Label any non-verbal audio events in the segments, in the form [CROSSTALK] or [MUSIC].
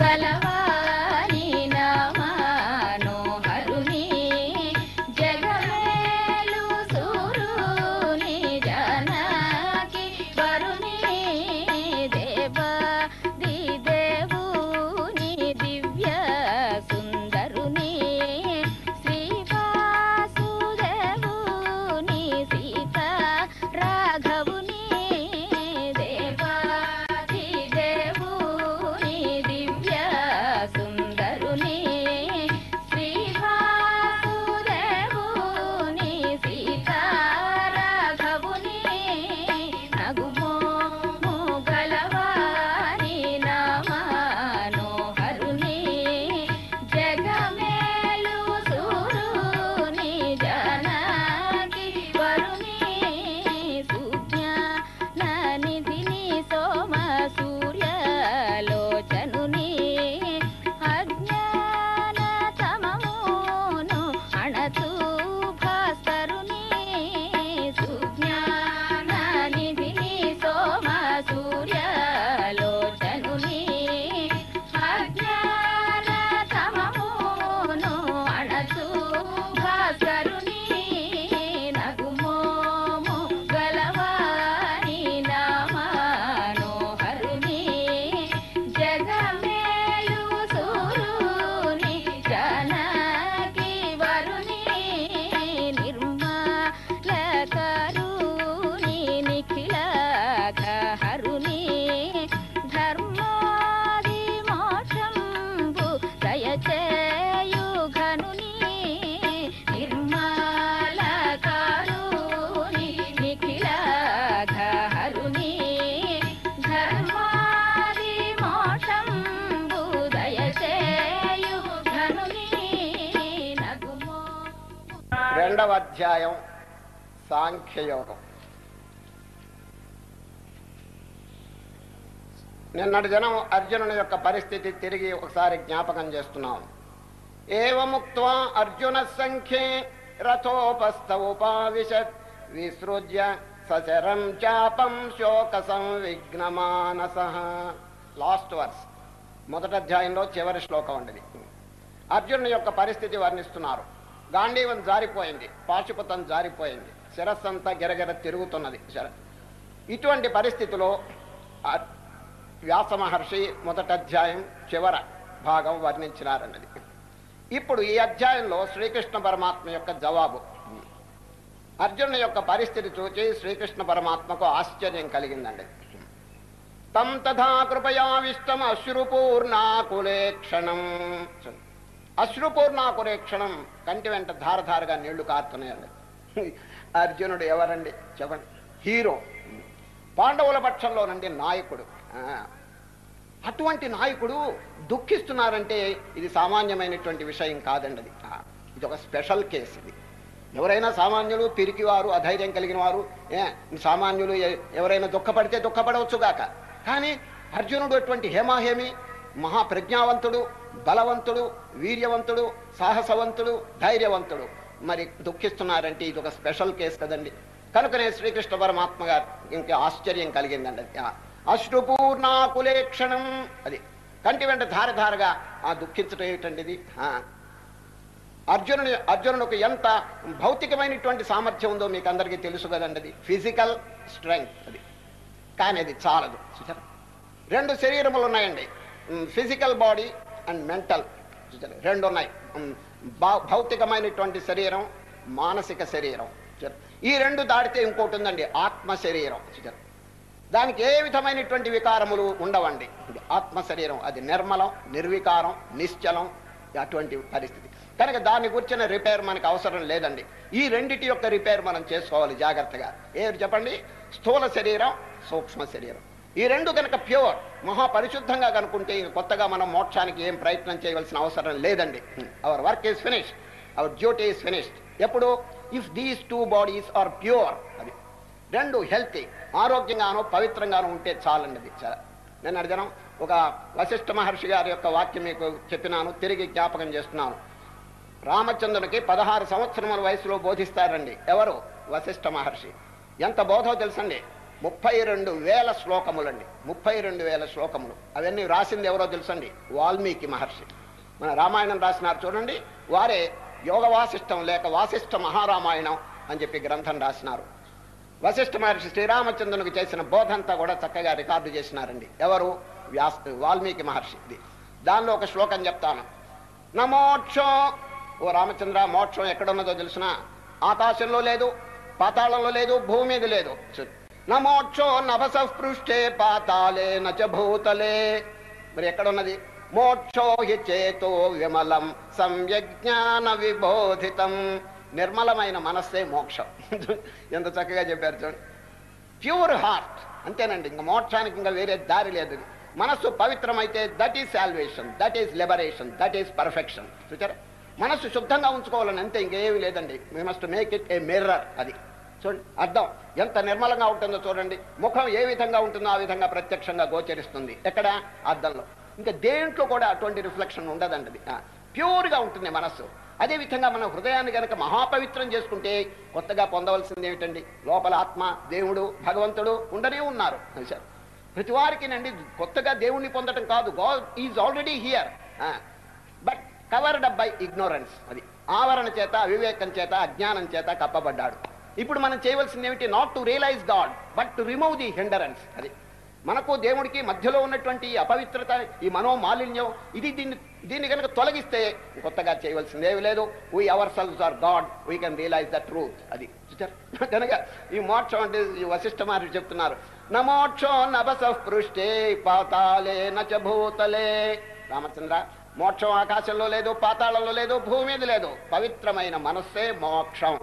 ಬಲವ నిన్నటి జనం అర్జునుని యొక్క పరిస్థితి తిరిగి ఒకసారి జ్ఞాపకం చేస్తున్నాం. ఏముక్త అర్జున సంఖ్యే రథోపస్థవుపావిశత్ విసృజ్య సశరం చాపం శోక సంవిఘ్నమానస లాస్ట్ వర్స్ మొదటి అధ్యాయంలో చివరి శ్లోకం ఉండేది. అర్జునుని యొక్క పరిస్థితి వర్ణిస్తున్నారు. గాంధీవం జారిపోయింది పాశుపతం జారిపోయింది శిరస్సంతా గిరగిర తిరుగుతున్నది. ఇటువంటి పరిస్థితిలో వ్యాస మహర్షి మొదటి అధ్యాయం చివర భాగం వర్ణించినారన్నది. ఇప్పుడు ఈ అధ్యాయంలో శ్రీకృష్ణ పరమాత్మ యొక్క జవాబు. అర్జునుని యొక్క పరిస్థితి చూచి శ్రీకృష్ణ పరమాత్మకు ఆశ్చర్యం కలిగిందండి. తం తథా కృపయావిష్టం అశ్రుపూర్ణాకులే క్షణం. అశ్రుపూర్ణాకులే క్షణం కంటి వెంట ధారధారగా నీళ్ళు కారుతున్నాయండి. అర్జునుడు ఎవరండి? చెప్పండి. హీరో. పాండవుల పక్షంలో నుండి నాయకుడు. అటువంటి నాయకుడు దుఃఖిస్తున్నారంటే ఇది సామాన్యమైనటువంటి విషయం కాదండి అది. ఇది ఒక స్పెషల్ కేసు ఇది. ఎవరైనా సామాన్యులు పిరికివారు అధైర్యం కలిగిన వారు సామాన్యులు ఎ- ఎవరైనా దుఃఖపడితే దుఃఖపడవచ్చుగాక కానీ అర్జునుడు అటువంటి హేమాహేమి మహాప్రజ్ఞావంతుడు బలవంతుడు వీర్యవంతుడు సాహసవంతుడు ధైర్యవంతుడు. మరి దుఃఖిస్తున్నారంటే ఇది ఒక స్పెషల్ కేసు కదండి. కనుకనే శ్రీకృష్ణ పరమాత్మ గారు ఇంకా ఆశ్చర్యం కలిగిందండి అశ్రుపూర్ణాకులేక్షణం. క్షణం అది కంటి వెంట ధారధారగా ఆ దుఃఖించటం ఏమిటండిది అర్జునుని అర్జునునికి ఎంత భౌతికమైనటువంటి సామర్థ్యం ఉందో మీకు అందరికీ తెలుసు కదండి అది. ఫిజికల్ స్ట్రెంగ్త్ అది. కానీ అది చాలదు. చూసారా రెండు శరీరములు ఉన్నాయండి. Physical body and mental. చూసారా రెండు ఉన్నాయి. భౌతికమైనటువంటి శరీరం మానసిక శరీరం. ఈ రెండు దాటితే ఇంకోటి ఉందండి ఆత్మ శరీరం. చూసారా దానికి ఏ విధమైనటువంటి వికారములు ఉండవండి. ఇది ఆత్మ శరీరం అది నిర్మలం నిర్వికారం నిశ్చలం అటువంటి పరిస్థితి. కనుక దాని గురించిన రిపేర్ మనకు అవసరం లేదండి. ఈ రెండిటి యొక్క రిపేర్ మనం చేసుకోవాలి జాగ్రత్తగా. ఏది చెప్పండి? స్థూల శరీరం సూక్ష్మ శరీరం. ఈ రెండు కనుక ప్యూర్ మహా పరిశుద్ధంగా కనుకుంటే ఇంక కొత్తగా మనం మోక్షానికి ఏం ప్రయత్నం చేయవలసిన అవసరం లేదండి. Our work is finished our duty is finished ఎప్పుడు? If these two bodies are pure అది రెండు హెల్తీ ఆరోగ్యంగానో పవిత్రంగాను ఉంటే చాలండి అది. నేను అడిగాను ఒక వశిష్ఠ మహర్షి గారి యొక్క వాక్యం మీకు చెప్పినాను తిరిగి జ్ఞాపకం చేస్తున్నాను. రామచంద్రునికి పదహారు సంవత్సరముల వయసులో బోధిస్తారండి. ఎవరు? వశిష్ఠ మహర్షి. ఎంత బోధో తెలుసండి? ముప్పై రెండు వేల శ్లోకములండి. ముప్పై రెండు వేల శ్లోకములు. అవన్నీ రాసింది ఎవరో తెలుసండి? వాల్మీకి మహర్షి. మన రామాయణం రాసినారు చూడండి. వారే యోగ వాసిష్టం లేక వాసిష్ఠ మహారామాయణం అని చెప్పి గ్రంథం రాసినారు. వశిష్ఠ మహర్షి శ్రీరామచంద్రునికి చేసిన బోధంతా కూడా చక్కగా రికార్డు చేసినారండి. ఎవరు? వ్యాస్ వాల్మీకి మహర్షి. దానిలో ఒక శ్లోకం చెప్తాను. నమోక్షం ఓ రామచంద్ర మోక్షం ఎక్కడున్నదో తెలిసిన? ఆకాశంలో లేదు పాతాళంలో లేదు భూమి మీద లేదు. చు- నమోక్షో నభస పృష్ఠే పాతాళే నచ భూతలే. మరి ఎక్కడున్నది? మోక్షో హి చేతో విమలం సంయజ్ఞాన విబోధితం. నిర్మలమైన మనస్సే మోక్షం. ఎంత చక్కగా చెప్పారు చూడండి. ప్యూర్ హార్ట్ అంతేనండి ఇంకా మోక్షానికి ఇంకా వేరే దారి లేదు మనస్సు పవిత్రమైతే that is salvation that is liberation that is perfection చూచారా మనస్సు శుద్ధంగా ఉంచుకోవాలని అంతే ఇంకేమీ లేదండి. We must make it a mirror అది. చూడండి అర్థం. ఎంత నిర్మలంగా ఉంటుందో చూడండి. ముఖం ఏ విధంగా ఉంటుందో ఆ విధంగా ప్రత్యక్షంగా గోచరిస్తుంది. ఎక్కడ? అర్థంలో ఇంకా దేంట్లో కూడా అటువంటి రిఫ్లెక్షన్ ఉండదండి ప్యూర్గా ఉంటుంది మనస్సు. అదే విధంగా మన హృదయాన్ని గనక మహాపవిత్రం చేసుకుంటే కొత్తగా పొందవలసింది ఏమిటండి లోపల ఆత్మ దేవుడు భగవంతుడు ఉండనే ఉన్నారు. సార్ ప్రతి వారికి నండి కొత్తగా దేవుణ్ణి పొందటం కాదు. God is already here. But covered up by ignorance. అది ఆవరణ చేత అవివేకం చేత అజ్ఞానం చేత కప్పబడ్డాడు. ఇప్పుడు మనం చేయవలసింది ఏమిటి not to realise God but to remove the hindrance అది మనకు దేవుడికి మధ్యలో ఉన్నటువంటి అపవిత్రత ఈ మనోమాలిన్యం ఇది దీన్ని దీన్ని కనుక తొలగిస్తే కొత్తగా చేయవలసింది ఏమి లేదు. We ourselves are God we can realise the truth అది చూచారా? కనుక ఈ మోక్షం అంటే ఈ వశిష్ఠ మహర్షి చెప్తున్నారు. నమోక్షో నభస పృష్ఠే పాతాలే నచ భూతలే. రామచంద్ర మోక్షం ఆకాశంలో లేదు పాతాళంలో లేదు భూమి మీద లేదు. పవిత్రమైన మనస్సే మోక్షం.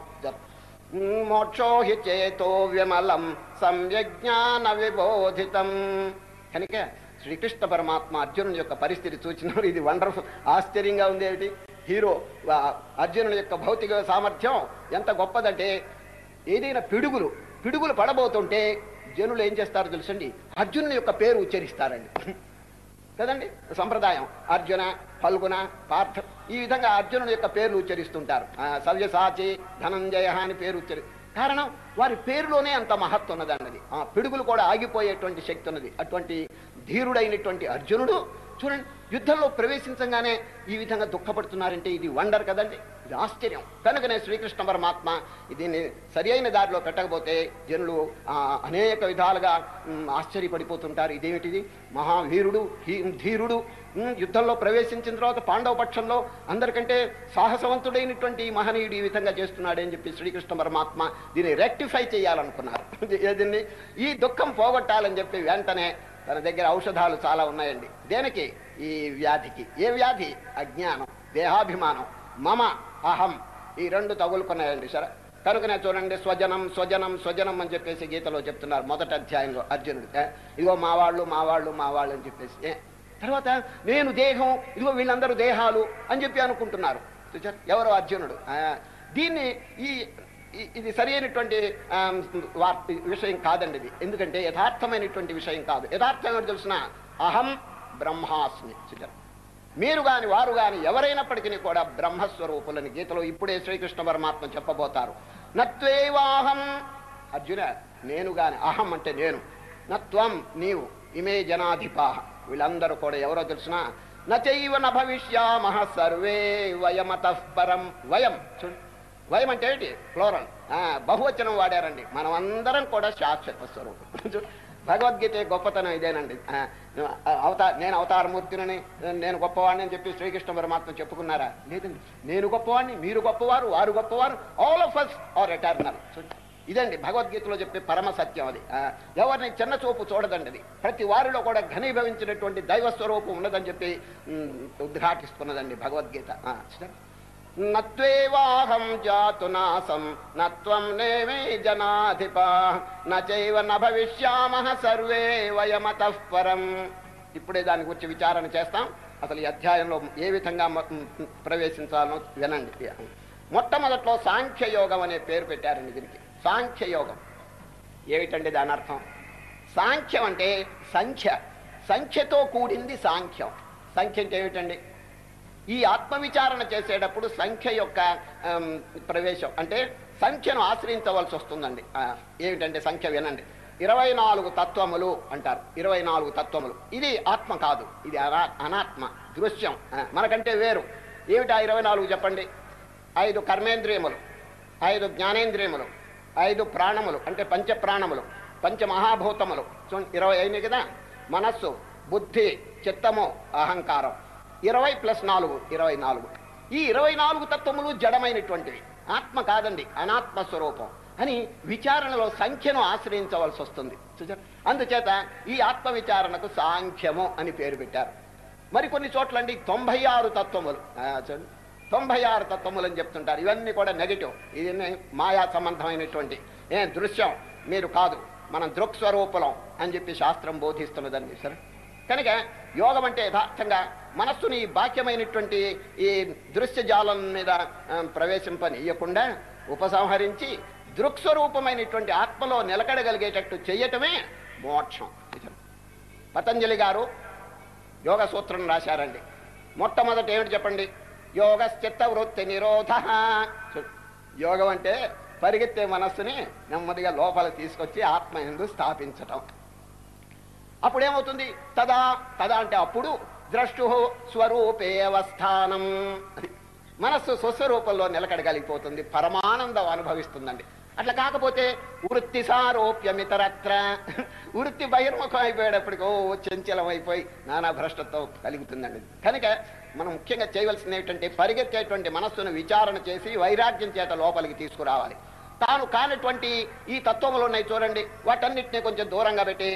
మోక్షో హి చేతో విమలం సంయజ్ఞాన విబోధితం. కనుక శ్రీకృష్ణ పరమాత్మ అర్జునుని యొక్క పరిస్థితి చూచినప్పుడు ఇది వండర్ఫుల్ ఆశ్చర్యంగా ఉంది ఏమిటి? హీరో అర్జునుని యొక్క భౌతిక సామర్థ్యం ఎంత గొప్పదంటే ఏదైనా పిడుగులు పిడుగులు పడబోతుంటే జనులు ఏం చేస్తారో తెలుసండి? అర్జునుని యొక్క పేరు ఉచ్చరిస్తారండి. కదండి? సంప్రదాయం. అర్జున ఫల్గుణ పార్థ ఈ విధంగా అర్జునుడి యొక్క పేర్లు ఉచ్చరిస్తుంటారు. సవ్యసాచి ధనంజయ అని పేరు ఉచ్చరి కారణం వారి పేరులోనే అంత మహత్వ ఉన్నదన్నది. ఆ పిడుగులు కూడా ఆగిపోయేటువంటి శక్తి ఉన్నది. అటువంటి ధీరుడైనటువంటి అర్జునుడు చూడండి యుద్ధంలో ప్రవేశించగానే ఈ విధంగా దుఃఖపడుతున్నారంటే ఇది వండర్ కదండి. ఇది ఆశ్చర్యం. కనుకనే శ్రీకృష్ణ పరమాత్మ దీన్ని సరి అయిన దారిలో పెట్టకపోతే జనులు అనేక విధాలుగా ఆశ్చర్యపడిపోతుంటారు. ఇదేమిటిది? మహావీరుడు హీ- ధీరుడు యుద్ధంలో ప్రవేశించిన తర్వాత పాండవ పక్షంలో అందరికంటే సాహసవంతుడైనటువంటి ఈ మహనీయుడు ఈ విధంగా చేస్తున్నాడని చెప్పి శ్రీకృష్ణ పరమాత్మ దీన్ని రెక్టిఫై చేయాలనుకున్నారు. [LAUGHS] దీన్ని ఈ దుఃఖం పోగొట్టాలని చెప్పి వెంటనే తన దగ్గర ఔషధాలు చాలా ఉన్నాయండి. దేనికి? ఈ వ్యాధికి. ఏ వ్యాధి? అజ్ఞానం దేహాభిమానం మమ అహం. ఈ రెండు తగులుకున్నాయండి సరే. కనుకనే చూడండి స్వజనం స్వజనం స్వజనం అని చెప్పేసి గీతలో చెప్తున్నారు మొదటి అధ్యాయంలో అర్జునుడు. ఇదిగో మా వాళ్ళు మా వాళ్ళు మా వాళ్ళు అని చెప్పేసి. తర్వాత నేను దేహం ఇదిగో వీళ్ళందరూ దేహాలు అని చెప్పి అనుకుంటున్నారు. ఎవరు ఎవరో? అర్జునుడు. దీన్ని ఈ- ఇది సరి అయినటువంటి విషయం కాదండి ఇది. ఎందుకంటే యథార్థమైనటువంటి విషయం కాదు. యథార్థం ఏమిటి తెలిసిన? అహం బ్రహ్మాస్మి చూచారు మీరు గాని వారు గాని ఎవరైనప్పటికీ కూడా బ్రహ్మస్వరూపులని గీతలో ఇప్పుడే శ్రీకృష్ణ పరమాత్మ చెప్పబోతారు. నత్వేవాహం అర్జున నేను గాని అహం అంటే నేను. నత్వం నీవు ఇమే జనాధిపాహ. వీళ్ళందరూ కూడా ఎవరో తెలిసిన? నచైవ న భవిష్యామహ సర్వే వయమత పరం వయం. చూడు. వయం అంటే ఏంటి? ఫ్లోరల్. బహువచనం వాడారండి. మనం అందరం కూడా శాశ్వత స్వరూపం భగవద్గీత గొప్పతనం ఇదేనండి. ఆ, అవతార నేను అవతారమూర్తినని నేను గొప్పవాడిని అని చెప్పి శ్రీకృష్ణ పరమాత్మ చెప్పుకున్నారా? లేదండి. నేను గొప్పవాడిని మీరు గొప్పవారు వారు గొప్పవారు all of us are eternal ఇదండి భగవద్గీతలో చెప్పే పరమ సత్యం అది. ఎవరిని చిన్న చూపు చూడదండి అది. ప్రతి వారిలో కూడా ఘనీభవించినటువంటి దైవ స్వరూపం ఉన్నదని చెప్పి ఉద్ఘాటిస్తున్నదండి భగవద్గీత. నత్వేవాహం జాతు నాసం నత్వం నేమే జనాధిప. నైవ న భవిష్యామహ సర్వే వయమత పరం. ఇప్పుడే దాని గురించి విచారణ చేస్తాం. అసలు ఈ అధ్యాయంలో ఏ విధంగా ప్రవేశించాలో వినండి. మొట్టమొదట్లో సాంఖ్యయోగం అనే పేరు పెట్టారండి దీనికి. సాంఖ్యయోగం. ఏమిటండి దాని అర్థం? సాంఖ్యం అంటే సంఖ్య. సంఖ్యతో కూడింది సాంఖ్యం. సంఖ్య అంటే ఏమిటండి? ఈ ఆత్మవిచారణ చేసేటప్పుడు సంఖ్య యొక్క ప్రవేశం. అంటే సంఖ్యను ఆశ్రయించవలసి వస్తుందండి. ఏమిటంటే సంఖ్య వినండి. ఇరవై నాలుగు తత్వములు అంటారు. ఇరవై నాలుగు తత్వములు. ఇది ఆత్మ కాదు. ఇది అనా- అనాత్మ దృశ్యం. మనకంటే వేరు. ఏమిటా ఇరవై నాలుగు చెప్పండి? ఐదు కర్మేంద్రియములు ఐదు జ్ఞానేంద్రియములు ఐదు ప్రాణములు అంటే పంచ ప్రాణములు పంచ మహాభూతములు ఇరవై అయినాయి కదా? మనస్సు బుద్ధి చిత్తము అహంకారం. ఇరవై ప్లస్ నాలుగు ఇరవై నాలుగు. ఈ ఇరవై నాలుగు తత్వములు జడమైనటువంటివి. ఆత్మ కాదండి అనాత్మ స్వరూపం అని విచారణలో సంఖ్యను ఆశ్రయించవలసి వస్తుంది. అందుచేత ఈ ఆత్మ విచారణకు సాంఖ్యము అని పేరు పెట్టారు. మరికొన్ని చోట్ల అండి తొంభై ఆరు తత్వములు. చూడండి. తొంభై ఆరు తత్వములు అని చెప్తుంటారు. ఇవన్నీ కూడా నెగిటివ్ ఇది మాయా సంబంధమైనటువంటి. ఏ దృశ్యం. మీరు కాదు మనం దృక్స్వరూపులం అని చెప్పి శాస్త్రం బోధిస్తున్నదండి సరే కనుక యోగం అంటే యథార్థంగా మనస్సుని బాక్యమైనటువంటి ఈ దృశ్య జాలం మీద ఆ, ప్రవేశింపనీయకుండా ఉపసంహరించి దృక్స్వరూపమైనటువంటి ఆత్మలో నిలకడగలిగేటట్టు చేయటమే మోక్షం. పతంజలి గారు యోగ సూత్రం రాశారండి. మొట్టమొదటి ఏమిటి చెప్పండి? యోగ చిత్త వృత్తి నిరోధ. యోగం అంటే పరిగెత్తే మనస్సుని నెమ్మదిగా లోపల తీసుకొచ్చి ఆత్మ ఎందు స్థాపించటం. అప్పుడు ఏమవుతుంది తదా తదా అంటే అప్పుడు ద్రష్టు స్వరూపేవస్థానం మనస్సు స్వస్వరూపంలో నిలకడగలిగిపోతుంది పరమానందం అనుభవిస్తుందండి. అట్లా కాకపోతే వృత్తి సారోప్యమితరత్ర. వృత్తి బహిర్ముఖం అయిపోయేటప్పటికో ఓ చంచలం అయిపోయి నానా భ్రష్టత్వం కలుగుతుందండి. కనుక మనం ముఖ్యంగా చేయవలసింది ఏంటంటే పరిగెత్తేటువంటి మనస్సును విచారణ చేసి వైరాగ్యం చేత లోపలికి తీసుకురావాలి. తాను కానటువంటి ఈ తత్వములు ఉన్నాయి చూడండి. వాటన్నిటిని కొంచెం దూరంగా పెట్టి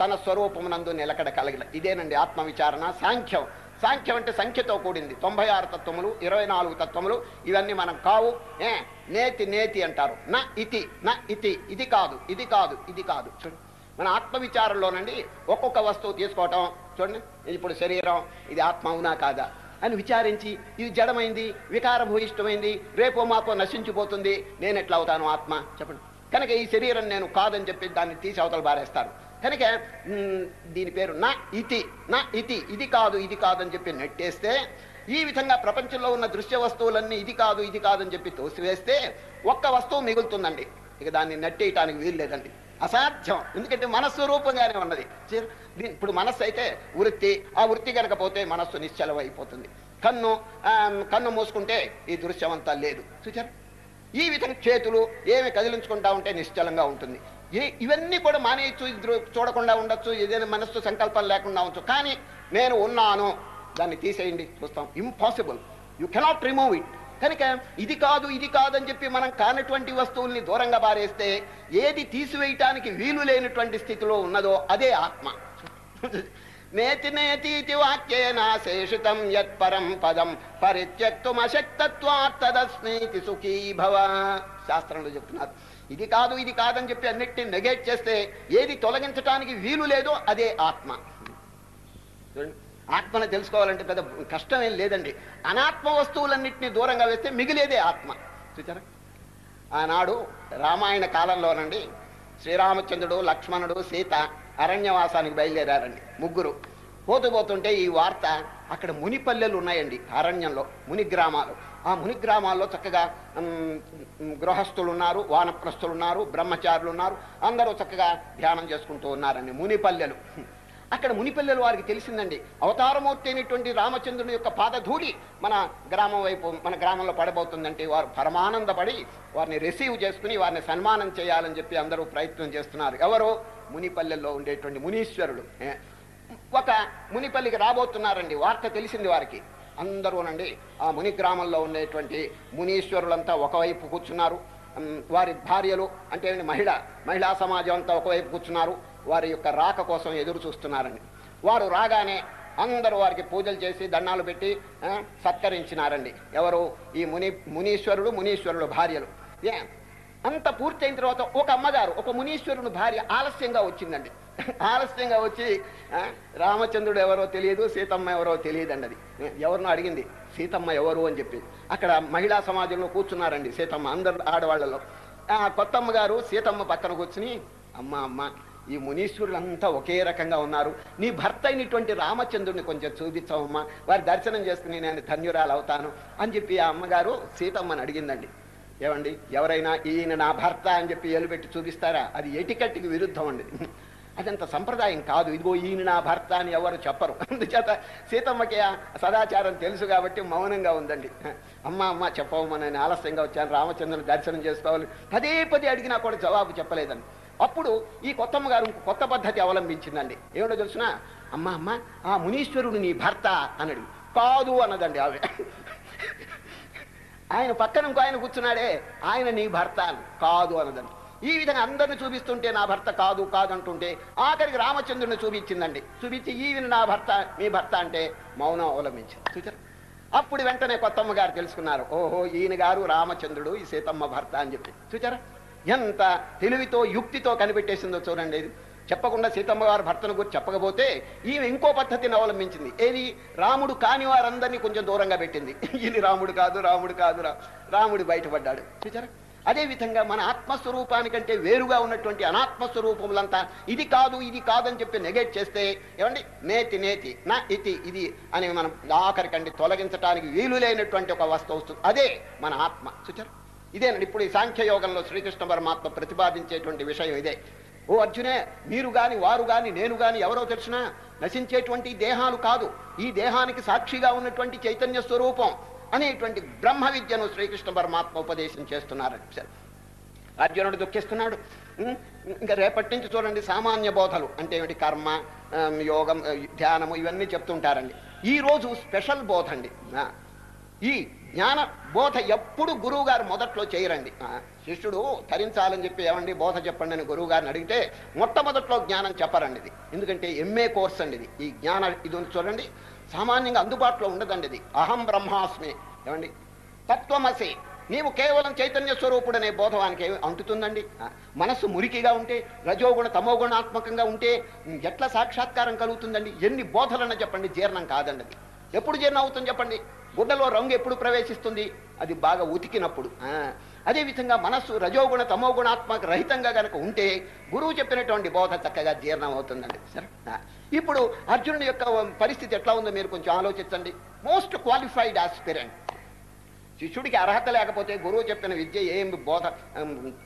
తన స్వరూపమునందు నిలకడ కలిగిన. ఇదేనండి ఆత్మవిచారణ సాంఖ్యం. సాంఖ్యం అంటే సంఖ్యతో కూడింది. తొంభై ఆరు తత్వములు ఇరవై నాలుగు తత్వములు ఇవన్నీ మనం కావు ఏ నేతి నేతి అంటారు. నా ఇతి నా ఇతి ఇది కాదు ఇది కాదు ఇది కాదు. చూడండి మన ఆత్మవిచారంలోనండి ఒక్కొక్క వస్తువు తీసుకోవటం. చూడండి ఇప్పుడు శరీరం ఇది ఆత్మ అవునా కాదా? అని విచారించి ఇది జడమైంది వికారభూయిష్టమైంది రేపో మాపో నశించిపోతుంది నేను ఎట్లా అవుతాను ఆత్మ? చెప్పండి. కనుక ఈ శరీరం నేను కాదని చెప్పి దాన్ని తీసి అవతల బారేస్తారు కనుక దీని పేరు నా ఇతి నా ఇతి ఇది కాదు ఇది కాదని చెప్పి నెట్టేస్తే ఈ విధంగా ప్రపంచంలో ఉన్న దృశ్య వస్తువులన్నీ ఇది కాదు ఇది కాదని చెప్పి తోసివేస్తే ఒక్క వస్తువు మిగులుతుందండి. ఇక దాన్ని నెట్టేయటానికి వీలు లేదండి అసాధ్యం. ఎందుకంటే మనస్సు రూపంగానే ఉన్నది. ఇప్పుడు మనస్సు అయితే వృత్తి. ఆ వృత్తి కనుక పోతే మనస్సు నిశ్చలం అయిపోతుంది. కన్ను కన్ను మూసుకుంటే ఈ దృశ్యం అంతా లేదు. చూచారు ఈ విధంగా చేతులు ఏమి కదిలించుకుంటా ఉంటే నిశ్చలంగా ఉంటుంది. ఇవన్నీ కూడా మానే చూడకుండా ఉండొచ్చు ఏదైనా మనస్సు సంకల్పం లేకుండా ఉండొచ్చు. కానీ నేను ఉన్నాను. దాన్ని తీసేయండి. చూస్తాం. Impossible you cannot remove it కనుక ఇది కాదు ఇది కాదని చెప్పి మనం కానటువంటి వస్తువుల్ని దూరంగా పారేస్తే ఏది తీసివేయటానికి వీలు లేనటువంటి స్థితిలో ఉన్నదో అదే ఆత్మ. నేతి నేతీతి వాక్యేన శేషితం యత్పరం పదం పరిత్యక్తుమశక్తత్వాత్తదస్మీతి సుఖీ భవ. శాస్త్రంలో చెప్తున్నారు. ఇది కాదు ఇది కాదని చెప్పి అన్నిటిని నెగేట్ చేస్తే ఏది తొలగించడానికి వీలు లేదో అదే ఆత్మ. చూడండి, ఆత్మను తెలుసుకోవాలంటే పెద్ద కష్టం ఏం లేదండి. అనాత్మ వస్తువులన్నింటినీ దూరంగా వేస్తే మిగిలేదే ఆత్మ. చూచారా ఆనాడు రామాయణ కాలంలోనండి శ్రీరామచంద్రుడు లక్ష్మణుడు సీత అరణ్యవాసానికి బయలుదేరారండి ముగ్గురు. పోతూ పోతుంటే ఈ వార్త అక్కడ మునిపల్లెలు ఉన్నాయండి అరణ్యంలో ముని గ్రామాలు. ఆ ముని గ్రామాల్లో చక్కగా గృహస్థులు ఉన్నారు వానప్రస్థులు ఉన్నారు బ్రహ్మచారులు ఉన్నారు అందరూ చక్కగా ధ్యానం చేసుకుంటూ ఉన్నారండి మునిపల్లెలు అక్కడ మునిపల్లెలు వారికి తెలిసిందండి. అవతారమూర్తి అయినటువంటి రామచంద్రుని యొక్క పాదధూళి మన గ్రామం వైపు మన గ్రామంలో పడబోతుందంటే వారు పరమానందపడి వారిని రిసీవ్ చేసుకుని వారిని సన్మానం చేయాలని చెప్పి అందరూ ప్రయత్నం చేస్తున్నారు. ఎవరు? మునిపల్లెల్లో ఉండేటువంటి మునీశ్వరుడు. ఒక మునిపల్లికి రాబోతున్నారండి. వార్త తెలిసింది వారికి. అందరూనండి ఆ ముని గ్రామంలో ఉండేటువంటి మునీశ్వరులంతా ఒకవైపు కూర్చున్నారు. వారి భార్యలు అంటే మహిళ మహిళా సమాజం అంతా ఒకవైపు కూర్చున్నారు. వారి యొక్క రాక కోసం ఎదురు చూస్తున్నారండి. వారు రాగానే అందరూ వారికి పూజలు చేసి దండాలు పెట్టి సత్కరించినారండి. ఎవరు? ఈ ముని మునీశ్వరుడు మునీశ్వరుడు భార్యలు. ఏ అంత పూర్తయిన తర్వాత ఒక అమ్మగారు ఒక మునీశ్వరుని భార్య ఆలస్యంగా వచ్చిందండి. ఆలస్యంగా వచ్చి ఆ, రామచంద్రుడు ఎవరో తెలియదు సీతమ్మ ఎవరో తెలియదండి అది. ఎవరినో అడిగింది సీతమ్మ ఎవరు? అని చెప్పి. అక్కడ మహిళా సమాజంలో కూర్చున్నారండి సీతమ్మ అందరు ఆడవాళ్ళలో. ఆ కొత్తమ్మ గారు సీతమ్మ పక్కన కూర్చుని అమ్మ అమ్మ ఈ మునీశ్వరులంతా ఒకే రకంగా ఉన్నారు. నీ భర్త అయినటువంటి రామచంద్రుడిని కొంచెం చూపించవమ్మా. వారి దర్శనం చేసుకుని నేను ధన్యురాలు అవుతాను అని చెప్పి ఆ అమ్మగారు సీతమ్మని అడిగిందండి. ఏమండి ఎవరైనా ఈయన నా భర్త అని చెప్పి ఎలుబెట్టి చూపిస్తారా? అది ఎటికట్టికి విరుద్ధం అండి. అదంత సంప్రదాయం కాదు. ఇదిగో ఈయన నా భర్త అని ఎవరు చెప్పరు. అందుచేత సీతమ్మకి ఆ సదాచారం తెలుసు కాబట్టి మౌనంగా ఉందండి. అమ్మ అమ్మ చెప్పవమ్మ నేను ఆలస్యంగా వచ్చాను. రామచంద్రుని దర్శనం చేసుకోవాలి. పదే పదే అడిగినా కూడా జవాబు చెప్పలేదండి. అప్పుడు ఈ కొత్తమ్మ గారు కొత్త పద్ధతి అవలంబించిందండి. ఏమిటో తెలుసిన? అమ్మ అమ్మ ఆ మునీశ్వరుడు నీ భర్త అన్నాడు. కాదు అన్నదండి ఆవిడ ఆయన పక్కన ఇంకో ఆయన కూర్చున్నాడే ఆయన నీ భర్త కాదు అన్నదండి. ఈ విధంగా అందరిని చూపిస్తుంటే నా భర్త కాదు కాదు అంటుంటే ఆఖరికి రామచంద్రుని చూపించిందండి. చూపించి ఈవిని నా భర్త మీ భర్త అంటే మౌనం అవలంబించింది. చూచారు అప్పుడు వెంటనే కొత్తమ్మ గారు తెలుసుకున్నారు. ఓహో ఈయన గారు రామచంద్రుడు ఈ సీతమ్మ భర్త అని చెప్పి. చూచారా ఎంత తెలివితో యుక్తితో కనిపెట్టేసిందో చూడండి. ఇది చెప్పకుండా సీతమ్మ గారు భర్తను గురించి చెప్పకపోతే ఈమె ఇంకో పద్ధతిని అవలంబించింది. ఏది? రాముడు కాని వారందరినీ కొంచెం దూరంగా పెట్టింది. ఈయన రాముడు కాదు రాముడు కాదు రాముడు బయటపడ్డాడు. చూచారా అదే విధంగా మన ఆత్మస్వరూపానికంటే వేరుగా ఉన్నటువంటి అనాత్మస్వరూపములంతా ఇది కాదు ఇది కాదని చెప్పి నెగెట్ చేస్తే ఏమండి? నేతి నేతి నా ఇతి ఇది అని మనం ఆఖరికండి తొలగించడానికి వీలు లేనటువంటి ఒక వస్తువు వస్తుంది. అదే మన ఆత్మ. చూచారు ఇదేనండి ఇప్పుడు ఈ సాంఖ్యయోగంలో శ్రీకృష్ణ పరమాత్మ ప్రతిపాదించేటువంటి విషయం ఇదే. ఓ అర్జునే మీరు గాని వారు గాని నేను గాని ఎవరో తెలిసినా నశించేటువంటి దేహాలు కాదు. ఈ దేహానికి సాక్షిగా ఉన్నటువంటి చైతన్య స్వరూపం అనేటువంటి బ్రహ్మ విద్యను శ్రీకృష్ణ పరమాత్మ ఉపదేశం చేస్తున్నారని అర్జునుడు దుఃఖిస్తున్నాడు. ఇంకా రేపటి నుంచి చూడండి సామాన్య బోధలు అంటే ఏమిటి? కర్మ యోగం ధ్యానము ఇవన్నీ చెప్తుంటారండి. ఈ రోజు స్పెషల్ బోధ అండి. ఈ జ్ఞాన బోధ ఎప్పుడు గురువు గారు మొదట్లో చేయరండి. ఆ, శిష్యుడు తరించాలని చెప్పి ఏమండి బోధ చెప్పండి అని గురువు గారిని అడిగితే మొట్టమొదట్లో జ్ఞానం చెప్పరండి ఇది. ఎందుకంటే ఎంఏ కోర్స్ అండి ఇది. ఈ జ్ఞాన ఇది చూడండి సామాన్యంగా అందుబాటులో ఉండదండి ఇది. అహం బ్రహ్మాస్మి. ఏమండి? తత్వమసి. నీవు కేవలం చైతన్య స్వరూపుడనే బోధవానికి అంటుతుందండి. మనస్సు మురికిగా ఉంటే రజోగుణ తమోగుణాత్మకంగా ఉంటే ఎట్లా సాక్షాత్కారం కలుగుతుందండి? ఎన్ని బోధలన్నా చెప్పండి జీర్ణం కాదండి ఎప్పుడు జీర్ణం అవుతుంది చెప్పండి? గుడ్డలో రంగు ఎప్పుడు ప్రవేశిస్తుంది? అది బాగా ఉతికినప్పుడు. ఆ, అదేవిధంగా మనస్సు రజోగుణ తమోగుణాత్మక రహితంగా కనుక ఉంటే గురువు చెప్పినటువంటి బోధ చక్కగా జీర్ణం అవుతుందండి. సరే. ఇప్పుడు అర్జునుడి యొక్క పరిస్థితి ఎట్లా ఉందో మీరు కొంచెం ఆలోచించండి. మోస్ట్ క్వాలిఫైడ్ ఆస్పిరెంట్ శిష్యుడికి అర్హత లేకపోతే గురువు చెప్పిన విద్య ఏం బోధ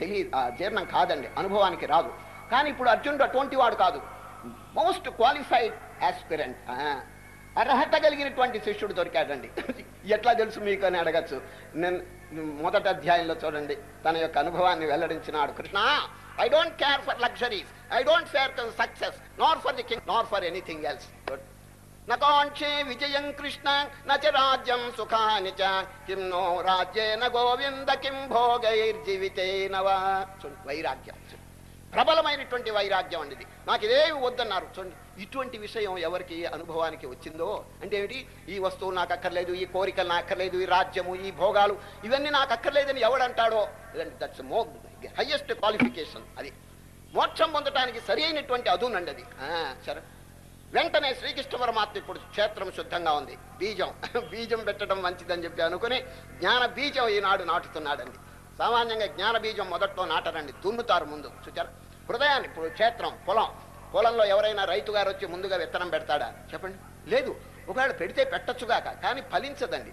తెలియ జీర్ణం కాదండి. అనుభవానికి రాదు. కానీ ఇప్పుడు అర్జునుడు అటువంటి వాడు కాదు మోస్ట్ క్వాలిఫైడ్ ఆస్పిరెంట్ అర్హత కలిగినటువంటి శిష్యుడు దొరికాడండి. ఎట్లా తెలుసు మీకు అని అడగచ్చు. నేను మొదటి అధ్యాయంలో చూడండి. తన యొక్క అనుభవాన్ని వెల్లడించినాడు. Krishna I don't care for luxuries I don't care for success not for the king not for anything else నకాంక్షే విజయం కృష్ణ నచ రాజ్యం సుఖాని చ కిం నో రాజ్యేన గోవింద కిం భోగైర్జీవితేనవా వైరాగ్యం. ప్రబలమైనటువంటి వైరాగ్యం అండి ఇది. నాకు ఇదేమి వద్దన్నారు. చూడండి. ఇటువంటి విషయం ఎవరికి అనుభవానికి వచ్చిందో అంటే ఏమిటి? ఈ వస్తువు నాకు అక్కర్లేదు ఈ కోరికలు నాకు అక్కర్లేదు ఈ రాజ్యము ఈ భోగాలు ఇవన్నీ నాకు అక్కర్లేదని ఎవడంటాడో దట్స్ మో హైయెస్ట్ క్వాలిఫికేషన్ అది. మోక్షం పొందటానికి సరి అయినటువంటి అదునండి అది. ఆ, సరే. వెంటనే శ్రీకృష్ణ పరమాత్మ ఇప్పుడు క్షేత్రం శుద్ధంగా ఉంది. బీజం [LAUGHS] బీజం పెట్టడం మంచిదని చెప్పి అనుకుని జ్ఞాన బీజం ఈనాడు నాటుతున్నాడండి. సామాన్యంగా జ్ఞాన బీజం మొదట్లో నాటరండి దున్నుతారు ముందు. చూచారు? హృదయాన్ని ఇప్పుడు క్షేత్రం పొలం పొలంలో ఎవరైనా రైతు గారు వచ్చి ముందుగా విత్తనం పెడతాడా? చెప్పండి. లేదు. ఒకవేళ పెడితే పెట్టచ్చుగాక కానీ ఫలించదండి.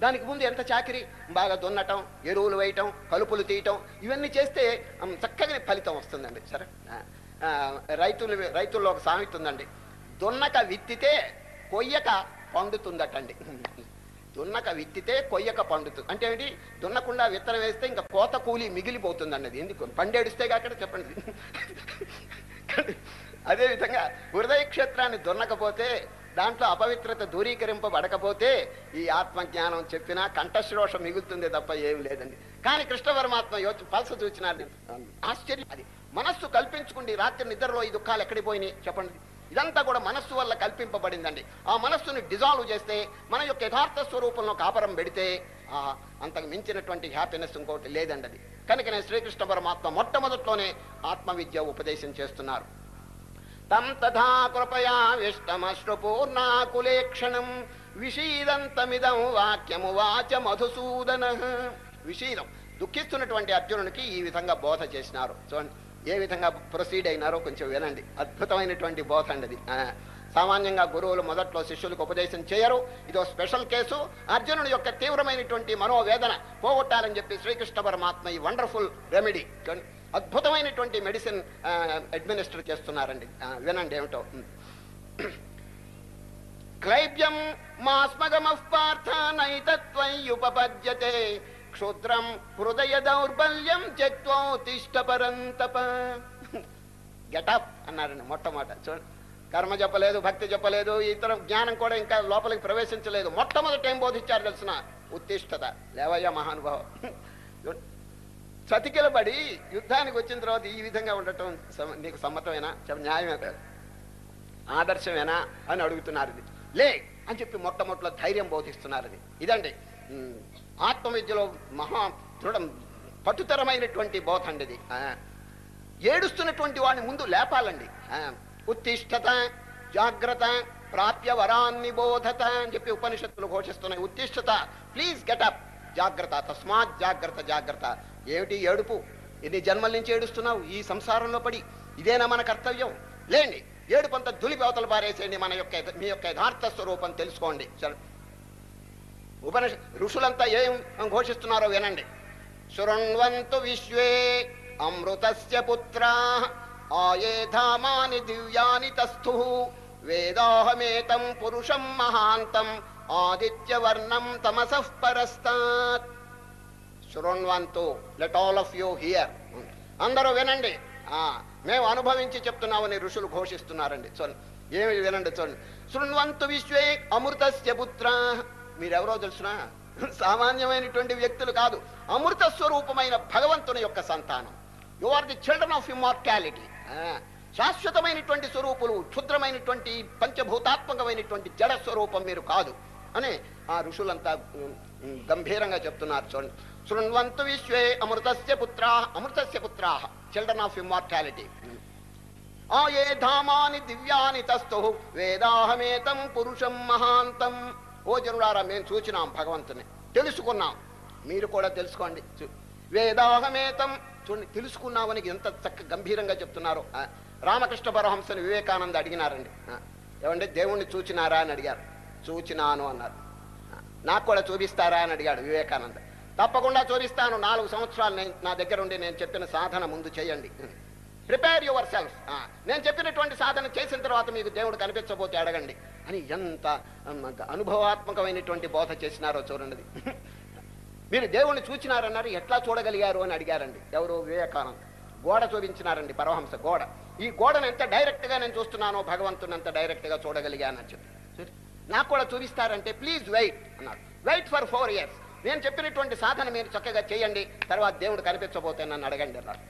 దానికి ముందు ఎంత చాకిరి? బాగా దున్నటం ఎరువులు వేయటం కలుపులు తీయటం ఇవన్నీ చేస్తే చక్కగా ఫలితం వస్తుందండి. సరే? ఆ, రైతులు రైతుల్లో ఒక సామెత ఉందండి. దున్నక విత్తితే కొయ్యక పండుతుందటండి. దున్నక విత్తితే కొయ్యక పండుతుంది అంటే ఏంటి దున్నకుండా విత్తనం వేస్తే ఇంకా కోత కూలి మిగిలిపోతుందండి అది ఎందుకు పండేడిస్తే కాక చెప్పండి. అదేవిధంగా హృదయ క్షేత్రాన్ని దున్నకపోతే దాంట్లో అపవిత్రత దూరీకరింపబడకపోతే ఈ ఆత్మజ్ఞానం చెప్పినా కంఠశ్రోష మిగులుతుంది తప్ప ఏం లేదండి. కానీ కృష్ణ పరమాత్మ యోచ పలస చూచినారు ఆశ్చర్యం. అది మనస్సు కల్పించుకుండి రాత్రి నిద్రలో ఈ దుఃఖాలు ఎక్కడికి పోయినాయి? చెప్పండి. ఇదంతా కూడా మనస్సు వల్ల కల్పింపబడిందండి. ఆ మనస్సుని డిజాల్వ్ చేస్తే మన యొక్క యథార్థ స్వరూపంలో కాపరం పెడితే అంతకు మించినటువంటి హ్యాపీనెస్ ఇంకోటి లేదండి అది. కనుకనే శ్రీకృష్ణ పరమాత్మ మొట్టమొదట్లోనే ఆత్మవిద్య ఉపదేశం చేస్తున్నారు. తం తథా కృపయా విష్టమశ్రుపూర్ణాకులేక్షణం విషీదంతమిదం వాక్యము వాచ మధుసూదన. విషీదం దుఃఖిస్తున్నటువంటి అర్జునునికి ఈ విధంగా బోధ చేసినారు. చూడండి ఏ విధంగా ప్రొసీడ్ అయినారో కొంచెం వినండి. అద్భుతమైనటువంటి బోధ అండి అది. సామాన్యంగా గురువులు మొదట్లో శిష్యులకు ఉపదేశం చేయరు. ఇదో స్పెషల్ కేసు. అర్జునుడి యొక్క తీవ్రమైనటువంటి మనోవేదన పోగొట్టాలని చెప్పి శ్రీకృష్ణ పరమాత్మ ఈ వండర్ఫుల్ రెమెడీ అద్భుతమైనటువంటి మెడిసిన్ అడ్మినిస్టర్ చేస్తున్నారండి. వినండి ఏమిటో. క్లైబ్యం మాస్మగమః పార్థ నైతత్వయుపపద్యతే క్షుద్రం హృదయ దౌర్బల్యం త్యక్తోతిష్ట పరంతప. [LAUGHS] గెటప్ అన్నారండి మొట్టమొదట. చూడండి. కర్మ చెప్పలేదు భక్తి చెప్పలేదు ఇతర జ్ఞానం కూడా ఇంకా లోపలికి ప్రవేశించలేదు. మొట్టమొదటి ఏం బోధించారు తెలిసిన? ఉత్తిష్టత లేవయ్య మహానుభావం చతికిలబడి యుద్ధానికి వచ్చిన తర్వాత ఈ విధంగా ఉండటం నీకు సమ్మతమేనా? న్యాయమే కాదు? ఆదర్శమేనా? అని అడుగుతున్నారు ఇది. లే అని చెప్పి మొట్టమొదటిలో ధైర్యం బోధిస్తున్నారు ఇది. ఇదండి. ఆత్మవిద్యలో మహా దృఢం పట్టుతరమైనటువంటి బోధ అండి ఇది. ఆ, ఏడుస్తున్నటువంటి వాడిని ముందు లేపాలండి. ఉత్తిష్టత జాగ్రత్త ప్రాప్య వరాన్ని బోధత అని చెప్పి ఉపనిషత్తులు ఘోషిస్తున్నాయి. ఉత్తిష్టత ప్లీజ్ గెటప్ జాగ్రత్త తస్మాత్ జాగ్రత్త జాగ్రత్త. ఏమిటి ఏడుపు? ఎన్ని జన్మల నుంచి ఏడుస్తున్నావు? ఈ సంసారంలో పడి. ఇదేనా మన కర్తవ్యం? లేండి ఏడుపంత దులిపి పారేసేయండి మన యొక్క మీ యొక్క యథార్థ స్వరూపం తెలుసుకోండి. చల్ ఉపనిష ఋషులంతా ఏం ఘోషిస్తున్నారో వినండి. శృణ్వంతు విశ్వే అమృతస్య పుత్రా ఆయే ధామాని దివ్యాని తస్థు. వేదాహమేతం పురుషం మహాంతం ఆదిత్యవర్ణం తమసః పరస్తాత్. శృణ్వంతు let all of you hear అందరూ వినండి. ఆ, మేము అనుభవించి చెప్తున్నామని ఋషులు ఘోషిస్తున్నారండి. చూడండి. ఏమి వినండి చూడండి. శృణ్వంతు విశ్వే అమృతస్య పుత్ర. మీరెవరో తెలుసిన? సామాన్యమైనటువంటి వ్యక్తులు కాదు. అమృత స్వరూపమైన భగవంతుని యొక్క సంతానం. You are the children of immortality శాశ్వతమైనటువంటి స్వరూపులు క్షుద్రమైనటువంటి పంచభూతాత్మకమైనటువంటి జడ స్వరూపం మీరు కాదు అని ఆ ఋషులంతా గంభీరంగా చెప్తున్నారు చూడండి. శృణ్వంతు విశ్వే అమృతస్య పుత్రా అమృతస్య పుత్రా చిల్డ్రన్ ఆఫ్ ఇమ్మార్టాలిటీ ఆ ఏ ధామాని దివ్యాని తస్థు వేదాహమేతం పురుషం మహాంతం. ఓ జనులారా మేము చూచినాం భగవంతుని. తెలుసుకున్నాం. మీరు కూడా తెలుసుకోండి. వేదాహమేతం చూడండి తెలుసుకున్నావని ఎంత చక్క గంభీరంగా చెప్తున్నారు. రామకృష్ణ పరహంసని వివేకానంద అడిగినారండి. ఏమంటే దేవుణ్ణి చూచినారా అని అడిగారు. చూచినాను అన్నారు. నాకు కూడా చూపిస్తారా అని అడిగాడు వివేకానంద. తప్పకుండా చూపిస్తాను. నాలుగు సంవత్సరాలు నేను నా దగ్గర ఉండి నేను చెప్పిన సాధన ముందు చేయండి. Prepare yourself. నేను చెప్పినటువంటి సాధన చేసిన తర్వాత మీకు దేవుడు కనిపించబోతే అడగండి. అని ఎంత అనుభవాత్మకమైనటువంటి బోధ చేసినారో చూడండి. మీరు దేవుణ్ణి చూచినారన్నారు ఎట్లా చూడగలిగారు అని అడిగారండి. ఎవరు? వివేకానంద. గోడ చూపించినారండి పరమహంస గోడ. ఈ గోడను ఎంత డైరెక్ట్గా నేను చూస్తున్నానో భగవంతుని అంత డైరెక్ట్గా చూడగలిగానని చెప్పి. నాకు కూడా చూపిస్తారంటే ప్లీజ్ వెయిట్ అన్నారు. Wait for four years. నేను చెప్పినటువంటి సాధన మీరు చక్కగా చేయండి తర్వాత దేవుడు కనిపించబోతే నన్ను అడగండి అన్నారు.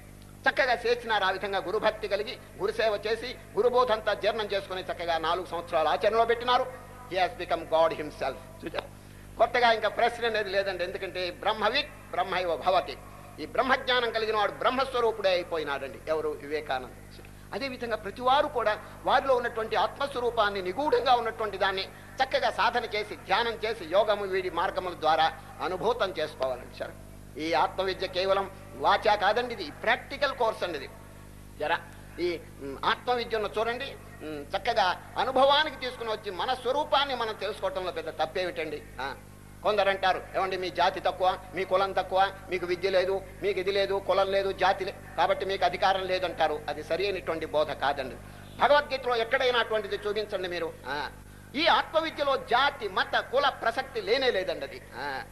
చక్కగా చేసినారు ఆ విధంగా గురుభక్తి కలిగి గురుసేవ చేసి గురుబోధంతా జీర్ణం చేసుకుని చక్కగా నాలుగు సంవత్సరాలు ఆచరణలో పెట్టినారు. He has become God himself చూచారు కొత్తగా ఇంకా ప్రశ్న అనేది లేదండి. ఎందుకంటే బ్రహ్మవిత్ బ్రహ్మైవ భవతి. ఈ బ్రహ్మజ్ఞానం కలిగిన వాడు బ్రహ్మస్వరూపుడే అయిపోయినాడండి. ఎవరు? వివేకానంద. అదేవిధంగా ప్రతివారు కూడా వారిలో ఉన్నటువంటి ఆత్మస్వరూపాన్ని నిగూఢంగా ఉన్నటువంటి దాన్ని చక్కగా సాధన చేసి ధ్యానం చేసి యోగము వీడి మార్గముల ద్వారా అనుభూతం చేసుకోవాలండి సార్. ఈ ఆత్మవిద్య కేవలం వాచా కాదండి ఇది ప్రాక్టికల్ కోర్స్ అండి ఇది. జరా ఈ ఆత్మవిద్యను చూడండి చక్కగా అనుభవానికి తీసుకుని వచ్చి మన స్వరూపాన్ని మనం తెలుసుకోవటంలో పెద్ద తప్పేమిటండి? ఆ, కొందరు అంటారు ఏమండి మీ జాతి తక్కువ మీ కులం తక్కువ మీకు విద్య లేదు మీకు ఇది లేదు కులం లేదు జాతి కాబట్టి మీకు అధికారం లేదంటారు. అది సరి అయినటువంటి బోధ కాదండి. భగవద్గీతలో ఎక్కడైనా అటువంటిది చూపించండి మీరు? ఆ, ఈ ఆత్మవిద్యలో జాతి మత కుల ప్రసక్తి లేనే లేదండి అది. ఆ,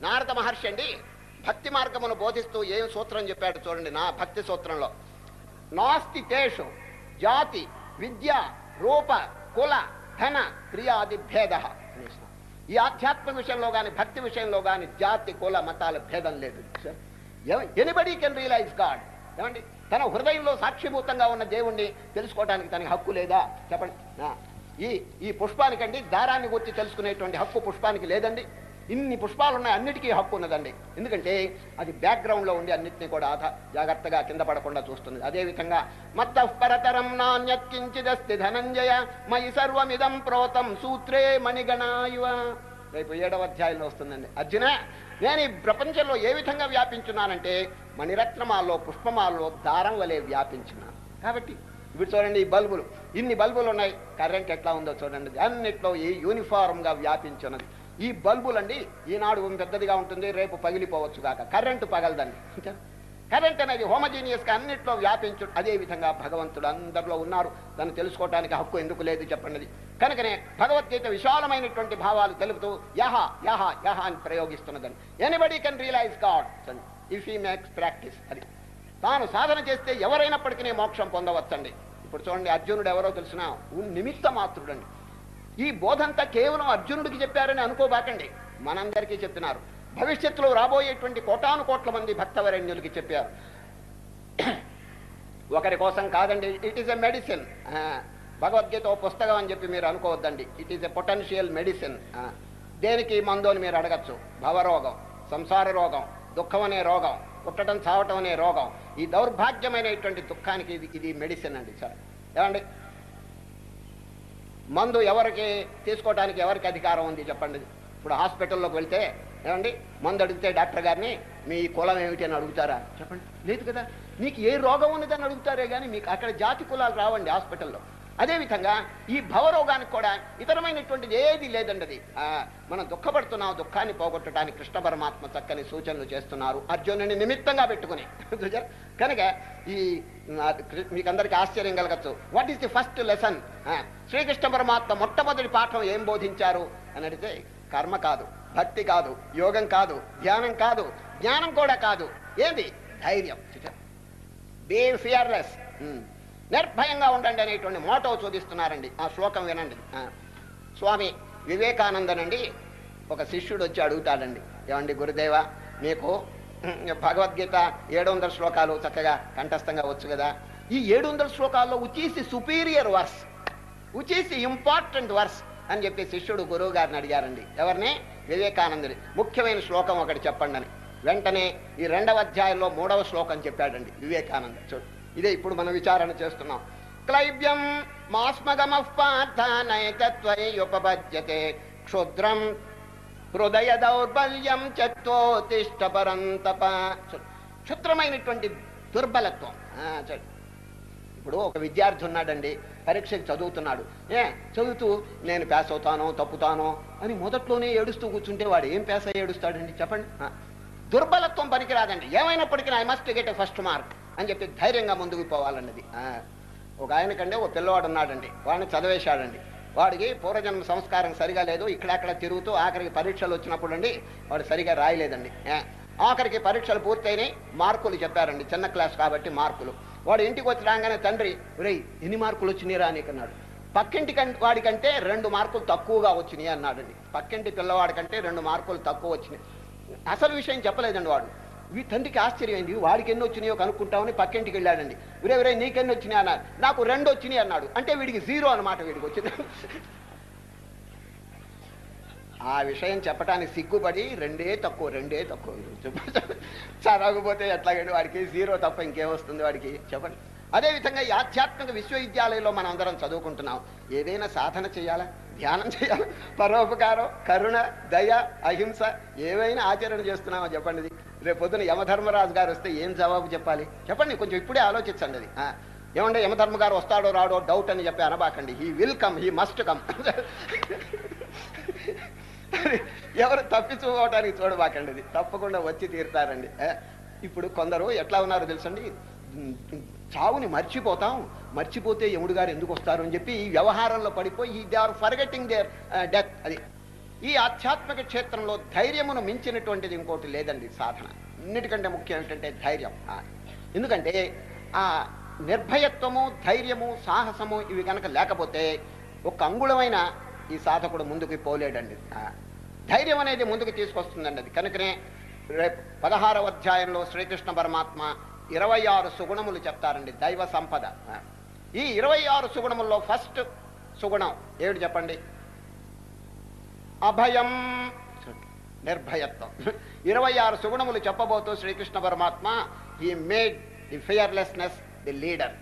నారద మహర్షి అండి భక్తి మార్గమును బోధిస్తూ ఏం సూత్రం చెప్పాడు చూడండి నా భక్తి సూత్రంలో. నాస్తి తేషు జాతి విద్య రూప కుల ధన క్రియాది భేద. ఈ ఆధ్యాత్మిక విషయంలో కానీ భక్తి విషయంలో కానీ జాతి కుల మతాల భేదం లేదు. ఎనిబడి కెన్ రియలైజ్ గాడ్ ఏమండి? తన హృదయంలో సాక్షిభూతంగా ఉన్న దేవుణ్ణి తెలుసుకోవడానికి తనకి హక్కు లేదా? చెప్పండి. ఈ ఈ పుష్పానికండి దారాన్ని గుర్తి తెలుసుకునేటువంటి హక్కు పుష్పానికి లేదండి. ఇన్ని పుష్పాలు ఉన్నాయి అన్నిటికీ హక్కు ఉన్నదండి. ఎందుకంటే అది బ్యాక్గ్రౌండ్లో ఉండి అన్నిటినీ కూడా ఆధ జాగ్రత్తగా కింద పడకుండా చూస్తుంది. అదేవిధంగా మత్త పరతరం నాణ్యత్కించిదస్తి ధనంజయ మయి సర్వమిదం ప్రోతం సూత్రే మణిగణాయువ. రేపు ఏడవ అధ్యాయంలో వస్తుందండి. అర్జున నేను ఈ ప్రపంచంలో ఏ విధంగా వ్యాపించున్నానంటే మణిరత్నమాల్లో పుష్పమాల్లో దారం వలె వ్యాపించున్నాను కాబట్టి ఇప్పుడు చూడండి ఈ బల్బులు. ఇన్ని బల్బులు ఉన్నాయి కరెంట్ ఎట్లా ఉందో చూడండి. అన్నిట్లో ఈ యూనిఫారంగా వ్యాపించున్నది ఈ బల్బులండి ఈనాడు పెద్దదిగా ఉంటుంది రేపు పగిలిపోవచ్చు కాక కరెంటు పగలదండి. కరెంట్ అనేది హోమజీనియస్గా అన్నింటిలో వ్యాపించు అదే విధంగా భగవంతుడు అందరిలో ఉన్నారు. దాన్ని తెలుసుకోవడానికి హక్కు ఎందుకు లేదు చెప్పండి. కనుకనే భగవద్గీత విశాలమైనటువంటి భావాలు తెలుపుతూ యహ యహ యహ అని ప్రయోగిస్తున్నదని. Anybody can realise God if he makes practice అది. తాను సాధన చేస్తే ఎవరైనప్పటికీ మోక్షం పొందవచ్చండి. ఇప్పుడు చూడండి అర్జునుడు ఎవరో తెలిసిన నిమిత్త మాత్రుడండి. ఈ బోధంతా కేవలం అర్జునుడికి చెప్పారని అనుకోబాకండి. మనందరికీ చెప్తున్నారు. భవిష్యత్తులో రాబోయేటువంటి కోటాను కోట్ల మంది భక్తవరణ్యులకి చెప్పారు. [CLEARS THROAT] ఒకరి కోసం కాదండి it is a medicine Bhagavad Gita పుస్తకం అని చెప్పి మీరు అనుకోవద్దండి. It is a potential medicine దేనికి మందు మీరు అడగచ్చు? భవరోగం సంసార రోగం దుఃఖం అనే రోగం పుట్టడం చావటం అనే రోగం. ఈ దౌర్భాగ్యమైనటువంటి దుఃఖానికి ఇది ఇది మెడిసిన్ అండి సార్. ఏమండి? మందు ఎవరికి తీసుకోవడానికి ఎవరికి అధికారం ఉంది చెప్పండి. ఇప్పుడు హాస్పిటల్లోకి వెళ్తే ఏమండి? మందు అడిగితే డాక్టర్ గారిని మీ కులం ఏమిటి? అని అడుగుతారా? చెప్పండి. లేదు కదా. మీకు ఏ రోగం ఉన్నదని అడుగుతారే కానీ మీకు అక్కడ జాతి కులాలు రావండి హాస్పిటల్లో. అదేవిధంగా ఈ భవరోగానికి కూడా ఇతరమైనటువంటిది ఏది లేదండి అది మనం దుఃఖపడుతున్నాం దుఃఖాన్ని పోగొట్టడానికి కృష్ణ పరమాత్మ చక్కని సూచనలు చేస్తున్నారు అర్జునుని నిమిత్తంగా పెట్టుకుని. కనుక ఈ మీకు అందరికీ ఆశ్చర్యం కలగచ్చు. What is the first lesson Sri Krishna పరమాత్మ మొట్టమొదటి పాఠం ఏం బోధించారు? అని అడిగితే కర్మ కాదు భక్తి కాదు యోగం కాదు ధ్యానం కాదు జ్ఞానం కూడా కాదు. ఏంది? ధైర్యం. బీ ఫియర్లెస్ నిర్భయంగా ఉండండి అనేటువంటి మోటో చూపిస్తున్నారండి ఆ శ్లోకం వినండి. ఆ. స్వామి వివేకానందనండి ఒక శిష్యుడు వచ్చి అడుగుతాడండి. ఏమండి గురుదేవ మీకు భగవద్గీత ఏడు వందల శ్లోకాలు చక్కగా కంఠస్థంగా వచ్చు కదా. ఈ ఏడు వందల శ్లోకాల్లో ఉచేసి సుపీరియర్ వర్స్ ఉచేసి ఇంపార్టెంట్ వర్స్ అని చెప్పి శిష్యుడు గురువు గారిని అడిగారండి. ఎవరిని? వివేకానందుని. ముఖ్యమైన శ్లోకం ఒకటి చెప్పండి అని. వెంటనే ఈ రెండవ అధ్యాయంలో మూడవ శ్లోకం చెప్పాడండి వివేకానంద. చూడు. ఇదే ఇప్పుడు మనం విచారణ చేస్తున్నాం. క్లైవ్యం మాస్మగమ క్షుద్రం హృదయ దౌర్బల్యం చోతిష్ట పరంతప. క్షుద్రమైనటువంటి దుర్బలత్వం. ఇప్పుడు ఒక విద్యార్థి ఉన్నాడండి పరీక్షకి చదువుతున్నాడు. ఏ చదువుతూ నేను పాస్ అవుతానో తప్పుతానో అని మొదట్లోనే ఏడుస్తూ కూర్చుంటే వాడు ఏం పాస్ అయ్యి ఏడుస్తాడండి చెప్పండి? దుర్బలత్వం పనికిరాదండి. ఏమైనప్పటికీ I must get a first mark అని చెప్పి ధైర్యంగా ముందుకు పోవాలన్నది. ఒక ఆయనకంటే ఒక పిల్లవాడు ఉన్నాడండి. వాడిని చదివేశాడండి. వాడికి పూర్వజన్మ సంస్కారం సరిగా లేదు. ఇక్కడక్కడ తిరుగుతూ ఆఖరికి పరీక్షలు వచ్చినప్పుడు అండి వాడు సరిగా రాయలేదండి. ఆఖరికి పరీక్షలు పూర్తయినాయి. మార్కులు చెప్పారండి. చిన్న క్లాస్ కాబట్టి మార్కులు. వాడు ఇంటికి వచ్చి రాగానే తండ్రి రే ఎన్ని మార్కులు వచ్చినాయిరా నీకన్నాడు పక్కింటి వాడికంటే రెండు మార్కులు తక్కువగా వచ్చినాయి అన్నాడండి. పక్కింటి పిల్లవాడికంటే రెండు మార్కులు తక్కువ వచ్చినాయి. అసలు విషయం చెప్పలేదండి వాడు. ఈ తండ్రికి ఆశ్చర్యమైంది. వాడికి ఎన్ని వచ్చినాయో కనుక్కుంటామని పక్కింటికి వెళ్ళాడండి. ఒరే ఒరే నీకెన్ని వచ్చినాయి? అన్నారు. నాకు రెండు వచ్చినాయి అన్నాడు. అంటే వీడికి జీరో అన్నమాట వీడికి వచ్చింది. ఆ విషయం చెప్పడానికి సిగ్గుపడి రెండే తక్కువ రెండే తక్కువ. చదవకపోతే ఎట్లాగండి? వాడికి జీరో తప్ప ఇంకేమొస్తుంది వాడికి? చెప్పండి. అదేవిధంగా ఈ ఆధ్యాత్మిక విశ్వవిద్యాలయంలో మనం అందరం చదువుకుంటున్నాం. ఏదైనా సాధన చేయాలా? ధ్యానం చేయాలా? పరోపకారం కరుణ దయ అహింస ఏవైనా ఆచరణ చేస్తున్నామో? చెప్పండి. ఇది. రేపు పొద్దున యమధర్మరాజు గారు వస్తే ఏం జవాబు చెప్పాలి? చెప్పండి కొంచెం ఇప్పుడే ఆలోచించండి అది. ఏమంటే యమధర్మ గారు వస్తాడో రాడో డౌట్ అని చెప్పి అనబాకండి. He will come he must come ఎవరు తప్పించుకోవటానికి చూడబాకండి ఇది తప్పకుండా వచ్చి తీరుతారండి. ఇప్పుడు కొందరు ఎట్లా ఉన్నారో తెలుసండి? చావుని మర్చిపోతాం. మర్చిపోతే యముడు గారు ఎందుకు వస్తారు అని చెప్పి ఈ వ్యవహారంలో పడిపోయి they are forgetting their death అది ఈ ఆధ్యాత్మిక క్షేత్రంలో ధైర్యమును మించినటువంటిది ఇంకోటి లేదండి సాధన. అన్నిటికంటే ముఖ్యం ఏంటంటే ధైర్యం. ఎందుకంటే ఆ నిర్భయత్వము ధైర్యము సాహసము ఇవి కనుక లేకపోతే ఒక అంగుళమైన ఈ సాధకుడు ముందుకు పోలేడండి. ఆ, ధైర్యం అనేది ముందుకు తీసుకొస్తుందండి అది. కనుకనే రేపు పదహారవ అధ్యాయంలో శ్రీకృష్ణ పరమాత్మ ఇరవై ఆరు సుగుణములు చెప్తారండి దైవ సంపద. ఈ ఇరవై ఆరు సుగుణముల్లో ఫస్ట్ సుగుణం ఏమిటి చెప్పండి? అభయం. నిర్భయత్వం. ఇరవై ఆరు సుగుణములు చెప్పబోతూ శ్రీకృష్ణ పరమాత్మ he made the fearlessness the leader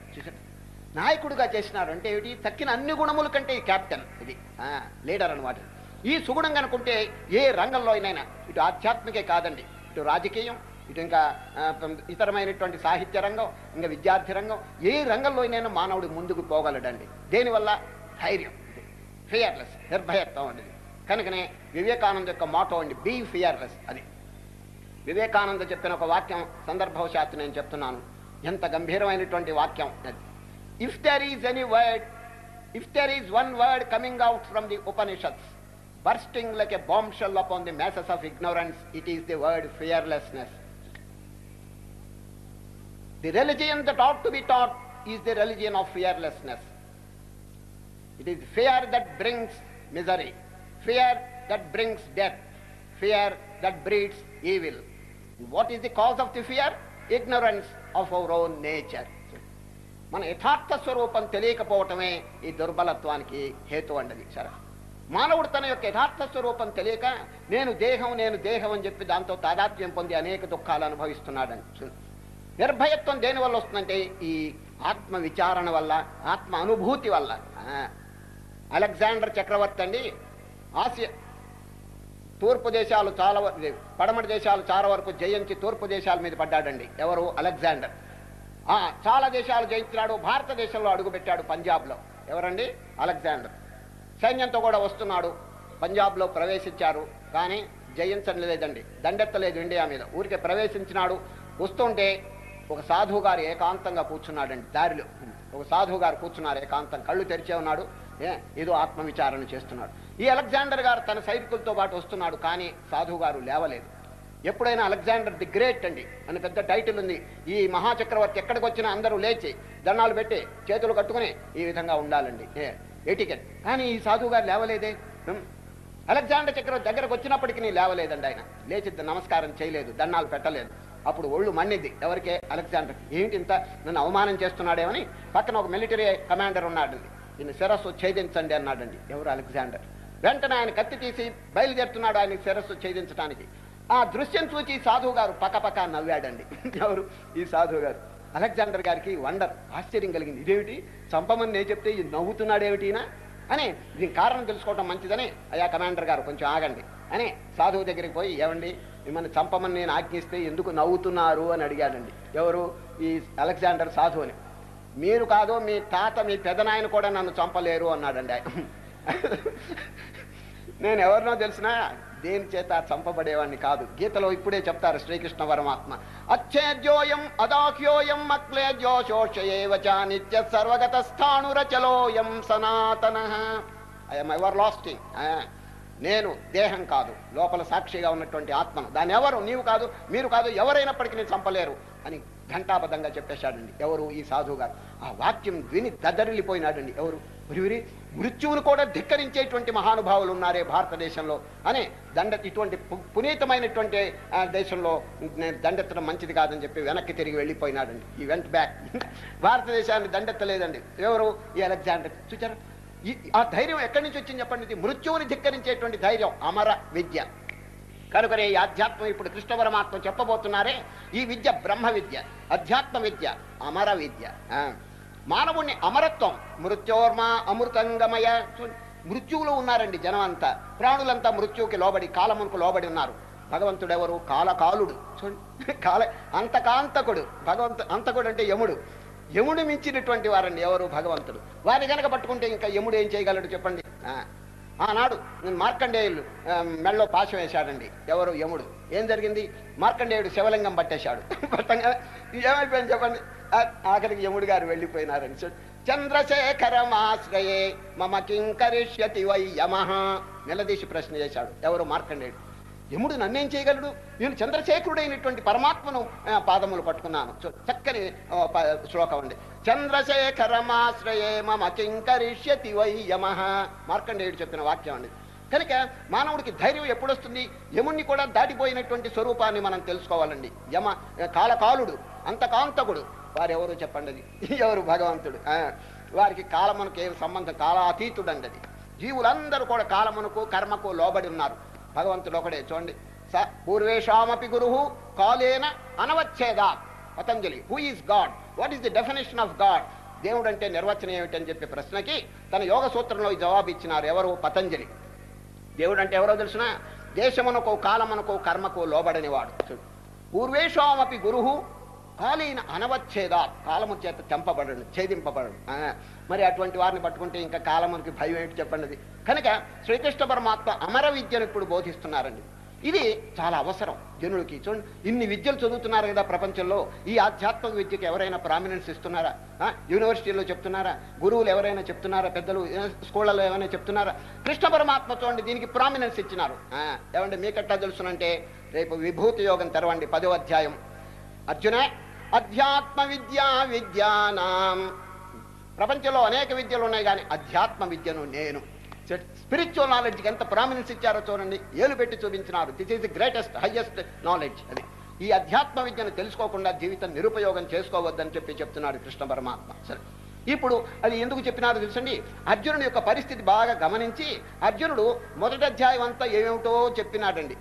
నాయకుడుగా చేసినారు అంటే ఏమిటి? తక్కిన అన్ని గుణముల కంటే ఈ క్యాప్టెన్ ఇది. లీడర్ అనమాట ఈ సుగుణం కనుకుంటే ఏ రంగంలో అయినైనా ఇటు ఆధ్యాత్మికే కాదండి. ఇటు రాజకీయం ఇటు ఇంకా ఇతరమైనటువంటి సాహిత్య రంగం ఇంకా విద్యార్థి రంగం ఏ రంగంలోనైనా మానవుడు ముందుకు పోగలడండి. దేనివల్ల? ధైర్యం. ఫియర్లెస్ నిర్భయత్వం అండి. కనుకనే వివేకానంద యొక్క మోటో అండి బీ ఫియర్లెస్ అది వివేకానంద చెప్పిన ఒక వాక్యం సందర్భవశాత్తు నేను చెప్తున్నాను ఎంత గంభీరమైనటువంటి వాక్యం అది if there is any word if there is one word coming out from the Upanishads bursting like a bomb shell upon the masses of ignorance it is the word fearlessness the religion that ought to be taught is the religion of fearlessness it is fear that brings misery fear that brings death, fear that breeds evil. What is the cause of the fear? Ignorance of our own nature. మన యథార్థ స్వరూపం తెలియకపోవటమే ఈ దుర్బలత్వానికి హేతు అండది సరే మానవుడు తన యొక్క యథార్థ స్వరూపం తెలియక నేను దేహం నేను దేహం అని చెప్పి దాంతో తాదాత్మ్యం పొంది అనేక దుఃఖాలు అనుభవిస్తున్నాడని నిర్భయత్వం దేని వల్ల వస్తుందంటే ఈ ఆత్మ విచారణ వల్ల ఆత్మ అనుభూతి వల్ల ఆ, అలెగ్జాండర్ చక్రవర్తి అండి ఆసియా. తూర్పు దేశాలు చాలా పడమటి దేశాలు చాలా వరకు జయించి తూర్పు దేశాల మీద పడ్డాడండి. ఎవరు? అలెగ్జాండర్. ఆ, చాలా దేశాలు జయించినాడు. భారతదేశంలో అడుగుపెట్టాడు పంజాబ్లో. ఎవరండి? అలెగ్జాండర్. సైన్యంతో కూడా వస్తున్నాడు. పంజాబ్లో ప్రవేశించారు. కానీ జయించలేదండి దండెత్తలేదు ఇండియా మీద. ఊరికే ప్రవేశించినాడు. వస్తుంటే ఒక సాధువు గారు ఏకాంతంగా కూర్చున్నాడండి. దారిలో. ఒక సాధువు గారు కూర్చున్నారు ఏకాంతం. కళ్ళు తెరిచే ఉన్నాడు. ఏదో ఆత్మవిచారణ చేస్తున్నాడు. ఈ అలెగ్జాండర్ గారు తన సైనికులతో పాటు వస్తున్నాడు కానీ సాధువు గారు లేవలేదు. ఎప్పుడైనా అలెగ్జాండర్ ది గ్రేట్ అండి అని పెద్ద టైటిల్ ఉంది. ఈ మహాచక్రవర్తి ఎక్కడికి వచ్చినా అందరూ లేచి దండాలు పెట్టి చేతులు కట్టుకుని ఈ విధంగా ఉండాలండి. ఎటికెట్ కానీ ఈ సాధువు గారు లేవలేదే అలెగ్జాండర్ చక్రవర్తి దగ్గరకు వచ్చినప్పటికీ లేవలేదండి ఆయన. లేచి నమస్కారం చేయలేదు దండాలు పెట్టలేదు. అప్పుడు ఒళ్ళు మండింది ఎవరికే? అలెగ్జాండర్. ఏంటి ఇంత నన్ను అవమానం చేస్తున్నాడేమని? పక్కన ఒక మిలిటరీ కమాండర్ ఉన్నాడండి. ఈయన శిరస్సు ఛేదించండి అన్నాడండి ఎవరు అలెగ్జాండర్? వెంటనే ఆయన కత్తి తీసి బయలుదేరుతున్నాడు ఆయన శిరస్సు ఛేదించడానికి ఆ దృశ్యం చూచి సాధువు గారు పక్కపక్క నవ్వాడండి. ఎవరు? ఈ సాధువు గారు. అలెగ్జాండర్ గారికి వండర్ ఆశ్చర్యం కలిగింది. ఇదేమిటి? చంపమని నేను చెప్తే ఇది నవ్వుతున్నాడేమిటినా? అని దీని కారణం తెలుసుకోవటం మంచిదని. అయ్యా కమాండర్ గారు కొంచెం ఆగండి. అని సాధువు దగ్గరికి పోయి ఏమండి మిమ్మల్ని చంపమని నేను ఆజ్ఞిస్తే ఎందుకు నవ్వుతున్నారు అని అడిగాడండి. ఎవరు? ఈ అలెగ్జాండర్ సాధువుని. మీరు కాదు మీ తాత మీ పెదనాయన కూడా నన్ను చంపలేరు అన్నాడండి ఆయన. నేను ఎవరినో తెలిసినా దేని చేత చంపబడేవాడిని కాదు. గీతలో ఇప్పుడే చెప్తారు శ్రీకృష్ణ పరమాత్మ. అచ్చేద్యోయం అదాహ్యోయం అక్లేద్యో శోషయేవచ నిత్య సర్వగత స్థాణురచలోయం సనాతన ఐఎమ్ ఎవర్ లాస్టింగ్ నేను దేహం కాదు లోపల సాక్షిగా ఉన్నటువంటి ఆత్మను. దాన్ని ఎవరు నీవు కాదు మీరు కాదు ఎవరైనప్పటికీ నేను చంపలేరు అని ఘంటాబద్ధంగా చెప్పేశాడండి. ఎవరు? ఈ సాధువు గారు. ఆ వాక్యం విని దద్దరిల్లిపోయినాడండి ఎవరు? ఉరివిరి మృత్యువును కూడా ధిక్కరించేటువంటి మహానుభావులు ఉన్నారే భారతదేశంలో. అని దండ ఇటువంటి పు- పునీతమైనటువంటి దేశంలో దండెత్తడం మంచిది కాదని చెప్పి వెనక్కి తిరిగి వెళ్ళిపోయినాడండి. ఈ వెంట బ్యాక్ భారతదేశాన్ని దండెత్తలేదండి. ఎవరు? ఈ అలెగ్జాండర్. చూచారా? ఆ ధైర్యం ఎక్కడి నుంచి వచ్చింది చెప్పండి? మృత్యువుని ధిక్కరించేటువంటి ధైర్యం అమర విద్య. కనుకనే ఈ ఆధ్యాత్మం ఇప్పుడు కృష్ణ పరమాత్మ చెప్పబోతున్నారే. ఈ విద్య బ్రహ్మ విద్య అధ్యాత్మ విద్య అమర విద్య. ఆ. మానవుణ్ణి అమరత్వం మృత్యోర్మ అమృతంగమయ మృత్యువులో ఉన్నారండి జనం అంతా ప్రాణులంతా మృత్యువుకి లోబడి కాలమునకు లోబడి ఉన్నారు. భగవంతుడు ఎవరు కాలకాలుడు. చూడండి కాల అంతకాంతకుడు. భగవంతు అంతకుడు అంటే యముడు. యముడు మించినటువంటి వారండి ఎవరు? భగవంతుడు. వారిని గనక పట్టుకుంటే ఇంకా యముడు ఏం చేయగలడు చెప్పండి? ఆనాడు మార్కండేయులు ఆ, మెళ్ళలో పాశం వేశాడండి. ఎవరు? యముడు. ఏం జరిగింది? మార్కండేయుడు శివలింగం పట్టేశాడు. [LAUGHS] పట్టంగా ఏమైపోయింది చెప్పండి? ఆఖరికి యముడు గారు వెళ్ళిపోయినారని చంద్రశేఖర చంద్రశేఖరమాశ్రయే మమ కింకరిష్యతి వై యమః నిలదీసి ప్రశ్న చేశాడు. ఎవరు? మార్కండేయుడు. యముడు నన్నేం చేయగలడు? నేను చంద్రశేఖరుడైనటువంటి పరమాత్మను పాదములు పట్టుకున్నాను. చక్కని శ్లోకం అండి. చంద్రశేఖరమాశ్రయే మమ కింకరిష్యతి వై యమ. మార్కండేయుడు చెప్పిన వాక్యం అండి. కనుక మానవుడికి ధైర్యం ఎప్పుడొస్తుంది? యముణ్ణి కూడా దాటిపోయినటువంటి స్వరూపాన్ని మనం తెలుసుకోవాలండి. యమ కాలకాలుడు అంతకాంతకుడు. వారెవరు చెప్పండి ఎవరు భగవంతుడు? వారికి కాలమునకు ఏం సంబంధం? కాలాతీతుడు అండి అది. జీవులందరూ కూడా కాలమునకు కర్మకు లోబడి ఉన్నారు. భగవంతుడు ఒకడే చూడండి. స పూర్వేషామపి గురు కాలేన అనవచ్చేదా Patanjali who is God what is the definition of God దేవుడు అంటే నిర్వచనం ఏమిటని చెప్పే ప్రశ్నకి తన యోగ సూత్రంలో జవాబు ఇచ్చినారు ఎవరు? పతంజలి. దేవుడు అంటే ఎవరో తెలిసిన? దేశమునకో కాలమునకు కర్మకు లోబడనివాడు. పూర్వేషామపి గురు కాలీన అనవచ్ఛేదా కాలము చేత చంపబడను ఛేదింపబడను. మరి అటువంటి వారిని పట్టుకుంటే ఇంకా కాలమునికి భయం ఏంటి చెప్పండి కనుక శ్రీకృష్ణ పరమాత్మ అమర విద్యను ఇప్పుడు బోధిస్తున్నారండి. ఇది చాలా అవసరం జనులకి. చూడండి ఇన్ని విద్యలు చదువుతున్నారు కదా ప్రపంచంలో. ఈ ఆధ్యాత్మిక విద్యకి ఎవరైనా ప్రామినెన్స్ ఇస్తున్నారా? యూనివర్సిటీలో చెప్తున్నారా? గురువులు ఎవరైనా చెప్తున్నారా? పెద్దలు స్కూళ్ళలో ఏమైనా చెప్తున్నారా? కృష్ణ పరమాత్మ చూడండి దీనికి ప్రామినెన్స్ ఇచ్చినారు. ఏమంటే మీకట్టా తెలుసునంటే రేపు విభూతి యోగం తెరవండి పదో అధ్యాయం. అర్జున అధ్యాత్మ విద్యా విద్యానాం ప్రపంచంలో అనేక విద్యలు ఉన్నాయి కానీ అధ్యాత్మ విద్యను నేను స్పిరిచువల్ నాలెడ్జ్కి ఎంత ప్రామినెన్స్ ఇచ్చారో చూడండి. ఏలు పెట్టి చూపించినారు. This is the greatest highest knowledge అది. ఈ అధ్యాత్మ విద్యను తెలుసుకోకుండా జీవితం నిరుపయోగం చేసుకోవద్దని చెప్పి చెప్తున్నాడు కృష్ణ పరమాత్మ. సరే. ఇప్పుడు అది ఎందుకు చెప్పినారో తెలుసండి? అర్జునుడి యొక్క పరిస్థితి బాగా గమనించి అర్జునుడు మొదటి అధ్యాయం అంతా ఏమేమిటో చెప్పినాడండి.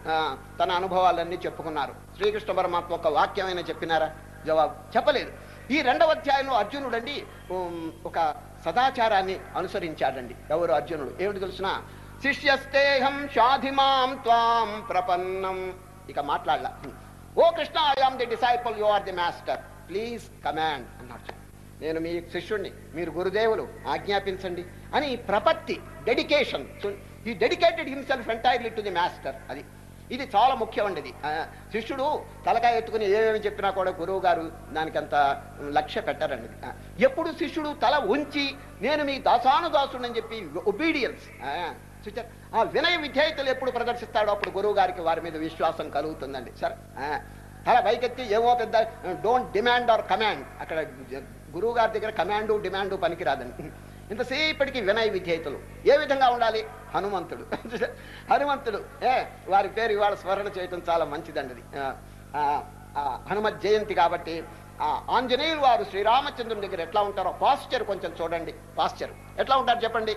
తన అనుభవాలన్నీ చెప్పుకున్నారు. శ్రీకృష్ణ పరమాత్మ ఒక వాక్యమైనా చెప్పినారా? జవాబు చెప్పలేదు. ఈ రెండవ అధ్యాయంలో అర్జునుడు అండి ఒక సదాచారాన్ని అనుసరించాడండి. ఎవరు అర్జునుడు? ఏమిటి తెలుసిన? శిష్యస్తేహం షాధిమాం త్వాం ప్రపన్నం. ఇక మాట్లాడలా. ఓ Krishna I am the disciple you are the master. Please command అన్నాడు నేను మీ శిష్యుణ్ణి మీరు గురుదేవులు ఆజ్ఞాపించండి అని ప్రపత్తి డెడికేషన్. ఈ dedicated himself entirely to the master అది ఇది చాలా ముఖ్యమండి ఆ, శిష్యుడు తలకాయ ఎత్తుకుని ఏమేమి చెప్పినా కూడా గురువు గారు దానికంత లక్ష్య పెట్టారండి. ఎప్పుడు శిష్యుడు తల ఉంచి నేను మీ దాసానుదాసుడు అని చెప్పి ఒబీడియన్స్ ఆ వినయ విధేయతలు ఎప్పుడు ప్రదర్శిస్తాడో అప్పుడు గురువు గారికి వారి మీద విశ్వాసం కలుగుతుందండి సరే ఆ, తల పైకెత్తి ఏమో పెద్ద డోంట్ డిమాండ్ ఆర్ కమాండ్ అక్కడ గురువు గారి దగ్గర కమాండు డిమాండు పనికిరాదండి. ఇంతసేపటికి వినయ విధేయతలు. ఏ విధంగా ఉండాలి? హనుమంతుడు. హనుమంతుడు ఏ వారి పేరు ఇవాళ స్మరణ చేయటం చాలా మంచిదండి హనుమత్ జయంతి కాబట్టి ఆ ఆంజనేయులు వారు శ్రీరామచంద్రుని దగ్గర ఎట్లా ఉంటారో పాశ్చర్ కొంచెం చూడండి. పాశ్చర్ ఎట్లా ఉంటారు చెప్పండి?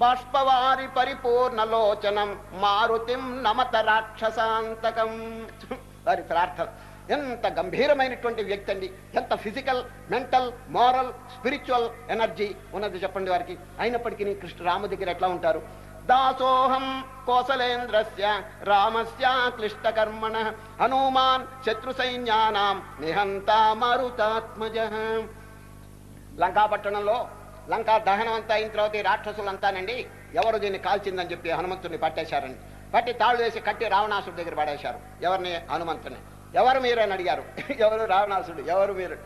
బాష్పవారి పరిపూర్ణలోచనం మారుతిం నమత రాక్షసాంతకం. వారి ప్రార్థన. ఎంత గంభీరమైనటువంటి వ్యక్తి అండి. ఎంత physical mental moral spiritual energy ఉన్నది చెప్పండి వారికి. అయినప్పటికీ కృష్ణ రామ దగ్గర ఎట్లా ఉంటారు? దాసోహం కోసలేంద్రస్య రామస్య క్లిష్టకర్మణ హనుమాన్ శత్రు సైన్యానాం నిహంతా మరుతాత్మజ. లంకాపట్టణంలో లంకా దహనం అంతా అయిన తర్వాత ఈ రాక్షసులంతానండి ఎవరు దీన్ని కాల్చిందని చెప్పి హనుమంతుడిని పట్టేశారండి. పట్టి తాళ్ళు వేసి కట్టి రావణాసుడి దగ్గర పడేశారు. ఎవరిని? హనుమంతుని. ఎవరు మీరని అడిగారు? ఎవరు రావణాసుడు? ఎవరు మీరు?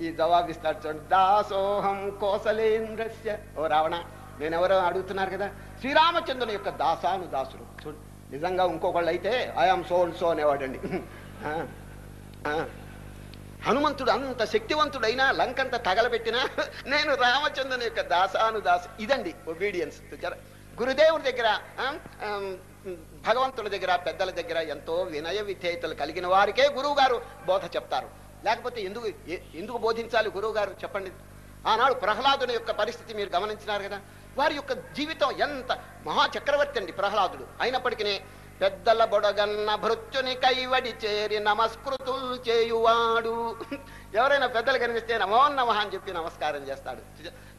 ఈ జవాబిస్తాడు చూడండి. దాసోహం కోసలేంద్రస్య. ఓ రావణ నేనెవరో అడుగుతున్నారు కదా? శ్రీరామచంద్రుని యొక్క దాసాను దాసుడు చూడు నిజంగా ఇంకొకళ్ళు అయితే ఐఆమ్ సో సో అనేవాడండి. ఆ, ఆ. హనుమంతుడు అంత శక్తివంతుడైనా లంకంత తగలబెట్టినా నేను రామచంద్రుని యొక్క దాసాను దాసు ఇదండి ఒబీడియన్స్ గురుదేవుడి దగ్గర భగవంతుల దగ్గర పెద్దల దగ్గర ఎంతో వినయ విధేయతలు కలిగిన వారికే గురువు గారు బోధ చెప్తారు. లేకపోతే ఎందుకు ఎందుకు బోధించాలి గురువు గారు చెప్పండి? ఆనాడు ప్రహ్లాదుని యొక్క పరిస్థితి మీరు గమనించినారు కదా? వారి యొక్క జీవితం ఎంత మహా చక్రవర్తి అండి ప్రహ్లాదుడు. అయినప్పటికీ పెద్దల బొడగన్న భృత్యుని కైవడి చేరి నమస్కృతులు చేయువాడు. ఎవరైనా పెద్దలు కనిపిస్తే నమో నమ అని చెప్పి నమస్కారం చేస్తాడు.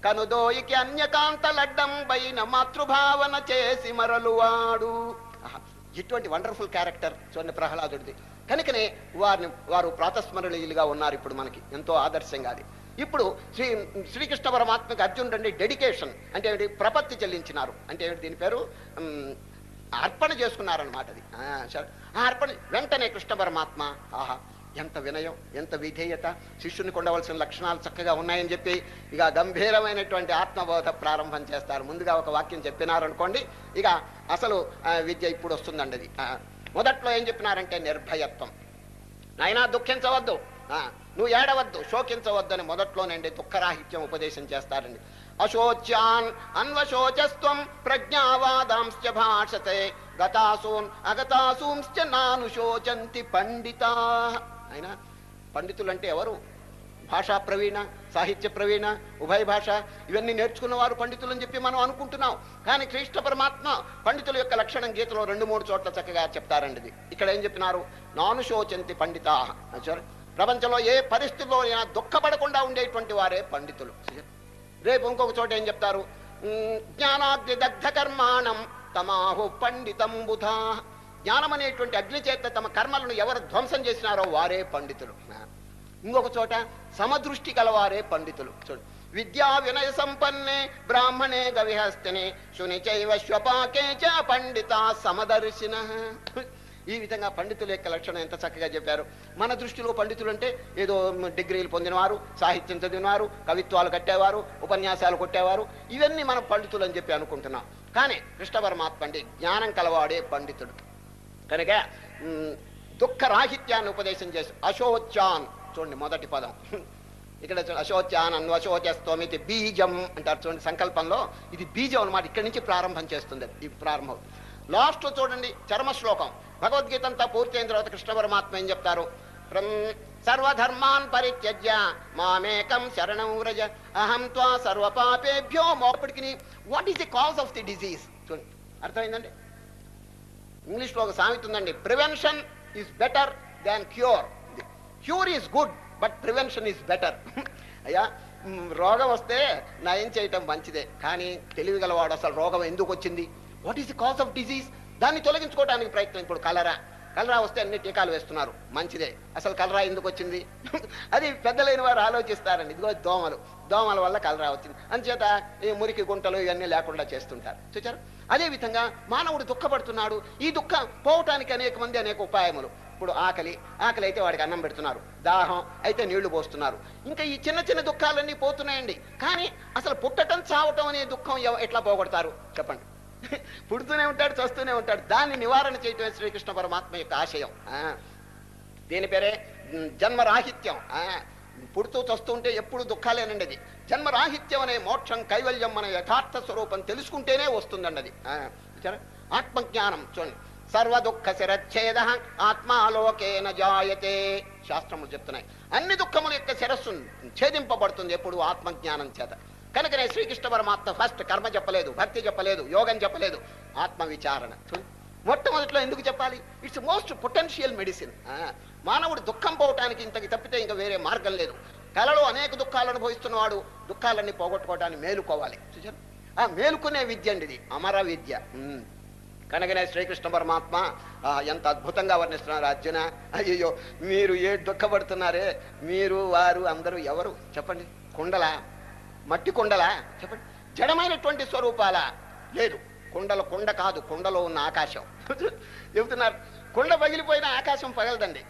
కనుదోయికి అన్యకాంత లడ్డం పైన మాతృభావన చేసి మరలువాడు. ఇటువంటి వండర్ఫుల్ క్యారెక్టర్ చూడండి ప్రహ్లాదుడిది. కనుకనే వారిని వారు ప్రాతస్మరణీయులుగా ఉన్నారు ఇప్పుడు మనకి. ఎంతో ఆదర్శంగా అది. ఇప్పుడు శ్రీ శ్రీకృష్ణ పరమాత్మకి అర్జునుడు అండి డెడికేషన్ అంటే ఏమిటి? ప్రపత్తి చెల్లించినారు. అంటే ఏమిటి? దీని పేరు అర్పణ చేసుకున్నారనమాట అది. సరే. ఆ అర్పణ వెంటనే కృష్ణ పరమాత్మ ఆహా ఎంత వినయం ఎంత విధేయత శిష్యుని కొండవలసిన లక్షణాలు చక్కగా ఉన్నాయని చెప్పి ఇక గంభీరమైనటువంటి ఆత్మబోధ ప్రారంభం చేస్తారు. ముందుగా ఒక వాక్యం చెప్పినారనుకోండి ఇక అసలు ఆ, విద్య ఇప్పుడు వస్తుందండి అది. మొదట్లో ఏం చెప్పినారంటే నిర్భయత్వం. నాయనా దుఃఖించవద్దు. ఆ, నువ్వు ఏడవద్దు శోకించవద్దు అని మొదట్లోనండి దుఃఖరాహిత్యం ఉపదేశం చేస్తారండి. అశోచ్యాన్ అన్వశోచస్వం ప్రజ్ఞావాదాంశ్చ భాషతే గతాసూన్ అగతాసూంశ్చ నాను శోచంతి పండితా. ఆయన పండితులు అంటే ఎవరు? భాషా ప్రవీణ సాహిత్య ప్రవీణ ఉభయ భాష ఇవన్నీ నేర్చుకున్నవారు పండితులు అని చెప్పి మనం అనుకుంటున్నాం. కానీ కృష్ణ పరమాత్మ పండితుల యొక్క లక్షణం గీతలో రెండు మూడు చోట్ల చక్కగా చెప్తారండి ఇక్కడ ఏం చెప్పినారు? నానుశోచంతి పండితా. ప్రపంచంలో ఏ పరిస్థితుల్లో అయినా దుఃఖపడకుండా ఉండేటువంటి వారే పండితులు. రేపు ఇంకొక చోట ఏం చెప్తారు? ఉమ్, జ్ఞానాగ్ని దగ్ధ కర్మాణం తమాహు పండితం బుధా. జ్ఞానం అనేటువంటి అగ్ని చేత తమ కర్మలను ఎవరు ధ్వంసం చేసినారో వారే పండితులు. ఇంకొక చోట సమదృష్టి కలవారే పండితులు. చూడు. విద్యా వినయ సంపన్నే బ్రాహ్మణే గవిహస్తనే శునిచైవ శ్వపాకే చ పండిత సమదర్శిన. ఈ విధంగా పండితుల యొక్క లక్షణం ఎంత చక్కగా చెప్పారు. మన దృష్టిలో పండితులు అంటే ఏదో డిగ్రీలు పొందినవారు సాహిత్యం చదివినవారు కవిత్వాలు కట్టేవారు ఉపన్యాసాలు కొట్టేవారు. ఇవన్నీ మనం పండితులు అని చెప్పి అనుకుంటున్నాం. కానీ కృష్ణ పరమాత్మ అంటే జ్ఞానం కలవాడే పండితుడు. కనుక దుఃఖరాహిత్యాన్ని దుఃఖ రాహిత్యాన్ని ఉపదేశం చేసి అశోచాన్ చూడండి మొదటి పదం. ఇక్కడ చూడండి అశోచాన్ అన్వశోచస్తోమితి బీజం అంటారు చూడండి సంకల్పంలో. ఇది బీజం అన్నమాట ఇక్కడి నుంచి ప్రారంభం చేస్తుంది. ఇది ప్రారంభం. లాస్ట్ చూడండి చర్మ శ్లోకం భగవద్గీత అంతా పూర్తయిన తర్వాత కృష్ణ పరమాత్మ ఏం చెప్తారు? సర్వధర్మాన్ పరిత్యజ్య మామేకం శరణం వ్రజ అహం త్వా సర్వపాపేభ్యో మోపటికి what is the cause of the disease చూడండి. అర్థమైందండి? ఇంగ్లీష్లో ఒక సామెత ఉందండి prevention is better than cure cure is good but prevention is better అయ్యా రోగం వస్తే నయం చేయటం మంచిదే కానీ తెలివి గలవాడు అసలు రోగం ఎందుకు వచ్చింది? What is the cause of disease దాన్ని తొలగించుకోవడానికి ప్రయత్నం ఇప్పుడు కలరా. కలరా వస్తే అన్ని టీకాలు వేస్తున్నారు. మంచిదే. అసలు కలరా ఎందుకు వచ్చింది? అది పెద్దలైన వారు ఆలోచిస్తారండి. ఇదిగో దోమలు. దోమల వల్ల కలరా వచ్చింది. అంచేత ఈ మురికి గుంటలు ఇవన్నీ లేకుండా చేస్తుంటారు. చూచారు అదే విధంగా మానవుడు దుఃఖపడుతున్నాడు. ఈ దుఃఖం పోవటానికి అనేక మంది అనేక ఉపాయములు. ఇప్పుడు ఆకలి. ఆకలి అయితే వాడికి అన్నం పెడుతున్నారు. దాహం అయితే నీళ్ళు పోస్తున్నారు. ఇంకా ఈ చిన్న చిన్న దుఃఖాలన్నీ పోతున్నాయండి. కానీ అసలు పుట్టటం చావటం అనే దుఃఖం ఎట్లా పోగొడతారు? చెప్పండి. పుడుతూనే ఉంటాడు చస్తూనే ఉంటాడు. దాన్ని నివారణ చేయటమే శ్రీకృష్ణ పరమాత్మ యొక్క ఆశయం. దీని పేరే జన్మరాహిత్యం. పుడుతూ చస్తుంటే ఎప్పుడు దుఃఖాలేనండి అది జన్మరాహిత్యం అనే మోక్షం కైవల్యం మన యథార్థ స్వరూపం తెలుసుకుంటేనే వస్తుందండి అది ఆ. ఆత్మజ్ఞానం. చూడండి. సర్వ దుఃఖ శిరచ్ఛేద ఆత్మాలోకేన జాయతే. శాస్త్రములు చెప్తున్నాయి. అన్ని దుఃఖముల యొక్క శిరస్సు ఛేదింపబడుతుంది ఎప్పుడు ఆత్మజ్ఞానం చేత. కనుకనే శ్రీకృష్ణ పరమాత్మ ఫస్ట్ కర్మ చెప్పలేదు భక్తి చెప్పలేదు యోగం చెప్పలేదు ఆత్మ విచారణ మొట్టమొదటిలో ఎందుకు చెప్పాలి? ఇట్స్ మోస్ట్ పొటెన్షియల్ మెడిసిన్ మానవుడు దుఃఖం పోవటానికి ఇంతకి తప్పితే ఇంకా వేరే మార్గం లేదు. కలలో అనేక దుఃఖాలు అనుభవిస్తున్నవాడు దుఃఖాలన్నీ పోగొట్టుకోవడానికి మేలుకోవాలి. చూసారు ఆ మేలుకునే విద్య అండి ఇది అమర విద్య. ఉమ్. కనుకనే శ్రీకృష్ణ పరమాత్మ ఆ, ఎంత అద్భుతంగా వర్ణిస్తున్నారు అర్జున. అయ్యో మీరు ఏ దుఃఖపడుతున్నారే? మీరు వారు అందరూ ఎవరు? చెప్పండి. కుండలా? మట్టి కుండలా? చెప్పండి. జడమైనటువంటి స్వరూపాల? లేదు. కుండల కుండ కాదు. కుండలో ఉన్న ఆకాశం. చెబుతున్నారు. కుండ పగిలిపోయిన ఆకాశం పగలదండి.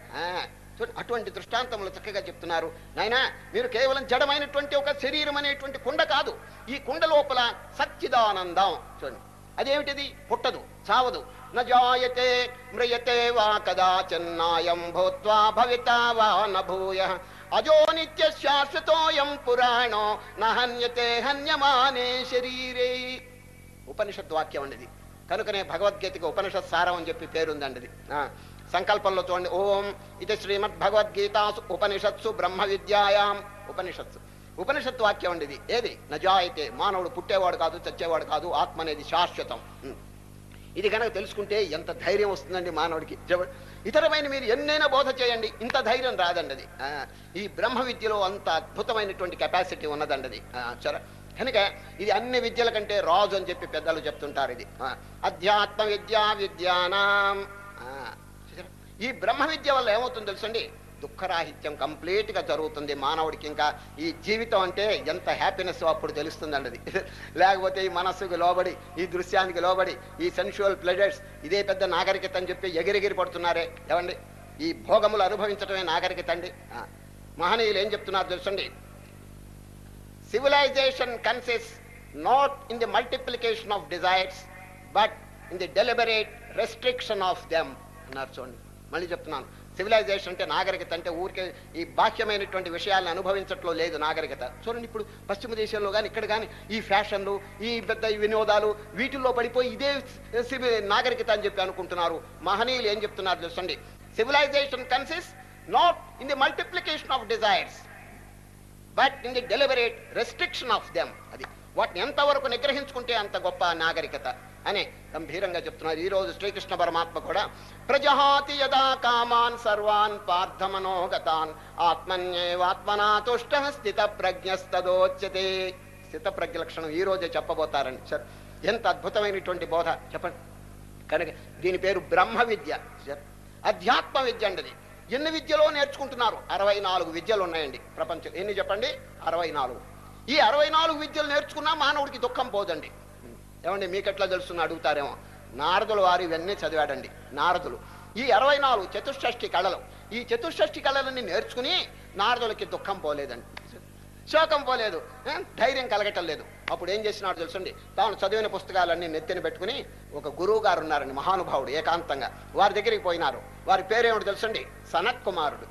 అటువంటి దృష్టాంతములు చక్కగా చెప్తున్నారు. నాయనా మీరు కేవలం జడమైనటువంటి ఒక శరీరం అనేటువంటి కుండ కాదు. ఈ కుండ లోపల సచ్చిదానందం. చూడండి. అదేమిటిది? పుట్టదు చావదు. నజాయతే మ్రియతే వా కదాచన్నాయం భూత్వా భవితా వా నూయ అజో నిత్య శాశ్వతోయం పురాణో నహన్యతే హన్యమానే శరీరే ఉపనిషత్ వాక్యం అండిది కనుకనే భగవద్గీతకి ఉపనిషత్ సారం అని చెప్పి పేరుందండిది. సంకల్పంలో చూడండి. ఓం ఇది శ్రీమద్ భగవద్గీతాసు ఉపనిషత్సు బ్రహ్మ విద్యాయాం ఉపనిషత్సు. ఉపనిషత్ వాక్యం అండి ఏది? నజాయితే. మానవుడు పుట్టేవాడు కాదు చచ్చేవాడు కాదు ఆత్మ అనేది శాశ్వతం. ఇది కనుక తెలుసుకుంటే ఎంత ధైర్యం వస్తుందండి మానవుడికి. ఇతరమైన మీరు ఎన్నైనా బోధ చేయండి. ఇంత ధైర్యం రాదండి అది ఈ బ్రహ్మ విద్యలో అంత అద్భుతమైనటువంటి కెపాసిటీ ఉన్నదండి అది సరే కనుక ఇది అన్ని విద్యల కంటే రాజు అని చెప్పి పెద్దలు చెప్తుంటారు ఇది. ఆ, అధ్యాత్మ విద్యా విద్యానాం. ఆ, ఈ బ్రహ్మ విద్య వల్ల ఏమవుతుందో తెలుసండి? దుఃఖరాహిత్యం కంప్లీట్గా జరుగుతుంది మానవుడికి ఇంకా. ఈ జీవితం అంటే ఎంత హ్యాపీనెస్ అప్పుడు తెలుస్తుందండి అది [LAUGHS] లేకపోతే ఈ మనస్సుకు లోబడి ఈ దృశ్యానికి లోబడి ఈ సెన్షువల్ ప్లెజర్స్ ఇదే పెద్ద నాగరికత అని చెప్పి ఎగిరెగిరి పడుతున్నారే. ఏమండి? ఈ భోగములు అనుభవించడమే నాగరికత అండి. మహనీయులు ఏం చెప్తున్నారు తెలుసండి? Civilisation consists not in the multiplication of desires but in the deliberate restriction of them అన్నారు చూడండి. మళ్ళీ చెప్తున్నాను. సివిలైజేషన్ అంటే నాగరికత అంటే ఊరికే ఈ బాహ్యమైనటువంటి విషయాలను అనుభవించట్లో లేదు నాగరికత. చూడండి ఇప్పుడు పశ్చిమ దేశంలో కానీ ఇక్కడ కానీ ఈ ఫ్యాషన్లు ఈ పెద్ద ఈ వినోదాలు వీటిల్లో పడిపోయి ఇదే సివి నాగరికత అని చెప్పి అనుకుంటున్నారు. మహనీయులు ఏం చెప్తున్నారు చూడండి civilisation consist not in the multiplication of desires but in the deliberate restriction of them అది. వాటిని ఎంతవరకు నిగ్రహించుకుంటే అంత గొప్ప నాగరికత. అని గంభీరంగా చెప్తున్నారు. ఈ రోజు శ్రీకృష్ణ పరమాత్మ కూడా ప్రజహాతి యదా కామాన్ సర్వాన్ పార్థమనోగతాన్ ఆత్మన్యేవాత్మనా తుష్ట స్థిత ప్రజ్ఞస్తదోచ్యతే స్థిత ప్రజ్ఞ లక్షణం ఈ రోజే చెప్పబోతారండి. సార్ ఎంత అద్భుతమైనటువంటి బోధ చెప్పండి. కనుక దీని పేరు బ్రహ్మ విద్య అధ్యాత్మ విద్య అండి అది. ఎన్ని విద్యలో నేర్చుకుంటున్నారు? అరవై నాలుగు విద్యలు ఉన్నాయండి ప్రపంచం ఎన్ని చెప్పండి? అరవై నాలుగు. ఈ అరవై నాలుగు విద్యలు నేర్చుకున్నా మానవుడికి దుఃఖం పోదండి. ఏమండి మీకెట్లా తెలుస్తున్నా అడుగుతారేమో. నారదుల వారు ఇవన్నీ చదివాడండి నారదులు. ఈ అరవై నాలుగు చతుష్షష్ఠి కళలు ఈ చతుష్షష్ఠి కళలన్నీ నేర్చుకుని నారదులకి దుఃఖం పోలేదండి. శోకం పోలేదు ధైర్యం కలగటం లేదు. అప్పుడు ఏం చేసినాడు తెలుసండి? తాను చదివిన పుస్తకాలన్నీ నెత్తిన పెట్టుకుని ఒక గురువు గారు ఉన్నారండి మహానుభావుడు ఏకాంతంగా. వారి దగ్గరికి పోయినారు. వారి పేరేమిటి తెలుసండి? సనత్ కుమారుడు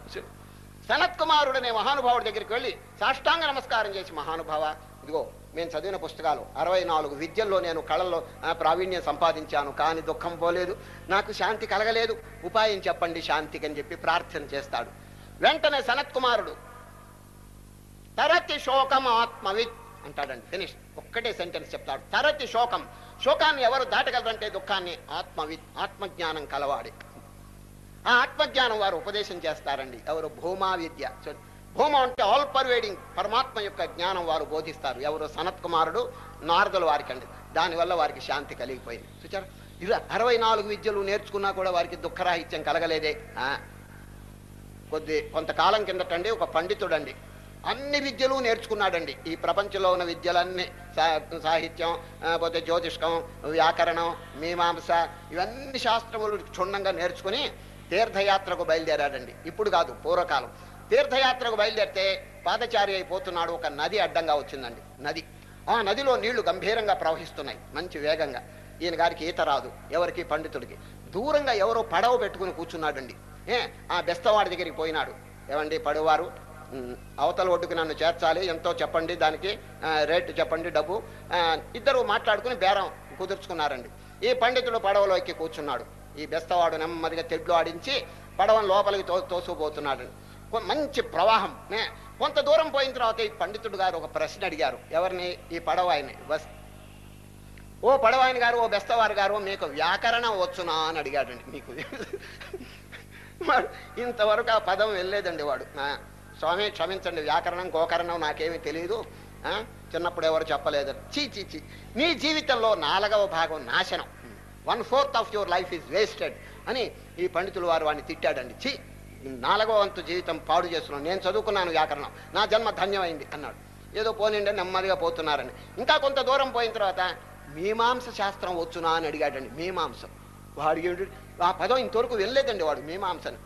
సనత్ కుమారుడు అనే మహానుభావుడి దగ్గరికి వెళ్ళి సాష్టాంగ నమస్కారం చేసి మహానుభావ ఇదిగో మేము చదివిన పుస్తకాలు. అరవై నాలుగు విద్యల్లో నేను కళల్లో ప్రావీణ్యం సంపాదించాను. కానీ దుఃఖం పోలేదు. నాకు శాంతి కలగలేదు. ఉపాయం చెప్పండి శాంతికి అని చెప్పి ప్రార్థన చేస్తాడు. వెంటనే సనత్ కుమారుడు తరతి శోకం ఆత్మవిత్ అంటాడండి. ఫినిష్. ఒక్కటే సెంటెన్స్ చెప్తాడు. తరతి శోకం. శోకాన్ని ఎవరు దాటగలరంటే దుఃఖాన్ని ఆత్మవిత్ ఆత్మజ్ఞానం కలవాడి. ఆ ఆత్మజ్ఞానం వారు ఉపదేశం చేస్తారండి. ఎవరు భూమా విద్య. భూమ అంటే ఆల్ పర్వేడింగ్ పరమాత్మ యొక్క జ్ఞానం వారు బోధిస్తారు. ఎవరు సనత్ కుమారుడు నారదుల వారికి అండి. దానివల్ల వారికి శాంతి కలిగిపోయింది. చూచారు ఇది అరవై నాలుగు విద్యలు నేర్చుకున్నా కూడా వారికి దుఃఖరాహిత్యం కలగలేదే. కొద్ది కొంతకాలం కిందటండి ఒక పండితుడండి. అన్ని విద్యలు నేర్చుకున్నాడండి. ఈ ప్రపంచంలో ఉన్న విద్యలన్నీ సా- సాహిత్యం పోతే జ్యోతిష్కం వ్యాకరణం మీమాంస ఇవన్నీ శాస్త్రములు క్షుణ్ణంగా నేర్చుకుని తీర్థయాత్రకు బయలుదేరాడండి. ఇప్పుడు కాదు పూర్వకాలం. తీర్థయాత్రకు బయలుదేరితే పాదచారి అయిపోతున్నాడు ఒక నది అడ్డంగా వచ్చిందండి. నది. ఆ నదిలో నీళ్ళు గంభీరంగా ప్రవహిస్తున్నాయి. మంచి వేగంగా. ఈయన గారికి ఈత రాదు. ఎవరికి పండితుడికి. దూరంగా ఎవరో పడవ పెట్టుకుని కూర్చున్నాడండి. ఏ ఆ బెస్తవాడి దగ్గరికి పోయినాడు. ఏమండి పడవారు? అవతల ఒడ్డుకు నన్ను చేర్చాలి. ఎంతో చెప్పండి దానికి. రేటు చెప్పండి డబ్బు. ఇద్దరు మాట్లాడుకుని బేరం కుదుర్చుకున్నారండి. ఈ పండితుడు పడవలో ఎక్కి కూర్చున్నాడు. ఈ బెస్తవాడు నెమ్మదిగా తెడ్లు ఆడించి పడవను లోపలికి తో తోసుకుపోతున్నాడు. కొ- మంచి ప్రవాహం కొంత దూరం పోయిన తర్వాత ఈ పండితుడు గారు ఒక ప్రశ్న అడిగారు. ఎవరిని? ఈ పడవ ఆయన బస్ ఓ పడవాయన గారు ఓ బెస్తవారు గారు మీకు వ్యాకరణం వచ్చునా అని అడిగాడండి. మీకు [LAUGHS] ఇంతవరకు ఆ పదం వెళ్ళలేదండి వాడు. ఆ, స్వామి క్షమించండి వ్యాకరణం గోకరణం నాకేమీ తెలియదు ఆ, చిన్నప్పుడు ఎవరు చెప్పలేదు. చీ చీ చీ నీ జీవితంలో నాలుగవ భాగం నాశనం. One fourth of your life is wasted అని ఈ పండితులు వారు వాడిని తిట్టాడండి. చీ నాలుగవ వంతు జీవితం పాడు చేస్తున్నాను నేను చదువుకున్నాను వ్యాకరణం నా జన్మ ధన్యమైంది అన్నాడు. ఏదో పోనిండే నెమ్మదిగా పోతున్నారని. ఇంకా కొంత దూరం పోయిన తర్వాత మీమాంస శాస్త్రం వచ్చునా అని అడిగాడండి. మీమాంసం వాడు ఆ పదం ఇంతవరకు వెళ్ళలేదండి వాడు మీమాంసని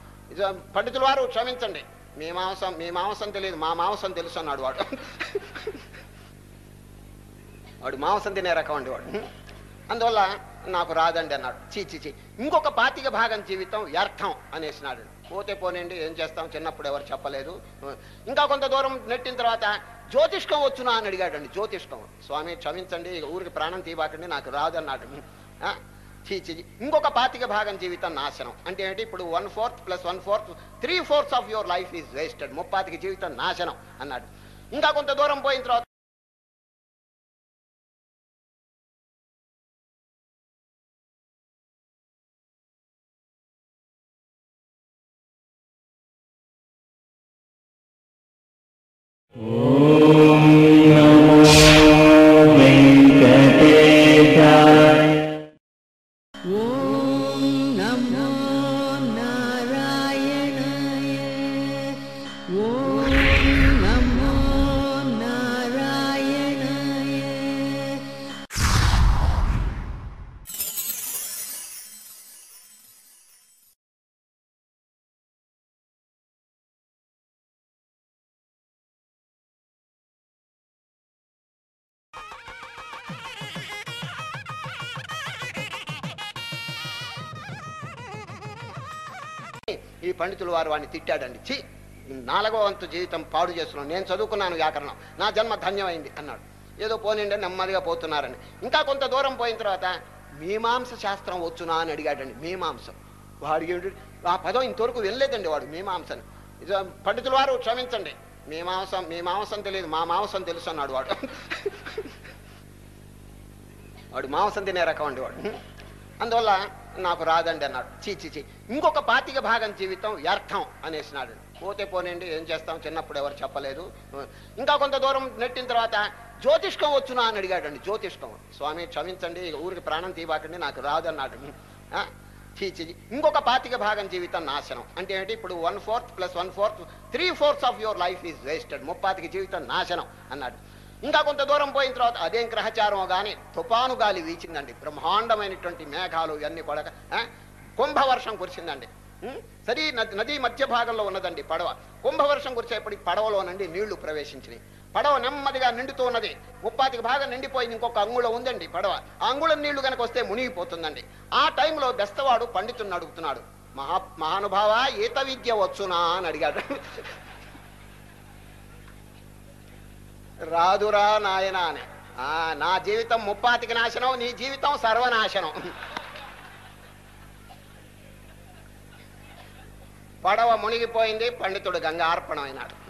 పండితుల వారు క్షమించండి. మీమాంసం మీమాంసం మీ మాంసం తెలియదు. మా మాంసం తెలుసు అన్నాడు వాడు. వాడు మాంసం తినే రకం అండి వాడు. అందువల్ల నాకు రాదండి అన్నాడు. చీ ఇంకొక పాతిక భాగం జీవితం వ్యర్థం అనేసినాడు పోతే పోనండి ఏం చేస్తాం? చిన్నప్పుడు ఎవరు చెప్పలేదు. ఇంకా కొంత దూరం నెట్టిన తర్వాత జ్యోతిష్కం వచ్చునా అని అడిగాడండి జ్యోతిష్కం. స్వామి క్షమించండి ఊరికి ప్రాణం తీయబాకండి నాకు రాదన్నాడు అన్నాడు. చీ ఇంకొక పాతిక భాగం జీవితం నాశనం. అంటే ఏంటి? ఇప్పుడు one fourth plus one fourth three fourths of your life is wasted ముప్పాతికి జీవితం నాశనం అన్నాడు. ఇంకా కొంత దూరం పోయిన తర్వాత ॐ नमो పండితులు వారు వాడిని తిట్టాడండి. ఛీ నాలుగవ వంతు జీవితం పాడు చేస్తున్నాను నేను చదువుకున్నాను వ్యాకరణం. నా జన్మ ధన్యమైంది అన్నాడు. ఏదో పోనిండే నెమ్మదిగా పోతున్నారని. ఇంకా కొంత దూరం పోయిన తర్వాత మీమాంస శాస్త్రం వచ్చునా? అని అడిగాడండి. మీమాంసం వాడు ఏమిటి? ఆ పదం ఇంతవరకు వెళ్ళలేదండి వాడు మీమాంసని పండితుల వారు క్షమించండి. మీ మాంసం మీ మాంసం తెలియదు. మా మాంసం తెలుసు అన్నాడు వాడు. [LAUGHS] వాడు మాంసం తినే రకం అండి వాడు. అందువల్ల నాకు రాదండి అన్నాడు. చీ చీ ఇంకొక పాతిక భాగం జీవితం వ్యర్థం అనేసినాడు. పోతే పోనండి ఏం చేస్తాం? చిన్నప్పుడు ఎవరు చెప్పలేదు. ఇంకా కొంత దూరం నెట్టిన తర్వాత జ్యోతిష్కం వచ్చునా అని అడిగాడండి. జ్యోతిష్కం. స్వామి క్షమించండి ఊరికి ప్రాణం తీబాకండి నాకు రాదన్నాడు. ఆ? చీ ఇంకొక పాతిక భాగం జీవితం నాశనం. అంటే ఏంటి? ఇప్పుడు one fourth plus one fourth three fourths of your life is wasted ముప్పాతికి జీవితం నాశనం అన్నాడు. ఇంకా కొంత దూరం పోయిన తర్వాత అదేం గ్రహచారమో కానీ తుపాను గాలి వీచిందండి. బ్రహ్మాండమైనటువంటి మేఘాలు ఇవన్నీ కూడా కుంభవర్షం కురిసిందండి. ఉం? సరీ నది నదీ మధ్య భాగంలో ఉన్నదండి పడవ. కుంభవర్షం కురిసేపటికి పడవలోనండి నీళ్ళు ప్రవేశించినాయి పడవ నెమ్మదిగా నిండుతూ ఉన్నది. ముప్పాతికి భాగం నిండిపోయింది ఇంకొక అంగుళం ఉందండి పడవ. ఆ అంగుళం నీళ్ళు కనుక వస్తే మునిగిపోతుందండి. ఆ టైంలో బెస్తవాడు పండితుని అడుగుతున్నాడు. మహా మహానుభావ ఈత విద్య వచ్చునా అని అడిగాడు. రాదురా నాయన అని. నా జీవితం ముప్పాతికి నాశనం నీ జీవితం సర్వనాశనం. పడవ మునిగిపోయింది పండితుడు గంగార్పణం అయినాడు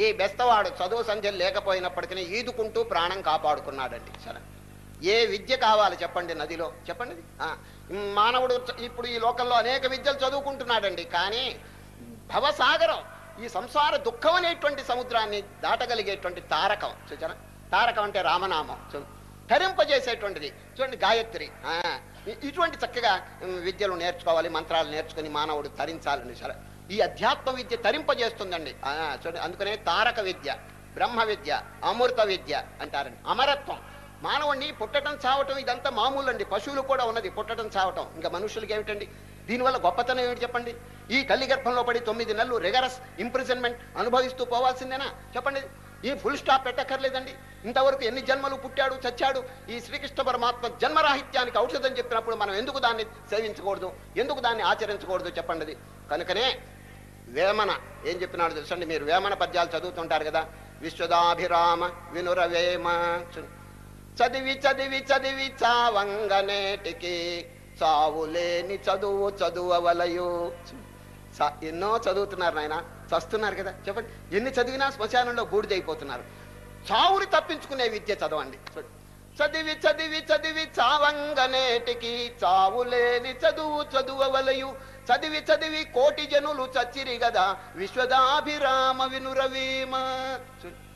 ఈ బెస్తవాడు చదువు సంధ్యలు లేకపోయినప్పటికీ ఈదుకుంటూ ప్రాణం కాపాడుకున్నాడండి. సరే. ఏ విద్య కావాలి చెప్పండి నదిలో? చెప్పండి. మానవుడు ఇప్పుడు ఈ లోకంలో అనేక విద్యలు చదువుకుంటున్నాడండి. కానీ భవసాగరం ఈ సంసార దుఃఖం అనేటువంటి సముద్రాన్ని దాటగలిగేటువంటి తారకం. చూచారా తారకం అంటే రామనామం. చూ తరింపజేసేటువంటిది చూడండి గాయత్రి. ఆ, ఇటువంటి చక్కగా విద్యలు నేర్చుకోవాలి మంత్రాలు నేర్చుకుని మానవుడు తరించాలని సరే ఈ అధ్యాత్మ విద్య తరింపజేస్తుందండి. చూడండి అందుకనే తారక విద్య బ్రహ్మ విద్య అమృత విద్య అంటారండి. అమరత్వం. మానవుడిని పుట్టడం చావటం ఇదంతా మామూలు అండి పశువులు కూడా ఉన్నది పుట్టడం చావటం. ఇంకా మనుషులకి ఏమిటండి? దీనివల్ల గొప్పతనం ఏమిటి చెప్పండి? ఈ తల్లి గర్భంలో పడి తొమ్మిది నెలలు రెగరస్ ఇంప్రిజన్మెంట్ అనుభవిస్తూ పోవాల్సిందేనా? చెప్పండి. ఈ ఫుల్ స్టాప్ పెట్టక్కర్లేదండి. ఇంతవరకు ఎన్ని జన్మలు పుట్టాడు చచ్చాడు? ఈ శ్రీకృష్ణ పరమాత్మ జన్మరాహిత్యానికి ఔషధం చెప్పినప్పుడు మనం ఎందుకు దాన్ని సేవించకూడదు? ఎందుకు దాన్ని ఆచరించకూడదు చెప్పండి కనుకనే వేమన ఏం చెప్పినాడు తెలుసండి మీరు? వేమన పద్యాలు చదువుతుంటారు కదా? విశ్వదాభిరామ వినురవేమ చు- చదివి చదివి చదివి చావంగనేటికి చావులేని చదువు చదువవలయు. ఎన్నో చదువుతున్నారు నాయన. చస్తున్నారు కదా. చెప్పండి. ఎన్ని చదివినా శ్మశానంలో బూడిదైపోతున్నారు చావుని తప్పించుకునే విద్య చదవండి. చదివి చదివి చదివి చావంగనేటికి చావులేని చదువు చదువవలయు. చదివి చదివి కోటి జనులు చచ్చిరి గదా. విశ్వదాభిరామ వినురవీమ.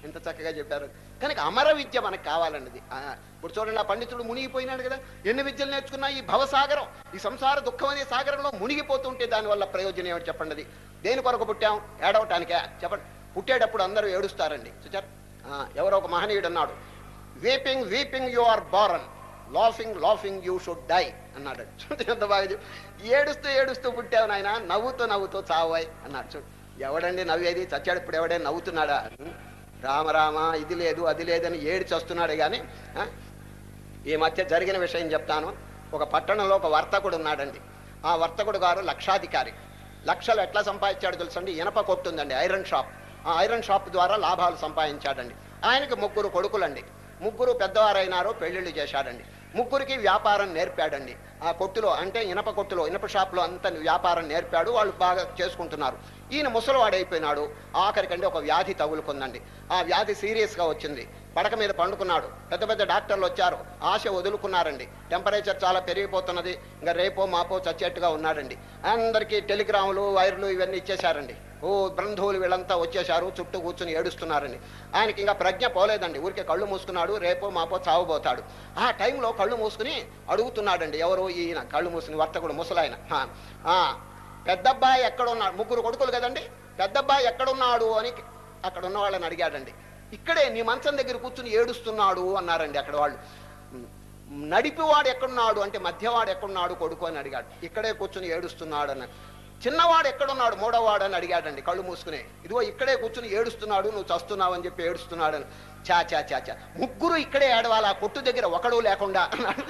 ఎంత చక్కగా చెప్పారు. కనుక అమర విద్య మనకు కావాలన్నది. ఆ, ఇప్పుడు చూడండి ఆ పండితుడు మునిగిపోయినాడు కదా. ఎన్ని విద్యలు నేర్చుకున్నా? ఈ భవసాగరం ఈ సంసార దుఃఖం అనే సాగరంలో మునిగిపోతుంటే దానివల్ల ప్రయోజనం ఏమిటి చెప్పండి దేని కొరకు పుట్టాం? ఏడవటానికే? చెప్పండి. పుట్టేటప్పుడు అందరూ ఏడుస్తారండి. చూచారు ఆ, ఎవరో ఒక మహనీయుడు అన్నాడు weeping weeping you are barren laughing laughing you should die అన్నాడు. చూడండి ఎంత బాగా ఏడుస్తూ ఏడుస్తూ పుట్టావు నాయన. నవ్వుతూ నవ్వుతూ చావాయి అన్నాడు. చూడు ఎవడండి నవ్వేది? చచ్చాడు ఇప్పుడు ఎవడే నవ్వుతున్నాడా? రామ రామ ఇది లేదు అది లేదని ఏడ్చొస్తున్నాడు కానీ ఆ? ఈ మధ్య జరిగిన విషయం చెప్తాను. ఒక పట్టణంలో ఒక వర్తకుడు ఉన్నాడండి. ఆ వర్తకుడు గారు లక్షాధికారి. లక్షలు ఎట్లా సంపాదించాడు తెలుసండి? ఇనప కొట్టుందండి ఐరన్ షాప్. ఆ ఐరన్ షాప్ ద్వారా లాభాలు సంపాదించాడండి. ఆయనకి ముగ్గురు కొడుకులండి. ముగ్గురు పెద్దవారైనారో పెళ్ళిళ్ళు చేశాడండి. ముగ్గురికి వ్యాపారం నేర్పాడండి. ఆ కొట్టులో అంటే ఇనప కొట్టులో ఇనప షాప్లో అంత వ్యాపారం నేర్పాడు వాళ్ళు బాగా చేసుకుంటున్నారు. ఈయన ముసలివాడైపోయినాడు. ఆఖరికండి ఒక వ్యాధి తగులుకుందండి. ఆ వ్యాధి సీరియస్గా వచ్చింది. పడక మీద పండుకున్నాడు. పెద్ద పెద్ద డాక్టర్లు వచ్చారు. ఆశ వదులుకున్నారండి. టెంపరేచర్ చాలా పెరిగిపోతున్నది. ఇంకా రేపో మాపో చచ్చేట్టుగా ఉన్నాడండి. అందరికీ టెలిగ్రాములు వైర్లు ఇవన్నీ ఇచ్చేశారండి. ఓ బంధువులు వీళ్ళంతా వచ్చేశారు. చుట్టూ కూర్చుని ఏడుస్తున్నారండి. ఆయనకి ఇంకా ప్రజ్ఞ పోలేదండి. ఊరికే కళ్ళు మూసుకున్నాడు. రేపో మాపో చావబోతాడు. ఆ టైంలో కళ్ళు మూసుకుని అడుగుతున్నాడండి. ఎవరు ఈయన కళ్ళు మూసుకుని వర్తకుడు ముసలాయన. ఆ, ఆ, పెద్దబ్బాయి ఎక్కడున్నాడు? ముగ్గురు కొడుకులు కదండి. పెద్దబ్బాయి ఎక్కడున్నాడు అని అక్కడ ఉన్న వాళ్ళని అడిగాడండి. ఇక్కడే నీ మంచం దగ్గర కూర్చుని ఏడుస్తున్నాడు అన్నారండి అక్కడ వాళ్ళు. నడిపివాడు ఎక్కడున్నాడు అంటే మధ్యవాడు ఎక్కడున్నాడు కొడుకు అని అడిగాడు. ఇక్కడే కూర్చుని ఏడుస్తున్నాడు అన్న. చిన్నవాడు ఎక్కడున్నాడు? మూడోవాడు అని అడిగాడండి కళ్ళు మూసుకునే. ఇదిగో ఇక్కడే కూర్చుని ఏడుస్తున్నాడు నువ్వు చస్తున్నావు అని చెప్పి ఏడుస్తున్నాడు అని. చా చా చా చా ముగ్గురు ఇక్కడే ఏడవాలి ఆ కొట్టు దగ్గర ఒకడు లేకుండా అన్నాడు.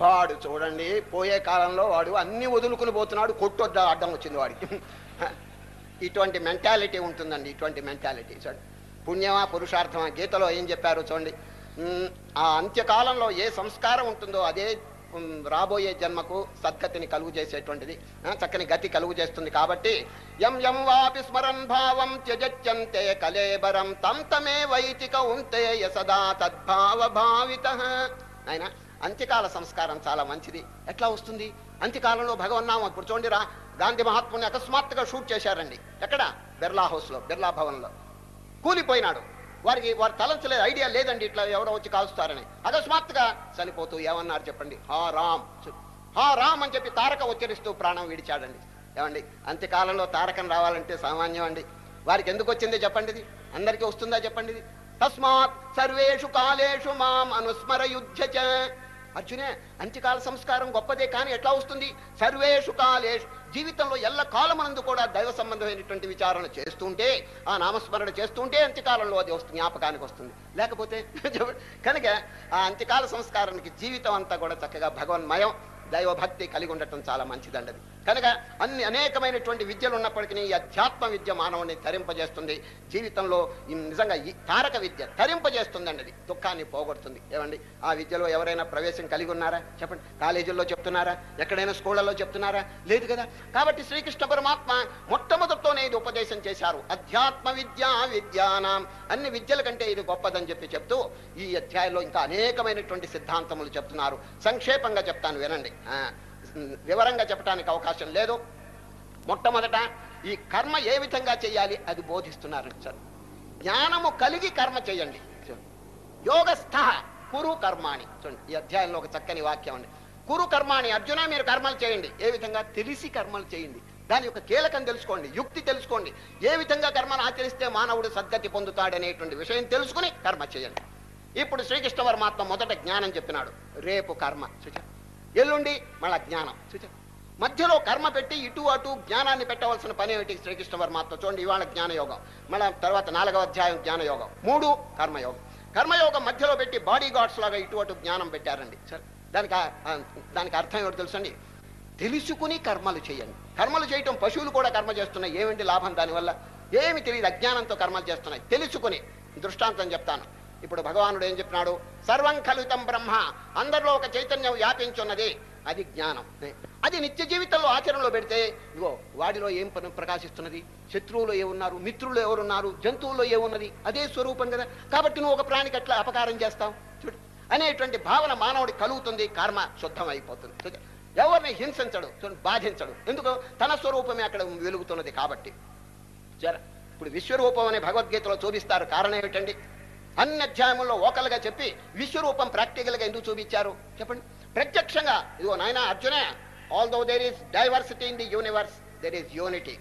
వాడు చూడండి పోయే కాలంలో వాడు అన్ని వదులుకుని పోతున్నాడు కొట్టు అడ్డం వచ్చింది వాడికి. [LAUGHS] ఇటువంటి మెంటాలిటీ ఉంటుందండి ఇటువంటి మెంటాలిటీ. చూడండి పుణ్యమా పురుషార్థమా గీతలో ఏం చెప్పారు చూడండి. ఆ అంత్యకాలంలో ఏ సంస్కారం ఉంటుందో అదే రాబోయే జన్మకు సద్గతిని కలుగు చేసేటువంటిది. చక్కని గతి కలుగు చేస్తుంది కాబట్టి ఎం ఎం వాపి స్మరన్ భావం త్యజత్యంతే కలేబరం తం తమే వైతిక ఉంటే యసదా తద్భావ భావిత ఆయన అంత్యకాల సంస్కారం చాలా మంచిది. ఎట్లా వస్తుంది? అంత్యకాలంలో భగవన్నామం ఇప్పుడు చూడండిరా గాంధీ మహాత్ముని అకస్మాత్తుగా షూట్ చేశారండి. ఎక్కడ? బిర్లా హౌస్లో బిర్లా భవన్లో. కూలిపోయినాడు. వారికి వారు తలంచలేదు ఐడియా లేదండి ఇట్లా ఎవరో వచ్చి కాలుస్తారని. అకస్మాత్తుగా చనిపోతూ ఏమన్నారు చెప్పండి? హా రామ్ హా రామ్ అని చెప్పి తారక ఉచ్చరిస్తూ ప్రాణం విడిచాడండి. ఏమండి? అంత్యకాలంలో తారకం రావాలంటే సామాన్యం అండి. వారికి ఎందుకు వచ్చింది చెప్పండి ఇది? అందరికీ వస్తుందా చెప్పండి ఇది? తస్మాత్ సర్వేషు కాలేషు మాం అనుస్మర యుద్ధ అర్జునే అంత్యకాల సంస్కారం గొప్పదే కానీ ఎట్లా వస్తుంది? సర్వేషు కాలేషు. జీవితంలో ఎల్ల కాలమనందు కూడా దైవ సంబంధమైనటువంటి విచారణ చేస్తుంటే ఆ నామస్మరణ చేస్తుంటే అంత్యకాలంలో అది వస్తుంది జ్ఞాపకానికి వస్తుంది. లేకపోతే [LAUGHS] కనుక ఆ అంత్యకాల సంస్కారానికి జీవితం అంతా కూడా చక్కగా భగవన్మయం. దైవభక్తి కలిగి ఉండటం చాలా మంచిదండి అది కనుక అన్ని అనేకమైనటువంటి విద్యలు ఉన్నప్పటికీ ఈ అధ్యాత్మ విద్య మానవుని తరింపజేస్తుంది. జీవితంలో నిజంగా ఈ తారక విద్య తరింపజేస్తుందండి అది దుఃఖాన్ని పోగొడుతుంది. ఏమండి? ఆ విద్యలో ఎవరైనా ప్రవేశం కలిగి ఉన్నారా చెప్పండి. కాలేజీల్లో చెప్తున్నారా? ఎక్కడైనా స్కూళ్ళలో చెప్తున్నారా? లేదు కదా? కాబట్టి శ్రీకృష్ణ పరమాత్మ మొట్టమొదటితోనే ఇది ఉపదేశం చేశారు. అధ్యాత్మ విద్య విద్యానాం. అన్ని విద్యల కంటే ఇది గొప్పదని చెప్పి చెప్తూ ఈ అధ్యాయంలో ఇంకా అనేకమైనటువంటి సిద్ధాంతములు చెప్తున్నారు. సంక్షేపంగా చెప్తాను వినండి. వివరంగా చెప్పడానికి అవకాశం లేదు. మొట్టమొదట ఈ కర్మ ఏ విధంగా చేయాలి అది బోధిస్తున్నారు సార్. జ్ఞానము కలిగి కర్మ చేయండి. యోగస్థ కురు కర్మాణి. చూడండి ఈ అధ్యాయంలో ఒక చక్కని వాక్యం అండి కురు కర్మాణి అర్జున మీరు కర్మలు చేయండి. ఏ విధంగా? తెలిసి కర్మలు చేయండి. దాని యొక్క కీలకం తెలుసుకోండి యుక్తి తెలుసుకోండి. ఏ విధంగా కర్మను ఆచరిస్తే మానవుడు సద్గతి పొందుతాడనేటువంటి విషయం తెలుసుకుని కర్మ చేయండి. ఇప్పుడు శ్రీకృష్ణ పరమాత్మ మొదట జ్ఞానం చెప్పినాడు. రేపు కర్మ. చూచారు ఎల్లుండి మళ్ళా జ్ఞానం. చూచారు మధ్యలో కర్మ పెట్టి ఇటు అటు జ్ఞానాన్ని పెట్టవలసిన పని ఏమిటి శ్రీకృష్ణ పరమాత్మ చూడండి ఇవాళ జ్ఞానయోగం. మళ్ళా తర్వాత నాలుగవ అధ్యాయం జ్ఞానయోగం. మూడు కర్మయోగం. కర్మయోగం మధ్యలో పెట్టి బాడీ గార్డ్స్ లాగా ఇటు అటు జ్ఞానం పెట్టారండి. సరే దానికి దానికి అర్థం ఏమిటి తెలుసండి? తెలుసుకుని కర్మలు చేయండి. కర్మలు చేయటం పశువులు కూడా కర్మ చేస్తున్నాయి. ఏమిటి లాభం దానివల్ల? ఏమి తెలియదు అజ్ఞానంతో కర్మలు చేస్తున్నాయి. తెలుసుకుని దృష్టాంతం చెప్తాను. ఇప్పుడు భగవానుడు ఏం చెప్పినాడు సర్వం కలుతం బ్రహ్మ. అందరిలో ఒక చైతన్యం వ్యాపించున్నది. అది జ్ఞానం. అది నిత్య జీవితంలో ఆచరణలో పెడితే ఇగో వాడిలో ఏం ప్రకాశిస్తున్నది? శత్రువులో ఏమున్నారు? మిత్రులు ఎవరున్నారు? జంతువుల్లో ఏమున్నది? అదే స్వరూపం కదా. కాబట్టి నువ్వు ఒక ప్రాణికి ఎట్లా అపకారం చేస్తావు? చూడు. అనేటువంటి భావన మానవుడి కలుగుతుంది కర్మ శుద్ధం అయిపోతుంది. ఎవరిని హింసించడు బాధించడు. ఎందుకు? తన స్వరూపమే అక్కడ వెలుగుతున్నది కాబట్టి. జర. ఇప్పుడు విశ్వరూపం అనే భగవద్గీతలో చూపిస్తారు. కారణం ఏమిటండి? అన్ని అధ్యాయముల్లో ఓకలుగా చెప్పి విశ్వరూపం ప్రాక్టికల్గా ఎందుకు చూపించారు? చెప్పండి. ప్రత్యక్షంగా ఇదిగో నాయన అర్జునే although there is diversity in the universe there is unity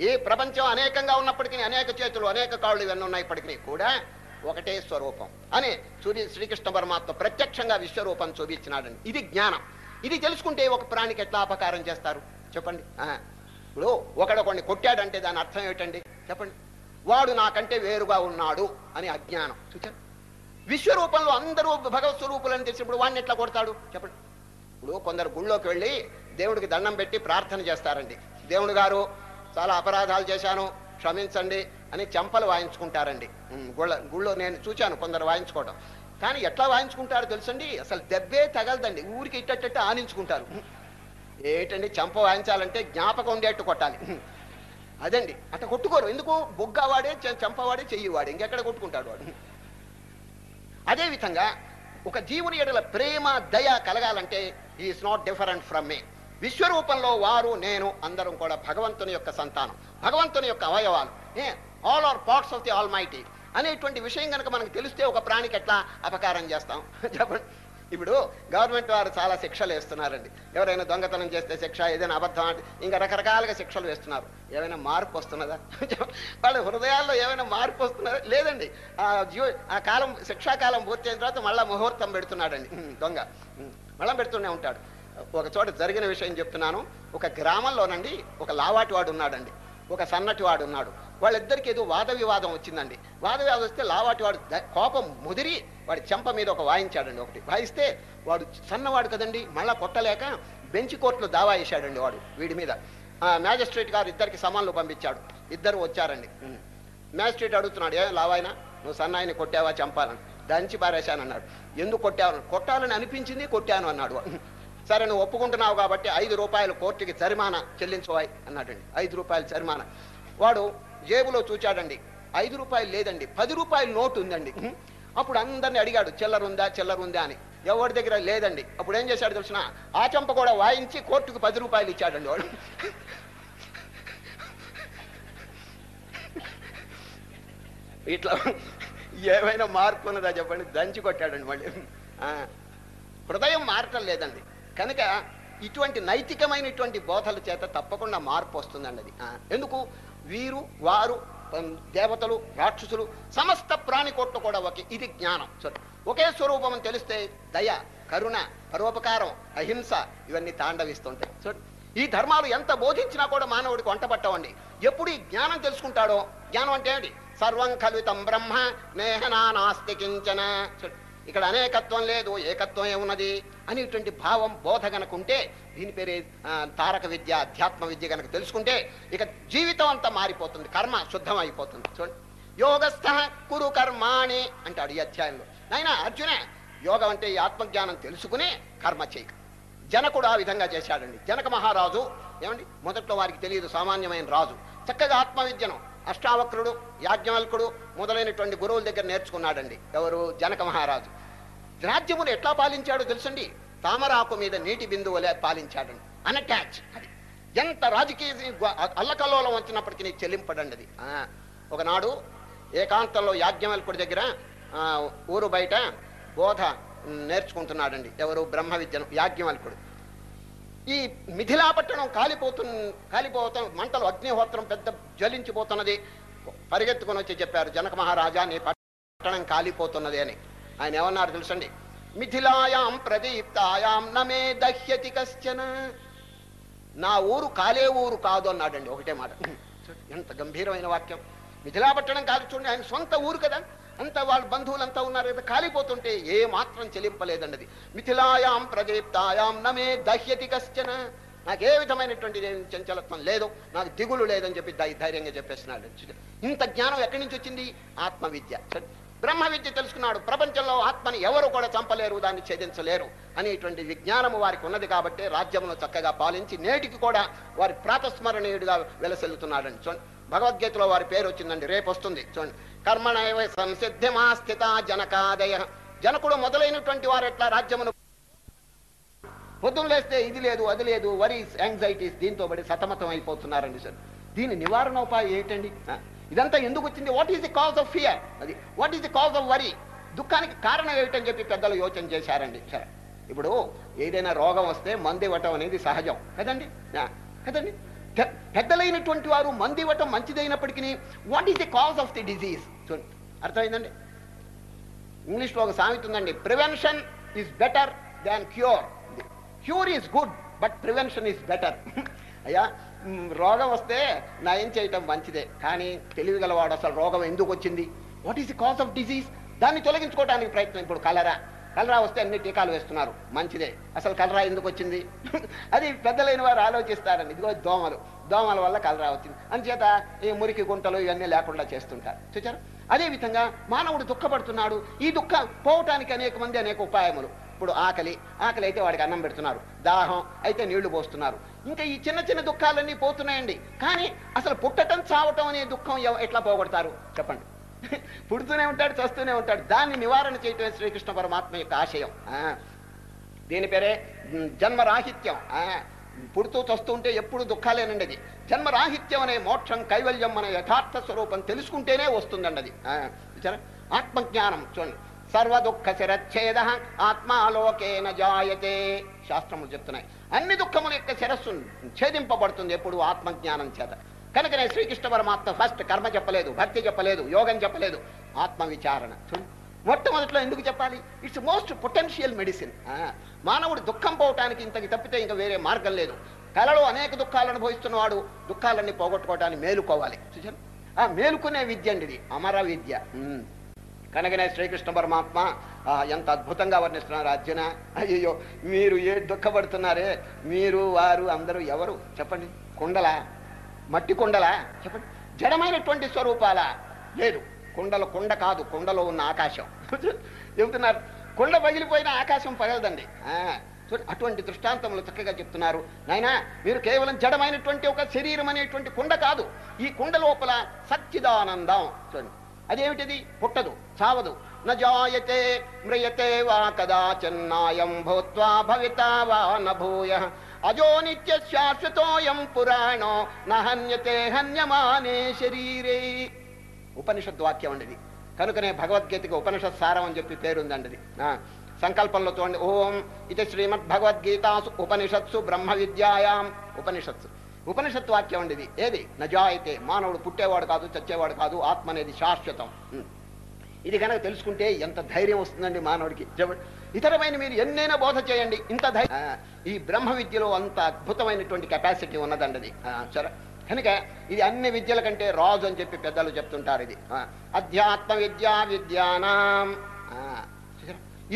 ఈ ప్రపంచం అనేకంగా ఉన్నప్పటికీ అనేక చేతులు అనేక కాళ్ళు ఇవన్నీ ఇప్పటికీ కూడా ఒకటే స్వరూపం అని సూర్య శ్రీకృష్ణ పరమాత్మ ప్రత్యక్షంగా విశ్వరూపం చూపించినాడండి. ఇది జ్ఞానం. ఇది తెలుసుకుంటే ఒక ప్రాణికి ఎట్లా అపకారం చేస్తారు? చెప్పండి. ఆ. ఇప్పుడు ఒకడొకడిని కొట్టాడంటే దాని అర్థం ఏమిటండి? చెప్పండి. వాడు నాకంటే వేరుగా ఉన్నాడు అని అజ్ఞానం. చూచారు విశ్వరూపంలో అందరూ భగవత్ స్వరూపులని తెలిసినప్పుడు వాడిని ఎట్లా కొడతాడు? చెప్పండి. ఇప్పుడు కొందరు గుళ్ళోకి వెళ్ళి దేవుడికి దండం పెట్టి ప్రార్థన చేస్తారండి. దేవుడు గారు చాలా అపరాధాలు చేశాను క్షమించండి అని చెంపలు వాయించుకుంటారండి. గుళ్ళ గుళ్ళో నేను చూచాను కొందరు వాయించుకోవడం కానీ ఎట్లా వాయించుకుంటారో తెలుసండి? అసలు దెబ్బే తగలదండి. ఊరికి ఇట్టట్టు ఆనించుకుంటారు. ఏటండి చెంప వాయించాలంటే జ్ఞాపకం ఉండేట్టు కొట్టాలి. అదండి. అట్ట కొట్టుకోరు. ఎందుకు? బొగ్గవాడే చంపవాడే చెయ్యివాడే. ఇంకెక్కడ కొట్టుకుంటాడు వాడు? అదే విధంగా ఒక జీవుని ఎడల ప్రేమ దయ కలగాలంటే is not different from me విశ్వరూపంలో వారు నేను అందరం కూడా భగవంతుని యొక్క సంతానం భగవంతుని యొక్క అవయవాలు. ఏ? All are parts of the Almighty అనేటువంటి విషయం కనుక మనకు తెలిస్తే ఒక ప్రాణికి ఎట్లా అపకారం చేస్తాం? [LAUGHS] చెప్పండి. ఇప్పుడు గవర్నమెంట్ వారు చాలా శిక్షలు వేస్తున్నారండి. ఎవరైనా దొంగతనం చేస్తే శిక్ష ఏదైనా అబద్ధం అంటే ఇంకా రకరకాలుగా శిక్షలు వేస్తున్నారు. ఏమైనా మార్పు వస్తున్నదా? [LAUGHS] వాళ్ళ హృదయాల్లో ఏమైనా మార్పు వస్తున్నదా? లేదండి. ఆ జీవ ఆ కాలం శిక్షాకాలం పూర్తి అయిన తర్వాత మళ్ళా ముహూర్తం పెడుతున్నాడండి. దొంగ. మళ్ళీ పెడుతూనే ఉంటాడు. ఒక చోట జరిగిన విషయం చెప్తున్నాను. ఒక గ్రామంలోనండి ఒక లావాటి వాడు ఉన్నాడండి. ఒక సన్నటి వాడు ఉన్నాడు. వాళ్ళిద్దరికి ఏదో వాద వివాదం వచ్చిందండి. వాద వివాదం వస్తే లావాటి వాడు కోపం ముదిరి వాడి చెంప మీద ఒక వాయించాడండి ఒకటి. వాయిస్తే వాడు సన్నవాడు కదండి మళ్ళా కొట్టలేక బెంచ్ కోర్టులో దావా వేశాడండి వాడు వీడి మీద. ఆ, మ్యాజిస్ట్రేట్ గారు ఇద్దరికి సమాన్లు పంపించాడు. ఇద్దరు వచ్చారండి. మ్యాజిస్ట్రేట్ అడుగుతున్నాడు ఏ లావాయన నువ్వు సన్నాయిని కొట్టావా చంపాలని? దంచి పారేశానన్నాడు. ఎందుకు కొట్టావు? కొట్టాలని అనిపించింది కొట్టాను అన్నాడు. సరే నువ్వు ఒప్పుకుంటున్నావు కాబట్టి ఐదు రూపాయలు కోర్టుకి జరిమానా చెల్లించవాయి అన్నాడండి. ఐదు రూపాయలు జరిమానా. వాడు జేబులో చూచాడండి. ఐదు రూపాయలు లేదండి. పది రూపాయల నోటు ఉందండి. అప్పుడు అందరిని అడిగాడు చిల్లరుందా ఉందా చిల్లర ఉందా అని. ఎవరి దగ్గర లేదండి. అప్పుడు ఏం చేశాడు తెలిసిన? ఆ చెంప కూడా వాయించి కోర్టుకు పది రూపాయలు ఇచ్చాడండి వాడు. ఇట్లా ఏమైనా మార్పు ఉన్నదా చెప్పండి? దంచి కొట్టాడండి మళ్ళీ. హృదయం మారటం లేదండి. కనుక ఇటువంటి నైతికమైనటువంటి బోధల చేత తప్పకుండా మార్పు వస్తుందండి అది. ఎందుకు? వీరు వారు దేవతలు రాక్షసులు సమస్త ప్రాణికోట్లు కూడా ఒకే ఇది జ్ఞానం. ఒకే స్వరూపం అని తెలిస్తే దయ కరుణ పరోపకారం అహింస ఇవన్నీ తాండవిస్తుంటాయి. సో ఈ ధర్మాలు ఎంత బోధించినా కూడా మానవుడికి వంట పట్టవండి ఎప్పుడు ఈ జ్ఞానం తెలుసుకుంటాడో? జ్ఞానం అంటే ఏమిటి? సర్వం కలుతం బ్రహ్మ నేహనా నాస్తి కించన. ఇక్కడ అనేకత్వం లేదు ఏకత్వం ఏమున్నది అనేటువంటి భావం బోధ గనకుంటే దీని పేరే తారక విద్య అధ్యాత్మ విద్య గనక తెలుసుకుంటే ఇక జీవితం అంతా మారిపోతుంది కర్మ శుద్ధం అయిపోతుంది చూడండి. యోగస్థ కురు కర్మాణి అంటాడు ఈ అధ్యాయంలో. నాయన అర్జున యోగం అంటే ఈ ఆత్మజ్ఞానం తెలుసుకుని కర్మ చేయక జనకుడు ఆ విధంగా చేశాడండి. జనక మహారాజు ఏమండి? మొదట్లో వారికి తెలియదు సామాన్యమైన రాజు. చక్కగా ఆత్మవిద్యను అష్టావక్రుడు యాజ్ఞవల్కుడు మొదలైనటువంటి గురువుల దగ్గర నేర్చుకున్నాడండి. ఎవరు? జనక మహారాజు. రాజ్యమును ఎట్లా పాలించాడో తెలుసండి? తామరాకు మీద నీటి బిందువులే పాలించాడండి. అనటాచ్ అది. ఎంత రాజకీయ అల్లకల్లోలం వచ్చినప్పటికీ నీకు చెల్లింపడండి అది ఆ, ఒకనాడు ఏకాంతంలో యాజ్ఞవల్కుడి దగ్గర ఆ, ఊరు బయట బోధ నేర్చుకుంటున్నాడండి. ఎవరు? బ్రహ్మ విద్యను యాజ్ఞవల్కుడు. ఈ మిథిలాపట్టణం కాలిపోతు కాలిపోతాం మంటలు అగ్నిహోత్రం పెద్ద జ్వలించిపోతున్నది. పరిగెత్తుకొని వచ్చి చెప్పారు జనక మహారాజా నీ పట్టణం కాలిపోతున్నది అని. ఆయన ఏమన్నారు తెలుసండి? మిథిలాయాం ప్రదీప్తాయాం నమే దహ్యతి కశ్చన. నా ఊరు కాలే ఊరు కాదు అన్నాడండి ఒకటే మాట. ఎంత గంభీరమైన వాక్యం. మిథిలాపట్టణం కాదు చూడండి ఆయన సొంత ఊరు కదా. అంత వాళ్ళ బంధువులంతా ఉన్నారు కదా కాలిపోతుంటే ఏ మాత్రం చెలింపలేదన్నది. మిథిలాయాం ప్రదీప్తాయాం నమే దహ్యతి కశ్చన. నాకు ఏ విధమైనటువంటి చంచలత్వం లేదు నాకు దిగులు లేదని చెప్పి ధైర్యంగా చెప్పేస్తున్నాడు. ఇంత జ్ఞానం ఎక్కడి నుంచి వచ్చింది? ఆత్మ విద్య బ్రహ్మ విద్య తెలుసుకున్నాడు. ప్రపంచంలో ఆత్మని ఎవరు కూడా చంపలేరు దాన్ని ఛేదించలేరు అనేటువంటి విజ్ఞానము వారికి ఉన్నది కాబట్టి రాజ్యమును చక్కగా పాలించి నేటికి కూడా వారి ప్రాతస్మరణీయుడిగా వెలసెల్లుతున్నాడని చూడండి భగవద్గీతలో వారి పేరు వచ్చిందండి రేపు వస్తుంది చూడండి కర్మణైవ సంసిద్ధిమాస్థిత జనకాదయ. జనకుడు మొదలైనటువంటి వారు ఎట్లా రాజ్యమును పొద్దున్న లేస్తే ఇది లేదు అది లేదు వరీస్ యాంగ్జైటీస్ దీంతో పడి సతమతం అయిపోతున్నారండి సార్. దీని నివారణ ఉపాయం ఏంటండి ఇదంతా ఎందుకు వచ్చింది? What is the cause of fear అది what is the cause of worry దుఃఖానికి కారణం ఏమిటని చెప్పి పెద్దలు యోచన చేశారండి సరే. ఇప్పుడు ఏదైనా రోగం వస్తే మందు ఇవ్వటం అనేది సహజం. కదండి? కదండి? పెద్దలైనటువంటి వారు మందు ఇవ్వటం మంచిదైనప్పటికీ what is the cause of the disease చూడండి అర్థమైందండి ఇంగ్లీష్లో ఒక సామెత ఉందండి prevention is better than cure cure is good but prevention is better అయ్యా రోగం వస్తే నయం చేయటం మంచిదే కానీ తెలివిగలవాడు అసలు రోగం ఎందుకు వచ్చింది? What is the cause of disease దాన్ని తొలగించుకోవడానికి ప్రయత్నం ఇప్పుడు కలరా. కలరా వస్తే అన్ని టీకాలు వేస్తున్నారు. మంచిదే. అసలు కలరా ఎందుకు వచ్చింది? అది పెద్దలైన వారు ఆలోచిస్తారండి ఇదిగో దోమలు. దోమల వల్ల కలరా వచ్చింది. అంచేత ఈ మురికి గుంటలు ఇవన్నీ లేకుండా చేస్తుంటారు. చూచారు అదే విధంగా మానవుడు దుఃఖపడుతున్నాడు. ఈ దుఃఖం పోవటానికి అనేక మంది అనేక ఉపాయములు. ఇప్పుడు ఆకలి. ఆకలి అయితే వాడికి అన్నం పెడుతున్నారు. దాహం అయితే నీళ్ళు పోస్తున్నారు. ఇంకా ఈ చిన్న చిన్న దుఃఖాలన్నీ పోతున్నాయండి. కానీ అసలు పుట్టటం చావటం అనే దుఃఖం ఎట్లా పోగొడతారు? చెప్పండి. [LAUGHS] పుడుతూనే ఉంటాడు చస్తూనే ఉంటాడు. దాన్ని నివారణ చేయటమే శ్రీకృష్ణ పరమాత్మ యొక్క ఆశయం. దీని పేరే జన్మరాహిత్యం. ఆ, పుడుతూ చస్తూ ఉంటే ఎప్పుడు దుఃఖాలేనండి అది జన్మరాహిత్యం అనే మోక్షం కైవల్యం అనే యథార్థ స్వరూపం తెలుసుకుంటేనే వస్తుందండి అది ఆత్మజ్ఞానం. చూడండి. సర్వ దుఃఖ శిరచ్ఛేద ఆత్మాలోకేన జాయతే. శాస్త్రములు చెప్తున్నాయి. అన్ని దుఃఖముల యొక్క శిరస్సు ఛేదింపబడుతుంది ఎప్పుడు ఆత్మజ్ఞానం చేత. కనుకనే శ్రీకృష్ణ పరమాత్మ ఫస్ట్ కర్మ చెప్పలేదు భక్తి చెప్పలేదు యోగం చెప్పలేదు ఆత్మ విచారణ మొట్టమొదట్లో ఎందుకు చెప్పాలి? ఇట్స్ మోస్ట్ పొటెన్షియల్ మెడిసిన్ మానవుడు దుఃఖం పోవటానికి ఇంతకి తప్పితే ఇంకా వేరే మార్గం లేదు. కలలో అనేక దుఃఖాలను అనుభవిస్తున్నవాడు దుఃఖాలన్నీ పోగొట్టుకోవటాన్ని మేలుకోవాలి. చూసారు ఆ మేలుకునే విద్య అండి ఇది అమర విద్య. కనుకనే శ్రీకృష్ణ పరమాత్మ ఎంత అద్భుతంగా వర్ణిస్తున్నారు అర్జున. అయ్యో మీరు ఏ దుఃఖపడుతున్నారే? మీరు వారు అందరూ ఎవరు? చెప్పండి. కుండలా? మట్టి కుండలా? చెప్పండి. జడమైనటువంటి స్వరూపాల? లేదు. కుండలు కుండ కాదు. కుండలో ఉన్న ఆకాశం. [LAUGHS] చెబుతున్నారు. కుండ పగిలిపోయిన ఆకాశం పగలదండి. అటువంటి దృష్టాంతములు చక్కగా చెప్తున్నారు. నాయనా మీరు కేవలం జడమైనటువంటి ఒక శరీరం అనేటువంటి కుండ కాదు. ఈ కుండ లోపల సచ్చిదానందం. చూడండి. అదేమిటిది? పుట్టదు చావదు. నజాయతే మ్రియతే వా కదాచన్నాయం భూత్వా భవితా వా నభూయ. అజో నిత్య శాశ్వతోయం పురాణో నహన్యతే హన్యమానే శరీరే ఉపనిషద్ వాక్యం అండి కనుకనే భగవద్గీతకి ఉపనిషత్ సారం అని చెప్పి పేరుందండి సంకల్పంలో చూడండి ఓం ఇది శ్రీమద్ భగవద్గీతాసు ఉపనిషత్సు బ్రహ్మ విద్యాయాం ఉపనిషత్సు. ఉపనిషత్ వాక్యం అండి ఇది ఏది? నజాయితే మానవుడు పుట్టేవాడు కాదు చచ్చేవాడు కాదు ఆత్మ అనేది శాశ్వతం ఇది కనుక తెలుసుకుంటే ఎంత ధైర్యం వస్తుందండి మానవుడికి. చెప్పండి ఇతరమైన మీరు ఎన్నైనా బోధ చేయండి. ఇంత ధైర్యం ఈ బ్రహ్మ విద్యలో అంత అద్భుతమైనటువంటి కెపాసిటీ ఉన్నదండి అది. సరే. కనుక ఇది అన్ని విద్యల కంటే రాజు అని చెప్పి పెద్దలు చెప్తుంటారు ఇది. అధ్యాత్మ విద్యా విద్యానాం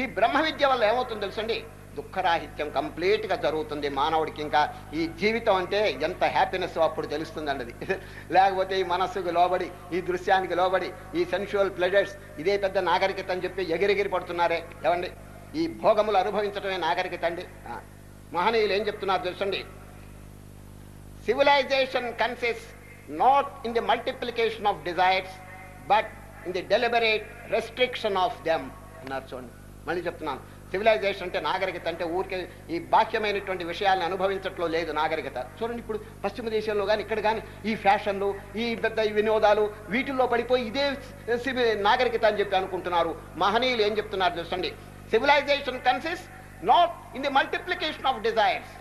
ఈ బ్రహ్మ విద్య వల్ల ఏమవుతుంది తెలుసండి? దుఃఖరాహిత్యం కంప్లీట్గా జరుగుతుంది మానవుడికి. ఇంకా ఈ జీవితం అంటే ఎంత హ్యాపీనెస్ అప్పుడు తెలుస్తుందండి అది. లేకపోతే ఈ మనస్సుకు లోబడి ఈ దృశ్యానికి లోబడి ఈ సెన్షువల్ ప్లెజర్స్ ఇదే పెద్ద నాగరికత అని చెప్పి ఎగిరెగిరి పడుతున్నారే. ఏమండి? ఈ భోగములు అనుభవించడమే నాగరికత అండి మహనీయులు ఏం చెప్తున్నారు తెలుసండి? Civilisation consists not in the multiplication of desires but in the deliberate restriction of them అన్నారు చూడండి. మళ్ళీ చెప్తున్నాను. సివిలైజేషన్ అంటే నాగరికత అంటే ఊరికే ఈ బాహ్యమైనటువంటి విషయాలను అనుభవించట్లో లేదు నాగరికత చూడండి ఇప్పుడు పశ్చిమ దేశంలో కానీ ఇక్కడ కానీ ఈ ఫ్యాషన్లు ఈ పెద్ద ఈ వినోదాలు వీటిల్లో పడిపోయి ఇదే నాగరికత అని చెప్పి అనుకుంటున్నారు. మహనీయులు ఏం చెప్తున్నారు చూడండి civilisation consist not in the multiplication of desires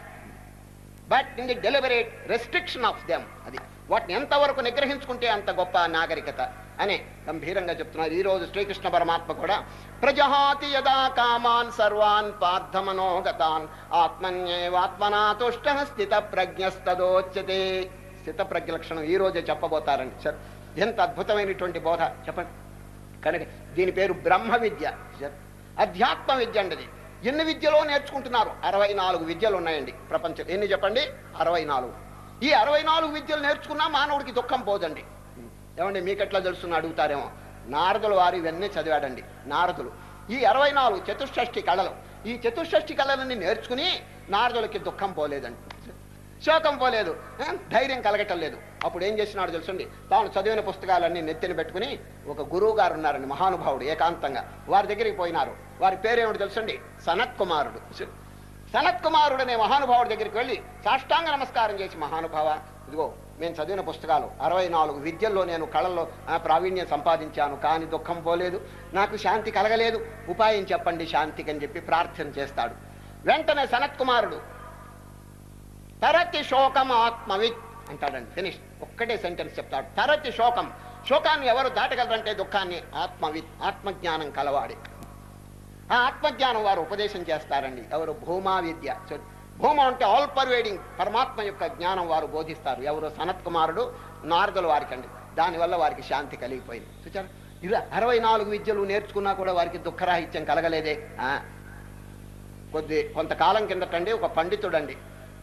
but in the deliberate restriction of them అది వాటిని ఎంతవరకు నిగ్రహించుకుంటే అంత గొప్ప నాగరికత అని గంభీరంగా చెప్తున్నారు. ఈ రోజు శ్రీకృష్ణ పరమాత్మ కూడా ప్రజహాతి యదా కామాన్ సర్వాన్ పార్థమనోగతాన్ ఆత్మన్యేవాత్మనా తుష్ట స్థిత ప్రజ్ఞస్తదోచ్యతే స్థిత ప్రజ్ఞలక్షణం ఈ రోజే చెప్పబోతారండి సార్. ఎంత అద్భుతమైనటువంటి బోధ చెప్పండి. కనుక దీని పేరు బ్రహ్మ విద్య సార్. అధ్యాత్మ విద్య అండి ఎన్ని విద్యలో నేర్చుకుంటున్నారు? అరవై నాలుగు విద్యలు ఉన్నాయండి ప్రపంచం ఎన్ని చెప్పండి? అరవై నాలుగు. ఈ అరవై నాలుగు విద్యలు నేర్చుకున్నా మానవుడికి దుఃఖం పోదండి. ఏమండి మీకెట్లా తెలుసున్న అడుగుతారేమో. నారదులు వారు ఇవన్నీ చదివాడండి. నారదులు. ఈ అరవై నాలుగు చతుష్షష్ఠి కళలు. ఈ చతుష్షష్ఠి కళలన్నీ నేర్చుకుని నారదులకి దుఃఖం పోలేదండి. శోకం పోలేదు. ధైర్యం కలగటం లేదు. అప్పుడు ఏం చేసినాడు తెలుసండి? తాను చదివిన పుస్తకాలన్నీ నెత్తిన పెట్టుకుని ఒక గురువు గారు ఉన్నారండి మహానుభావుడు ఏకాంతంగా. వారి దగ్గరికి పోయినారు. వారి పేరేమిటి తెలుసండి? సనత్ కుమారుడు సనత్ కుమారుడు అనే మహానుభావుడి దగ్గరికి వెళ్ళి సాష్టాంగ నమస్కారం చేసి మహానుభావ ఇదిగో మేము చదివిన పుస్తకాలు అరవై నాలుగు విద్యల్లో నేను కళల్లో ఆ, ప్రావీణ్యం సంపాదించాను కానీ దుఃఖం పోలేదు. నాకు శాంతి కలగలేదు. ఉపాయం చెప్పండి శాంతికి అని చెప్పి ప్రార్థన చేస్తాడు. వెంటనే సనత్ కుమారుడు తరతి శోకం ఆత్మవిత్ అంటాడండి. ఫినిష్ ఒక్కటే సెంటెన్స్ చెప్తాడు. తరతి శోకం. శోకాన్ని ఎవరు దాటగలరంటే దుఃఖాన్ని ఆత్మవిత్ ఆత్మజ్ఞానం కలవాడి. ఆ ఆత్మజ్ఞానం వారు ఉపదేశం చేస్తారండి. ఎవరు? భూమా విద్య. భూమ అంటే ఆల్ పర్వేడింగ్ పరమాత్మ యొక్క జ్ఞానం వారు బోధిస్తారు. ఎవరు? సనత్ కుమారుడు నారదులు వారికి అండి దానివల్ల వారికి శాంతి కలిగిపోయింది. చూచారు? ఇలా అరవై నాలుగు విద్యలు నేర్చుకున్నా కూడా వారికి దుఃఖరాహిత్యం కలగలేదే. ఆ. కొద్ది కొంతకాలం కిందటండి ఒక పండితుడండి.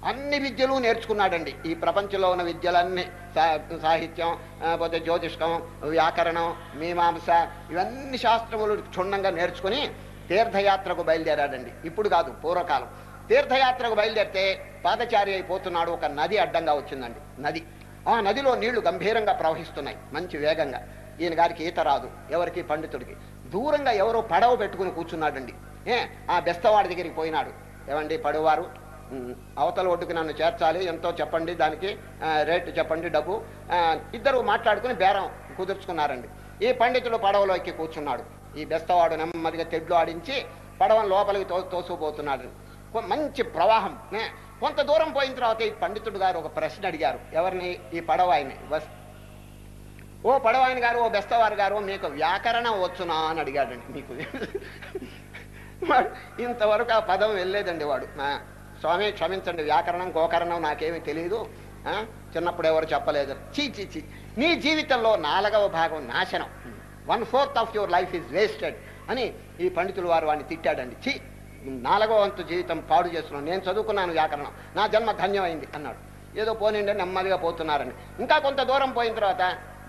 అన్ని విద్యలు నేర్చుకున్నాడండి. ఈ ప్రపంచంలో ఉన్న విద్యలన్నీ సా- సాహిత్యం పోతే జ్యోతిష్కం వ్యాకరణం మీమాంస ఇవన్నీ శాస్త్రములు క్షుణ్ణంగా నేర్చుకుని తీర్థయాత్రకు బయలుదేరాడండి. ఇప్పుడు కాదు పూర్వకాలం. తీర్థయాత్రకు బయలుదేరితే పాదచారి అయిపోతున్నాడు ఒక నది అడ్డంగా వచ్చిందండి. నది. ఆ నదిలో నీళ్ళు గంభీరంగా ప్రవహిస్తున్నాయి మంచి వేగంగా. ఈయన గారికి ఈత రాదు ఎవరికి పండితుడికి దూరంగా ఎవరో పడవ పెట్టుకుని కూర్చున్నాడండి. ఏ ఆ బెస్తవాడి దగ్గరికి పోయినాడు. ఏమండి పడవారు అవతల ఒడ్డుకు నన్ను చేర్చాలి ఎంతో చెప్పండి దానికి రేటు చెప్పండి డబ్బు. ఇద్దరు మాట్లాడుకుని బేరం కుదుర్చుకున్నారండి. ఈ పండితుడు పడవలో ఎక్కి కూర్చున్నాడు. ఈ బెస్తవాడు నెమ్మదిగా తెడ్లు ఆడించి పడవను లోపలికి తో తోసుకుపోతున్నాడు. మంచి ప్రవాహం. కొంత దూరం పోయిన తర్వాత ఈ పండితుడు గారు ఒక ప్రశ్న అడిగారు. ఎవరిని? ఈ పడవ ఆయన బస్. ఓ పడవాయన గారు ఓ బెస్తవారు గారు మీకు వ్యాకరణం వచ్చునా అని అడిగాడండి. మీకు [LAUGHS] ఇంతవరకు ఆ పదం వెళ్ళలేదండి వాడు. స్వామి క్షమించండి వ్యాకరణం గోకరణం నాకేమీ తెలియదు చిన్నప్పుడు ఎవరు చెప్పలేదు. చీ చీ చీ నీ జీవితంలో నాలుగవ భాగం నాశనం. One fourth of your life is wasted అని ఈ పండితులు వారు వాడిని తిట్టాడండి. చీ నాలుగవ వంతు జీవితం పాడు చేస్తున్నాను నేను చదువుకున్నాను వ్యాకరణం. నా జన్మ ధన్యమైంది అన్నాడు. ఏదో పోనిండి నెమ్మదిగా పోతున్నారని. ఇంకా కొంత దూరం పోయిన తర్వాత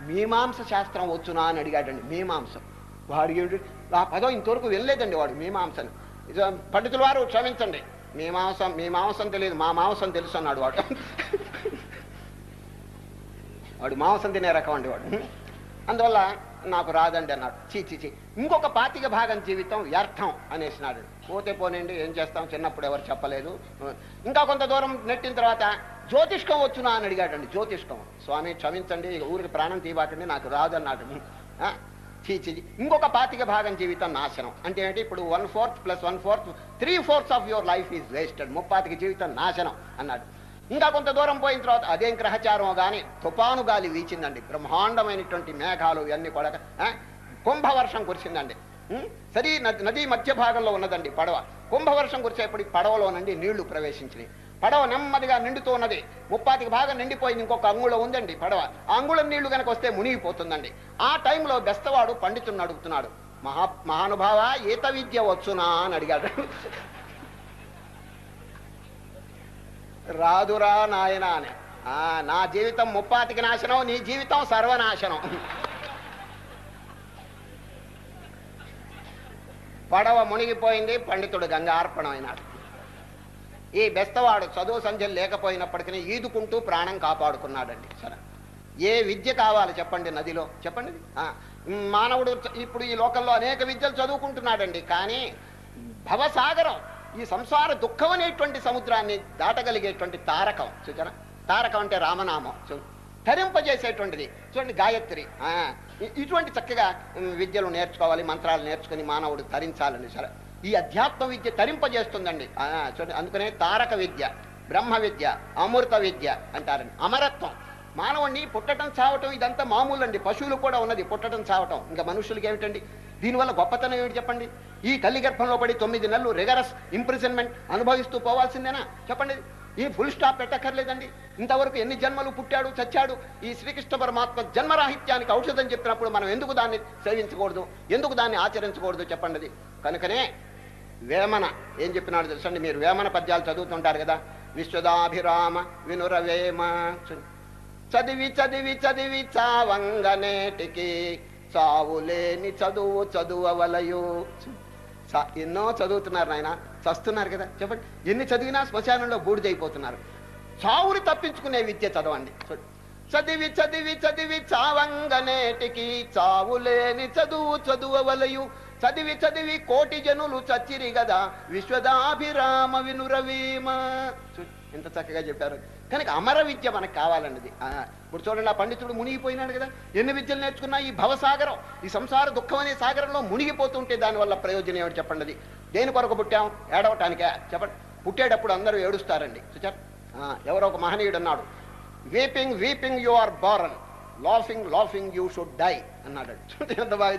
మీమాంస శాస్త్రం వచ్చునా అని అడిగాడండి. మీమాంసం. వాడు ఆ పదం ఇంతవరకు వెళ్ళలేదండి వాడు మీమాంసను. ఇది పండితుల వారు క్షమించండి. మీ మాంసం మీ మాంసం తెలియదు మా మాంసం తెలుసు అన్నాడు వాడు. వాడు మాంసం తినే రకం అండి వాడు. అందువల్ల నాకు రాదండి అన్నాడు. చీ చీ చీ ఇంకొక పాతిక భాగం జీవితం వ్యర్థం అనేసినాడు. పోతే పోనండి ఏం చేస్తాం? చిన్నప్పుడు ఎవరు చెప్పలేదు. ఇంకా కొంత దూరం నెట్టిన తర్వాత జ్యోతిష్కం వచ్చునా అని అడిగాడండి. జ్యోతిష్కం. స్వామి క్షమించండి ఊరికి ప్రాణం తీయబాకండి నాకు రాదన్నాడు. అన్నాడు చీచి ఇంకొక పాతిక భాగం జీవితం నాశనం. అంటే ఏంటి? ఇప్పుడు one fourth plus one fourth three fourths of your life is wasted ముప్పాతిక జీవితం నాశనం అన్నాడు. ఇంకా కొంత దూరం పోయిన తర్వాత అదేం గ్రహచారం కానీ తుపాను గాలి వీచిందండి. బ్రహ్మాండమైనటువంటి మేఘాలు ఇవన్నీ కూడా కుంభవర్షం కురిసిందండి. ఉం? సరి నది నదీ మధ్య భాగంలో ఉన్నదండి పడవ. కుంభవర్షం కురిసేపటికి పడవలోనండి నీళ్ళు ప్రవేశించినాయి. పడవ నెమ్మదిగా నిండుతున్నది. ముప్పాతికి భాగం నిండిపోయింది ఇంకొక అంగుళం ఉందండి పడవ. అంగుళం నీళ్ళు కనుక వస్తే మునిగిపోతుందండి. ఆ టైంలో బెస్తవాడు పండితుడిని అడుగుతున్నాడు. మహా మహానుభావ ఈత విద్య వచ్చునా అని అడిగాడు. రాదురా నాయన అని. ఆ, నా జీవితం ముప్పాతికి నాశనం నీ జీవితం సర్వనాశనం. పడవ మునిగిపోయింది పండితుడు గంగార్పణం అయినాడు ఈ బెస్తవాడు చదువు సంధ్యలు లేకపోయినప్పటికీ ఈదుకుంటూ ప్రాణం కాపాడుకున్నాడండి. సరే. ఏ విద్య కావాలి చెప్పండి నదిలో? చెప్పండి. మానవుడు ఇప్పుడు ఈ లోకంలో అనేక విద్యలు చదువుకుంటున్నాడండి. కానీ భవసాగరం ఈ సంసార దుఃఖం అనేటువంటి సముద్రాన్ని దాటగలిగేటువంటి తారకం చూచారా తారకం అంటే రామనామం చూ ధరింపజేసేటువంటిది చూడండి గాయత్రి. ఇటువంటి చక్కగా విద్యలు నేర్చుకోవాలి మంత్రాలు నేర్చుకుని మానవుడు తరించాలని సరే. ఈ అధ్యాత్మ విద్య తరింపజేస్తుందండి. చూడండి అందుకనే తారక విద్య బ్రహ్మ విద్య అమృత విద్య అంటారండి. అమరత్వం. మానవుణ్ణి పుట్టడం చావటం ఇదంతా మామూలు అండి పశువులు కూడా ఉన్నది పుట్టడం చావటం. ఇంకా మనుషులకి ఏమిటండి? దీనివల్ల గొప్పతనం ఏమిటి చెప్పండి? ఈ తల్లి గర్భంలో పడి తొమ్మిది నెలలు రిగరస్ ఇంప్రిజన్మెంట్ అనుభవిస్తూ పోవాల్సిందేనా? చెప్పండి. ఈ ఫుల్ స్టాప్ పెట్టక్కర్లేదండి. ఇంతవరకు ఎన్ని జన్మలు పుట్టాడు చచ్చాడు? ఈ శ్రీకృష్ణ పరమాత్మ జన్మరాహిత్యానికి ఔషధం చెప్పినప్పుడు మనం ఎందుకు దాన్ని సేవించకూడదు? ఎందుకు దాన్ని ఆచరించకూడదు చెప్పండి కనుకనే వేమన. ఏం చెప్పినాడు తెలుసండి? మీరు వేమన పద్యాలు చదువుతుంటారు కదా? విశ్వదాభిరామ వినురవేమ. చదివి చదివి చదివి చావంగనేటికి చావులేని చదువు చదువవలయు. ఎన్నో చదువుతున్నారు నాయన. చస్తున్నారు కదా? చెప్పండి. ఎన్ని చదివినా శ్మశానంలో బూడిదైపోతున్నారు చావుని తప్పించుకునే విద్య చదవండి. చదివి చదివి చదివి చావంగనేటికి చావులేని చదువు చదువవలయు. చదివి చదివి కోటి జనులు చచ్చిరి గదా. విశ్వదాభిరామ వినురవీమ. ఎంత చక్కగా చెప్పారు. కనుక అమర విద్య మనకు కావాలన్నది. ఆ, ఇప్పుడు చూడండి ఆ పండితుడు మునిగిపోయినాడు కదా ఎన్ని విద్యలు నేర్చుకున్నా? ఈ భవసాగరం. ఈ సంసార దుఃఖం అనే సాగరంలో మునిగిపోతుంటే దానివల్ల ప్రయోజనం ఏమిటి చెప్పండి అది. దేని కొరకు పుట్టాం? ఏడవటానికే? చెప్పండి పుట్టేటప్పుడు అందరూ ఏడుస్తారండి. చూచారు ఎవరో ఒక మహనీయుడు అన్నాడు weeping weeping you are barren. Laughing laughing you should die అన్నాడు. చూడు ఎంత బాగా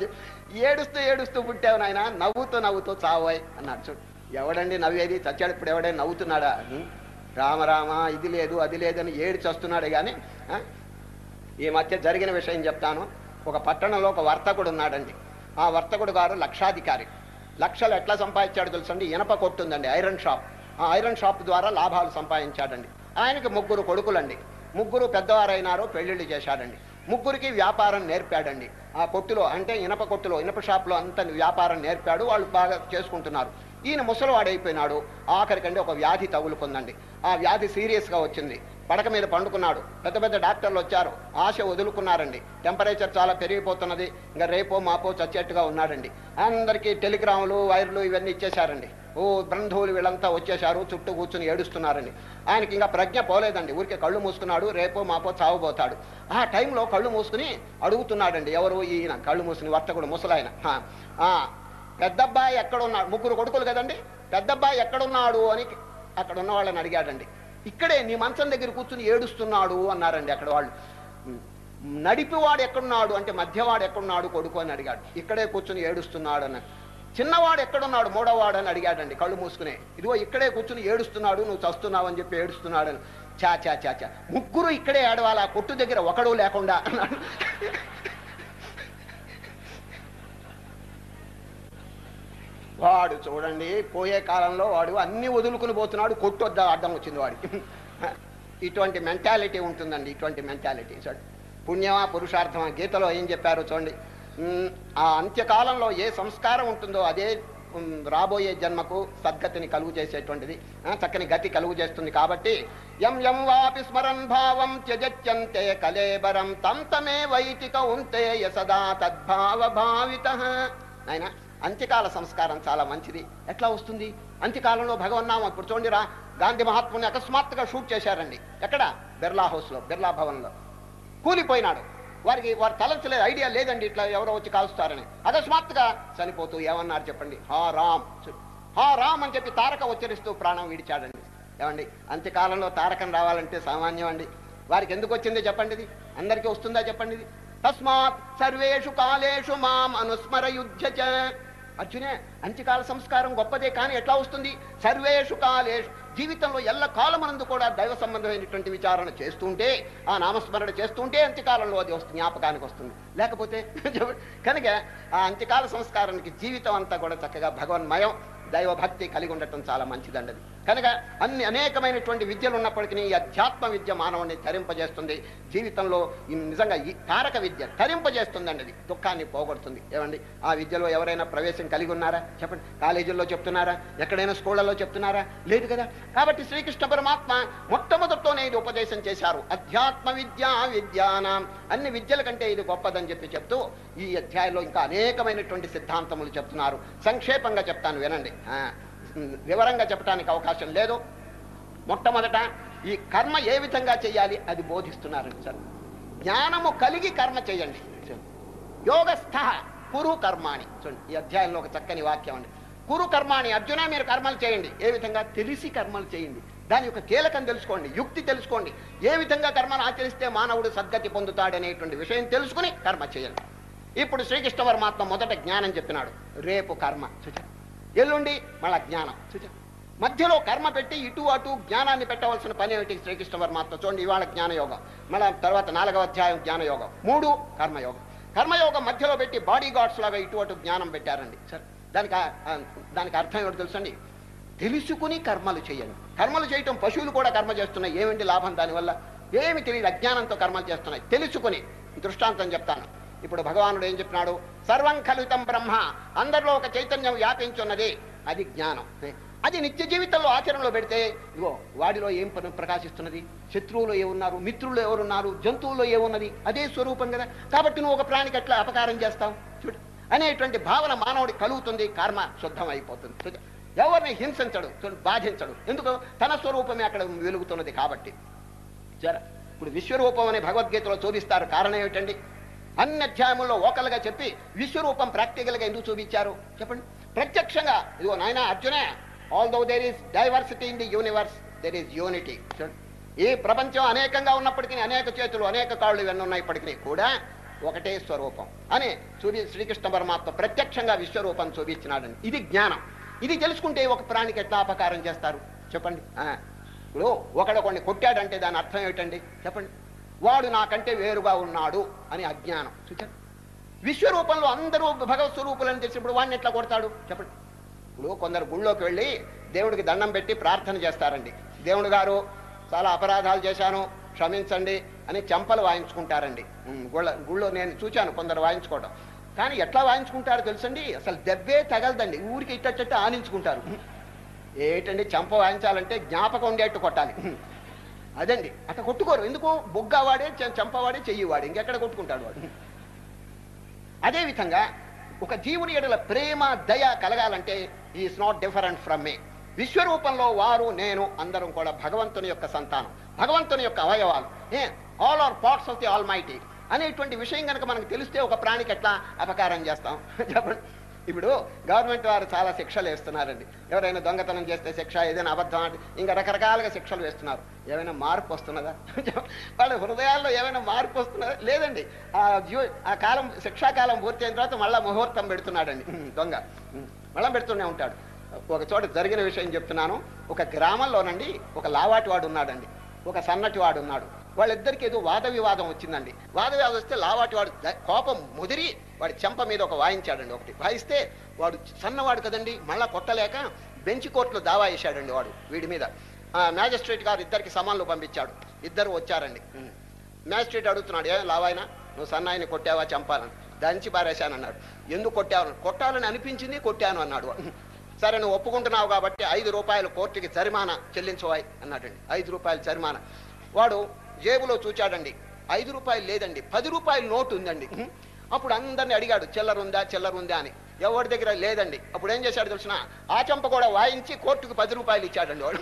ఏడుస్తూ ఏడుస్తూ పుట్టావు నాయన నవ్వుతూ నవ్వుతూ చావాయి అన్నాడు. చూడు ఎవడండి నవ్వేది? చచ్చాడు ఇప్పుడు ఎవడే? నవ్వుతున్నాడా? రామ రామ ఇది లేదు అది లేదని ఏడు చస్తున్నాడు కానీ ఆ? ఈ మధ్య జరిగిన విషయం చెప్తాను. ఒక పట్టణంలో ఒక వర్తకుడు ఉన్నాడండి. ఆ వర్తకుడు గారు లక్షాధికారి. లక్షలు ఎట్లా సంపాదించాడు తెలుసండి? ఇనప కొట్టుందండి ఐరన్ షాప్. ఆ ఐరన్ షాప్ ద్వారా లాభాలు సంపాదించాడండి. ఆయనకి ముగ్గురు కొడుకులండి. ముగ్గురు పెద్దవారైనారు పెళ్ళిళ్ళు చేశాడండి. ముగ్గురికి వ్యాపారం నేర్పాడండి. ఆ కొట్టులో అంటే ఇనప కొట్టులో ఇనప షాప్లో అంత వ్యాపారం నేర్పాడు వాళ్ళు బాగా చేసుకుంటున్నారు. ఈయన ముసలివాడైపోయినాడు. ఆఖరికండి ఒక వ్యాధి తగులుకుందండి. ఆ వ్యాధి సీరియస్గా వచ్చింది. పడక మీద పండుకున్నాడు. పెద్ద పెద్ద డాక్టర్లు వచ్చారు. ఆశ వదులుకున్నారండి. టెంపరేచర్ చాలా పెరిగిపోతున్నది. ఇంకా రేపో మాపో చచ్చేట్టుగా ఉన్నాడండి. అందరికీ టెలిగ్రాములు వైర్లు ఇవన్నీ ఇచ్చేశారండి. ఓ బంధువులు వీళ్ళంతా వచ్చేశారు. చుట్టూ కూర్చుని ఏడుస్తున్నారండి. ఆయనకి ఇంకా ప్రజ్ఞ పోలేదండి. ఊరికే కళ్ళు మూసుకున్నాడు. రేపో మాపో చావబోతాడు. ఆ టైంలో కళ్ళు మూసుకుని అడుగుతున్నాడండి. ఎవరు? ఈయన. కళ్ళు మూసుకుని వర్తకుడు ముసలాయన. ఆ, పెద్దబ్బాయి ఎక్కడున్నాడు? ముగ్గురు కొడుకులు కదండి? పెద్దబ్బాయి ఎక్కడున్నాడు అని అక్కడ ఉన్న వాళ్ళని అడిగాడండి. ఇక్కడే నీ మంచం దగ్గర కూర్చుని ఏడుస్తున్నాడు అన్నారండి అక్కడ వాళ్ళు. నడిపివాడు ఎక్కడున్నాడు అంటే మధ్యవాడు ఎక్కడున్నాడు కొడుకు అని అడిగాడు. ఇక్కడే కూర్చుని ఏడుస్తున్నాడు అని చిన్నవాడు ఎక్కడున్నాడు? మూడోవాడు అని అడిగాడండి కళ్ళు మూసుకునే. ఇదిగో ఇక్కడే కూర్చుని ఏడుస్తున్నాడు నువ్వు చస్తున్నావు అని చెప్పి ఏడుస్తున్నాడు అని. చా చా చా చా ముగ్గురు ఇక్కడే ఏడవాలా కొట్టు దగ్గర ఒకడు లేకుండా అన్నాడు. వాడు చూడండి పోయే కాలంలో వాడు అన్ని వదులుకుని పోతున్నాడు కొట్టు వద్ద వచ్చింది వాడికి. ఇటువంటి మెంటాలిటీ ఉంటుందండి ఇటువంటి మెంటాలిటీ చూడండి పుణ్యమా పురుషార్థమా గీతలో ఏం చెప్పారు చూడండి. ఆ అంత్యకాలంలో ఏ సంస్కారం ఉంటుందో అదే రాబోయే జన్మకు సద్గతిని కలుగు చేసేటువంటిది. చక్కని గతి కలుగు చేస్తుంది కాబట్టి ఎం ఎం వాపి స్మరన్ భావం త్యజత్యంతే కలేబరం తం తమే వైతిక ఉంతే యసదా తద్భావ భావిత. నాయన అంత్యకాల సంస్కారం చాలా మంచిది. ఎట్లా వస్తుంది? అంత్యకాలంలో భగవన్నామం ఇప్పుడు చూడండిరా గాంధీ మహాత్ముని అకస్మాత్తుగా షూట్ చేశారండి. ఎక్కడ? బిర్లా హౌస్లో బిర్లా భవన్లో. కూలిపోయినాడు. వారికి వారు తలంచలేదు ఐడియా లేదండి ఇట్లా ఎవరో వచ్చి కాలుస్తారని. అకస్మాత్తుగా చనిపోతూ ఏమన్నారు చెప్పండి? హా రామ్. హా రామ్ అని చెప్పి తారక ఉచ్చరిస్తూ ప్రాణం విడిచాడండి. ఏమండి? అంత్యకాలంలో తారకం రావాలంటే సామాన్యం అండి. వారికి ఎందుకు వచ్చిందో చెప్పండి ఇది? అందరికీ వస్తుందా చెప్పండి ఇది? తస్మాత్ సర్వేషు కాలేషు మాం అనుస్మరయుద్ధ అర్జునే అంత్యకాల సంస్కారం గొప్పదే కానీ ఎట్లా వస్తుంది? సర్వేషు కాలేషు. జీవితంలో ఎల్ల కాలమనందు కూడా దైవ సంబంధమైనటువంటి విచారణ చేస్తుంటే ఆ నామస్మరణ చేస్తుంటే అంత్యకాలంలో అది వస్తుంది జ్ఞాపకానికి వస్తుంది. లేకపోతే [LAUGHS] కనుక ఆ అంత్యకాల సంస్కారానికి జీవితం అంతా కూడా చక్కగా భగవన్మయం దైవ భక్తి కలిగి ఉండటం చాలా మంచిదండది. కనుక అన్ని అనేకమైనటువంటి విద్యలు ఉన్నప్పటికీ ఈ అధ్యాత్మ విద్య మానవుని తరింపజేస్తుంది. జీవితంలో ఈ నిజంగా ఈ తారక విద్య తరింపజేస్తుందండి అది. దుఃఖాన్ని పోగొడుతుంది. ఏమండి? ఆ విద్యలో ఎవరైనా ప్రవేశం కలిగి ఉన్నారా? చెప్పండి. కాలేజీల్లో చెప్తున్నారా? ఎక్కడైనా స్కూళ్ళలో చెప్తున్నారా? లేదు కదా? కాబట్టి శ్రీకృష్ణ పరమాత్మ మొట్టమొదటితోనే ఇది ఉపదేశం చేశారు. అధ్యాత్మ విద్య విద్యానం. అన్ని విద్యల కంటే ఇది గొప్పదని చెప్పి చెప్తూ ఈ అధ్యాయంలో ఇంకా అనేకమైనటువంటి సిద్ధాంతములు చెప్తున్నారు. సంక్షేపంగా చెప్తాను వినండి. వివరంగా చెప్పడానికి అవకాశం లేదు. మొట్టమొదట ఈ కర్మ ఏ విధంగా చేయాలి అది బోధిస్తున్నారు సార్. జ్ఞానము కలిగి కర్మ చేయండి యోగస్థ కురు కర్మాణి. చూడండి ఈ అధ్యాయంలో ఒక చక్కని వాక్యం అండి. కురు కర్మాణి అర్జున మీరు కర్మలు చేయండి. ఏ విధంగా? తెలిసి కర్మలు చేయండి. దాని యొక్క కీలకం తెలుసుకోండి యుక్తి తెలుసుకోండి. ఏ విధంగా కర్మను ఆచరిస్తే మానవుడు సద్గతి పొందుతాడనేటువంటి విషయం తెలుసుకుని కర్మ చేయండి. ఇప్పుడు శ్రీకృష్ణ పరమాత్మ మొదట జ్ఞానం చెప్పినాడు. రేపు కర్మ. చూచారు ఎల్లుండి మళ్ళా జ్ఞానం. మధ్యలో కర్మ పెట్టి ఇటు అటు జ్ఞానాన్ని పెట్టవలసిన పని ఏమిటి? శ్రీకృష్ణ పరమాత్మ. చూడండి ఇవాళ జ్ఞానయోగం. మళ్ళా తర్వాత నాలుగవ అధ్యాయం జ్ఞానయోగం. మూడు కర్మయోగం. కర్మయోగం మధ్యలో పెట్టి బాడీ గార్డ్స్ లాగా ఇటు అటు జ్ఞానం పెట్టారండి. సరే దానికి దానికి అర్థం ఏమిటి తెలుసండి? తెలుసుకుని కర్మలు చేయండి. కర్మలు చేయటం పశువులు కూడా కర్మ చేస్తున్నాయి. ఏమిటి లాభం దానివల్ల? ఏమి తెలియదు అజ్ఞానంతో కర్మలు చేస్తున్నాయి. తెలుసుకుని దృష్టాంతం చెప్తాను. ఇప్పుడు భగవానుడు ఏం చెప్పినాడు సర్వం కలుతం బ్రహ్మ అందరిలో ఒక చైతన్యం వ్యాపించున్నది. అది జ్ఞానం. అది నిత్య జీవితంలో ఆచరణలో పెడితే ఇగో వాడిలో ఏం ప్రకాశిస్తున్నది? శత్రువులు ఏమున్నారు? మిత్రులు ఎవరున్నారు? జంతువుల్లో ఏమున్నది? అదే స్వరూపం కదా. కాబట్టి నువ్వు ఒక ప్రాణికి ఎట్లా అపకారం చేస్తావు? చూడు. అనేటువంటి భావన మానవుడి కలుగుతుంది కర్మ శుద్ధం అయిపోతుంది. చూడు. ఎవరిని హింసించడు బాధించడు. ఎందుకు? తన స్వరూపమే అక్కడ వెలుగుతున్నది కాబట్టి. జర. ఇప్పుడు విశ్వరూపం అనే భగవద్గీతలో చూపిస్తారు కారణం ఏమిటండి? అన్ని అధ్యాయముల్లో ఓకలుగా చెప్పి విశ్వరూపం ప్రాక్టికల్గా ఎందుకు చూపించారు? చెప్పండి. ప్రత్యక్షంగా ఇదిగో నాయన అర్జునే although there is diversity in the universe there is unity ఈ ప్రపంచం అనేకంగా ఉన్నప్పటికీ అనేక చేతులు అనేక కాళ్ళు ఇవన్నీ ఉన్నప్పటికీ కూడా ఒకటే స్వరూపం అని చూపి శ్రీకృష్ణ పరమాత్మ ప్రత్యక్షంగా విశ్వరూపం చూపించినాడని ఇది జ్ఞానం. ఇది తెలుసుకుంటే ఒక ప్రాణికి ఎట్లా అపకారం చేస్తారు? చెప్పండి. ఇప్పుడు ఒకడు కొన్ని కొట్టాడంటే దాని అర్థం ఏమిటండి? చెప్పండి. వాడు నాకంటే వేరుగా ఉన్నాడు అని అజ్ఞానం. చూచారు విశ్వరూపంలో అందరూ భగవత్ స్వరూపులని తెలిసినప్పుడు వాడిని ఎట్లా కొడతాడు? చెప్పండి. ఇప్పుడు కొందరు గుళ్ళోకి వెళ్ళి దేవుడికి దండం పెట్టి ప్రార్థన చేస్తారండి. దేవుడు గారు చాలా అపరాధాలు చేశాను క్షమించండి అని చెంపలు వాయించుకుంటారండి. గుళ్ళ గుళ్ళో నేను చూశాను కొందరు వాయించుకోవడం కానీ ఎట్లా వాయించుకుంటారో తెలుసండి? అసలు దెబ్బే తగలదండి. ఊరికి ఇట్టచ్చట్ట ఆనించుకుంటారు. ఏటండి చెంప వాయించాలంటే జ్ఞాపకం ఉండేట్టు కొట్టాలి. అదండి. అట్లా కొట్టుకోరు. ఎందుకు? బొగ్గవాడే చంపవాడే చెంపవాడే చెయ్యివాడు. ఇంకెక్కడ కొట్టుకుంటాడు వాడు? అదే విధంగా ఒక జీవుని ఎడల ప్రేమ దయ కలగాలంటే is not different from me విశ్వరూపంలో వారు నేను అందరం కూడా భగవంతుని యొక్క సంతానం భగవంతుని యొక్క అవయవాలు. ఏ all are parts of the Almighty అనేటువంటి విషయం కనుక మనకు తెలిస్తే ఒక ప్రాణికి ఎట్లా అపకారం చేస్తాం? చెప్పండి. ఇప్పుడు గవర్నమెంట్ వారు చాలా శిక్షలు వేస్తున్నారండి. ఎవరైనా దొంగతనం చేస్తే శిక్ష ఏదైనా అబద్ధం అంటే ఇంకా రకరకాలుగా శిక్షలు వేస్తున్నారు. ఏమైనా మార్పు వస్తున్నదా? [LAUGHS] వాళ్ళ హృదయాల్లో ఏమైనా మార్పు వస్తున్నదా? లేదండి. ఆ జీవ ఆ కాలం శిక్షాకాలం పూర్తి అయిన తర్వాత మళ్ళా ముహూర్తం పెడుతున్నాడండి. దొంగ. మళ్ళీ పెడుతూనే ఉంటాడు. ఒక చోట జరిగిన విషయం చెప్తున్నాను. ఒక గ్రామంలోనండి ఒక లావాటి వాడు ఉన్నాడండి. ఒక సన్నటి వాడు ఉన్నాడు. వాళ్ళిద్దరికి ఏదో వాద వివాదం వచ్చిందండి. వాద వివాదం వస్తే లావాటి వాడు కోపం ముదిరి వాడి చెంప మీద ఒక వాయించాడండి ఒకటి. వాయిస్తే వాడు సన్నవాడు కదండి మళ్ళా కొట్టలేక బెంచ్ కోర్టులో దావా వేశాడండి వాడు వీడి మీద. మ్యాజిస్ట్రేట్ గారు ఇద్దరికి సమాన్లు పంపించాడు. ఇద్దరు వచ్చారండి. మ్యాజిస్ట్రేట్ అడుగుతున్నాడు ఏ లావాయన నువ్వు సన్నాయిని కొట్టావా చంపాలని? దంచి పారేశానన్నాడు ఎందుకు కొట్టావు? కొట్టాలని అనిపించింది కొట్టాను అన్నాడు. సరే నువ్వు ఒప్పుకుంటున్నావు కాబట్టి ఐదు రూపాయలు కోర్టుకి జరిమానా చెల్లించవాయి అన్నాడండి. ఐదు రూపాయలు జరిమానా. వాడు జేబులో చూచాడండి. ఐదు రూపాయలు లేదండి. పది రూపాయల నోటు ఉందండి. అప్పుడు అందరిని అడిగాడు చిల్లర ఉందా చిల్లర ఉందా అని. ఎవరి దగ్గర లేదండి. అప్పుడు ఏం చేశాడు తెలిసిన? ఆ చెంప కూడా వాయించి కోర్టుకు పది రూపాయలు ఇచ్చాడండి వాడు.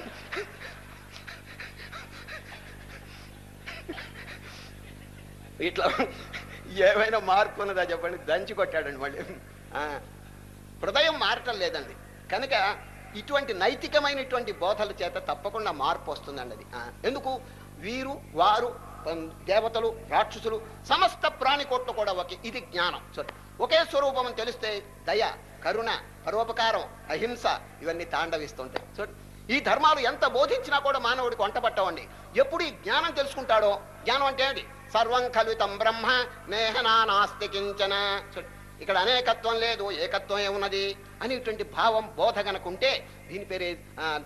ఇట్లా ఏమైనా మార్పు ఉన్నదా చెప్పండి? దంచి కొట్టాడండి మళ్ళీ. ఆ, హృదయం మారటం లేదండి. కనుక ఇటువంటి నైతికమైనటువంటి బోధల చేత తప్పకుండా మార్పు వస్తుందండి అది. ఎందుకు? వీరు వారు దేవతలు రాక్షసులు సమస్త ప్రాణికోట్లు కూడా ఒకే ఇది జ్ఞానం. చూడండి ఒకే స్వరూపం అని తెలిస్తే దయ కరుణ పరోపకారం అహింస ఇవన్నీ తాండవిస్తుంటాయి. చూడండి ఈ ధర్మాలు ఎంత బోధించినా కూడా మానవుడికి వంటపట్టవండి. ఎప్పుడు ఈ జ్ఞానం తెలుసుకుంటాడో? జ్ఞానం అంటే ఏంటి? సర్వం కలుతం బ్రహ్మ నేహనా నాస్తి కించన. చూడండి ఇక్కడ అనేకత్వం లేదు ఏకత్వమే ఉన్నది అనేటువంటి భావం బోధ గనకుంటే దీని పేరే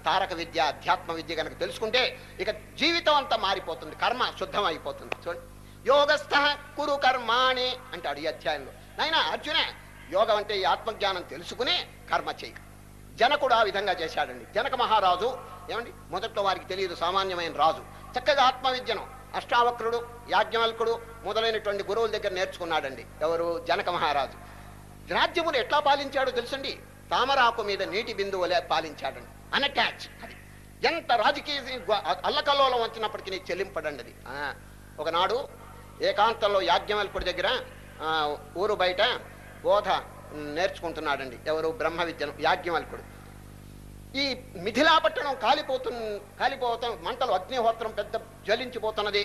తారక విద్య అధ్యాత్మ విద్య గనక తెలుసుకుంటే ఇక జీవితం అంతా మారిపోతుంది కర్మ శుద్ధం అయిపోతుంది చూడండి. యోగస్థ కురు కర్మాణి అంటాడు ఈ అధ్యాయంలో. నాయన అర్జున యోగం అంటే ఈ ఆత్మజ్ఞానం తెలుసుకుని కర్మ చేయి. జనకుడు ఆ విధంగా చేశాడండి. జనక మహారాజు ఏమండి మొదట్లో వారికి తెలియదు సామాన్యమైన రాజు. చక్కగా ఆత్మవిద్యను అష్టావక్రుడు యాజ్ఞవల్కుడు మొదలైనటువంటి గురువుల దగ్గర నేర్చుకున్నాడండి. ఎవరు? జనక మహారాజు. రాజ్యమును ఎట్లా పాలించాడో తెలుసండి? తామరాకు మీద నీటి బిందువులే పాలించాడండి. అనటాచ్ అది. ఎంత రాజకీయ అల్లకల్లోలం వచ్చినప్పటికీ నీకు చెల్లింపడండి అది. ఆ, ఒకనాడు ఏకాంతంలో యాజ్ఞవల్కుడి దగ్గర ఆ, ఊరు బయట బోధ నేర్చుకుంటున్నాడండి. ఎవరు? బ్రహ్మ విద్యను యాజ్ఞవల్కుడు. ఈ మిథిలాపట్టణం కాలిపోతు కాలిపోతాం మంటలు అగ్నిహోత్రం పెద్ద జ్వలించిపోతున్నది.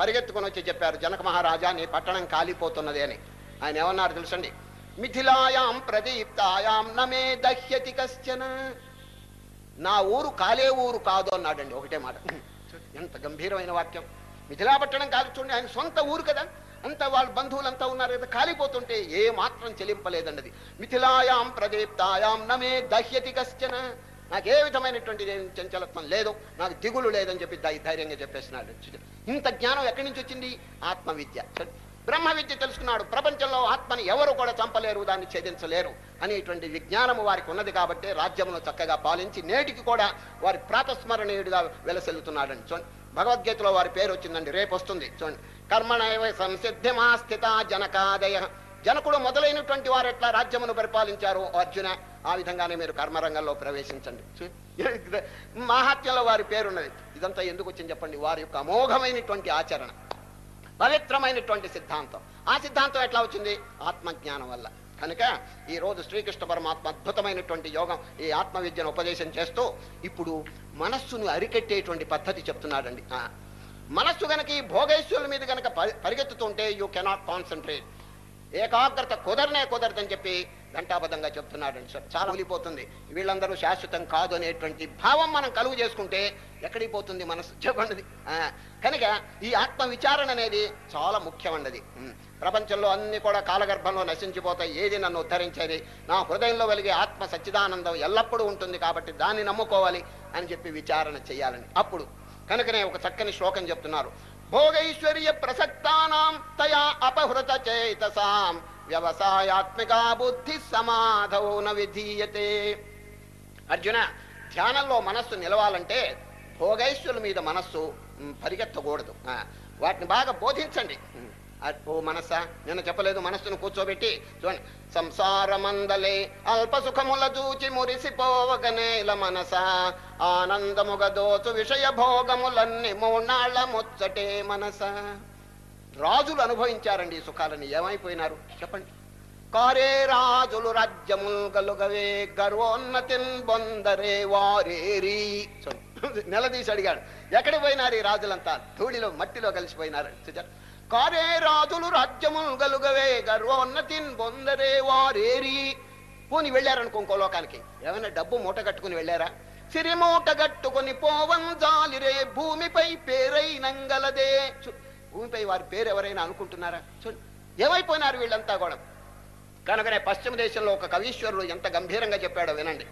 పరిగెత్తుకొని వచ్చి చెప్పారు జనక మహారాజా నీ పట్టణం కాలిపోతున్నది అని. ఆయన ఏమన్నారు తెలుసండి? మిథిలాయాం ప్రదీప్తాయాం నమే దహ్యతి కశ్చన. నా ఊరు కాలే ఊరు కాదు అన్నాడండి ఒకటే మాట. ఎంత గంభీరమైన వాక్యం. మిథిలాపట్టణం కాదు చూడండి ఆయన సొంత ఊరు కదా. అంత వాళ్ళ బంధువులంతా ఉన్నారు కదా కాలిపోతుంటే ఏ మాత్రం చెలింపలేదండి మిథిలాయాం ప్రదీప్తాయాం నమే దహ్యతి కశ్చన. నాకు ఏ విధమైనటువంటి చంచలత్వం లేదు నాకు దిగులు లేదని చెప్పి ధైర్యంగా చెప్పేసినాడు ఇంత జ్ఞానం ఎక్కడి నుంచి వచ్చింది? ఆత్మ విద్య బ్రహ్మ విద్య తెలుసుకున్నాడు. ప్రపంచంలో ఆత్మని ఎవరు కూడా చంపలేరు దాన్ని ఛేదించలేరు అనేటువంటి విజ్ఞానము వారికి ఉన్నది కాబట్టి రాజ్యమును చక్కగా పాలించి నేటికి కూడా వారి ప్రాతస్మరణీయుడిగా వెలసెల్లుతున్నాడండి. చూడండి భగవద్గీతలో వారి పేరు వచ్చిందండి రేపు వస్తుంది. చూడండి. కర్మణైవ సంసిద్ధిమాస్థిత జనకాదయ. జనకుడు మొదలైనటువంటి వారు ఎట్లా రాజ్యమును పరిపాలించారు? అర్జున ఆ విధంగానే మీరు కర్మరంగంలో ప్రవేశించండి. మహాత్యంలో వారి పేరున్నది. ఇదంతా ఎందుకు వచ్చింది చెప్పండి? వారి యొక్క అమోఘమైనటువంటి ఆచరణ పవిత్రమైనటువంటి సిద్ధాంతం. ఆ సిద్ధాంతం ఎట్లా వచ్చింది? ఆత్మజ్ఞానం వల్ల. కనుక ఈ రోజు శ్రీకృష్ణ పరమాత్మ అద్భుతమైనటువంటి యోగం ఈ ఆత్మ విద్యను ఉపదేశం చేస్తూ ఇప్పుడు మనస్సును అరికెట్టేటువంటి పద్ధతి చెప్తున్నాడండి. మనస్సు గనక ఈ భోగేశ్వరుల మీద గనక పరిగెత్తుతుంటే యూ కెనాట్ కాన్సన్ట్రేట్ ఏకాగ్రత కుదరనే కుదరదని చెప్పి ఘంటాబద్ధంగా చెప్తున్నాడండి సార్ చాలా ఉలిపోతుంది వీళ్ళందరూ శాశ్వతం కాదు అనేటువంటి భావం మనం కలుగు చేసుకుంటే ఎక్కడికి పోతుంది మనసు? చెప్పండి. కనుక ఈ ఆత్మ విచారణ అనేది చాలా ముఖ్యమైనది ప్రపంచంలో అన్ని కూడా కాలగర్భంలో నశించిపోతాయి. ఏది నన్ను ఉద్ధరించేది? నా హృదయంలో వెలిగే ఆత్మ సచ్చిదానందం ఎల్లప్పుడూ ఉంటుంది కాబట్టి దాన్ని నమ్ముకోవాలి అని చెప్పి విచారణ చేయాలని. అప్పుడు కనుకనే ఒక చక్కని శ్లోకం చెప్తున్నారు. భోగైశ్వర్య ప్రసక్తానాం తయా అపహృత చేతసాం. వ్యవసాయాత్మికా బుద్ధి సమాధవున విధీయతే అర్జున ధ్యానంలో మనస్సు నిలవాలంటే భోగైశ్వరుల మీద మనస్సు పరిగెత్తకూడదు. ఆ, వాటిని బాగా బోధించండి. ఓ మనసా నేను చెప్పలేదు మనస్సును కూర్చోబెట్టి చూడండి. సంసారమందలే అల్ప సుఖముల చూచి మురిసిపోవగనేల మనస. ఆనందముగ దోచు విషయ భోగములన్నీ మూనాళ్ళ ముచ్చటే మనస. రాజులు అనుభవించారండి ఈ సుఖాలని. ఏమైపోయినారు? చెప్పండి. కారే రాజులు రాజ్యముల్ గలుగవే గర్వోన్నతిన్ బొందరే వారేరి. నిలదీసి అడిగాడు. ఎక్కడికి పోయినారు ఈ రాజులంతా? ధూళిలో మట్టిలో కలిసిపోయినారు. చూచారు కారే రాజులు రాజ్యముల్ గలుగవే గర్వోన్నతిన్ బొందరే వారేరి. పోని వెళ్ళారనుకో ఇంకో లోకానికి. ఏమైనా డబ్బు మూట కట్టుకుని వెళ్ళారా? సిరి మూట కట్టుకుని పోవం జాలిరే భూమిపై పేరై నంగలదే భూమిపై వారి పేరు ఎవరైనా అనుకుంటున్నారా? చూడండి ఏమైపోయినారు వీళ్ళంతా కూడా? కనుకనే పశ్చిమ దేశంలో ఒక కవీశ్వరుడు ఎంత గంభీరంగా చెప్పాడో వినండి.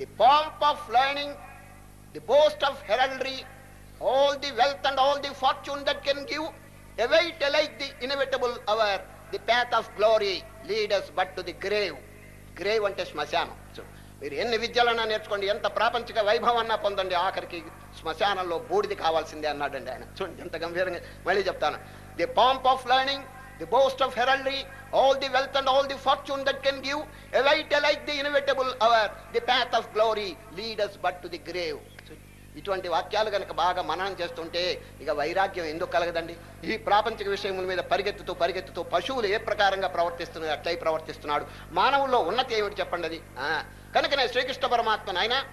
The pomp of learning the boast of heraldry all the wealth and all the fortune that can give await like the inevitable hour the path of glory leaders but to the grave grave అంటే శ్మశానం. చూడు మీరు ఎన్ని విద్యలన్నా నేర్చుకోండి ఎంత ప్రాపంచిక వైభవన్నా పొందండి. ఆఖరికి శ్మశానంలో బూడిది కావాల్సిందే అన్నాడండి ఆయన. చూడండి ఎంత గంభీరంగా మళ్ళీ చెప్తాను. The pomp of learning the boast of heraldry all the wealth and all the fortune that can give elite like the inevitable hour the path of glory leaders but to the grave ఇటువంటి వాక్యాలు కనుక బాగా మననం చేస్తుంటే ఇక వైరాగ్యం ఎందుకు కలగదండి? ఈ ప్రాపంచిక విషయముల మీద పరిగెత్తుతూ పరిగెత్తుతూ పశువులు ఏ ప్రకారంగా ప్రవర్తిస్తున్నాయి అట్లయి ప్రవర్తిస్తున్నాడు. మానవుల్లో ఉన్నతి ఏమిటి చెప్పండి అది? కనుకనే శ్రీకృష్ణ పరమాత్మ నాయన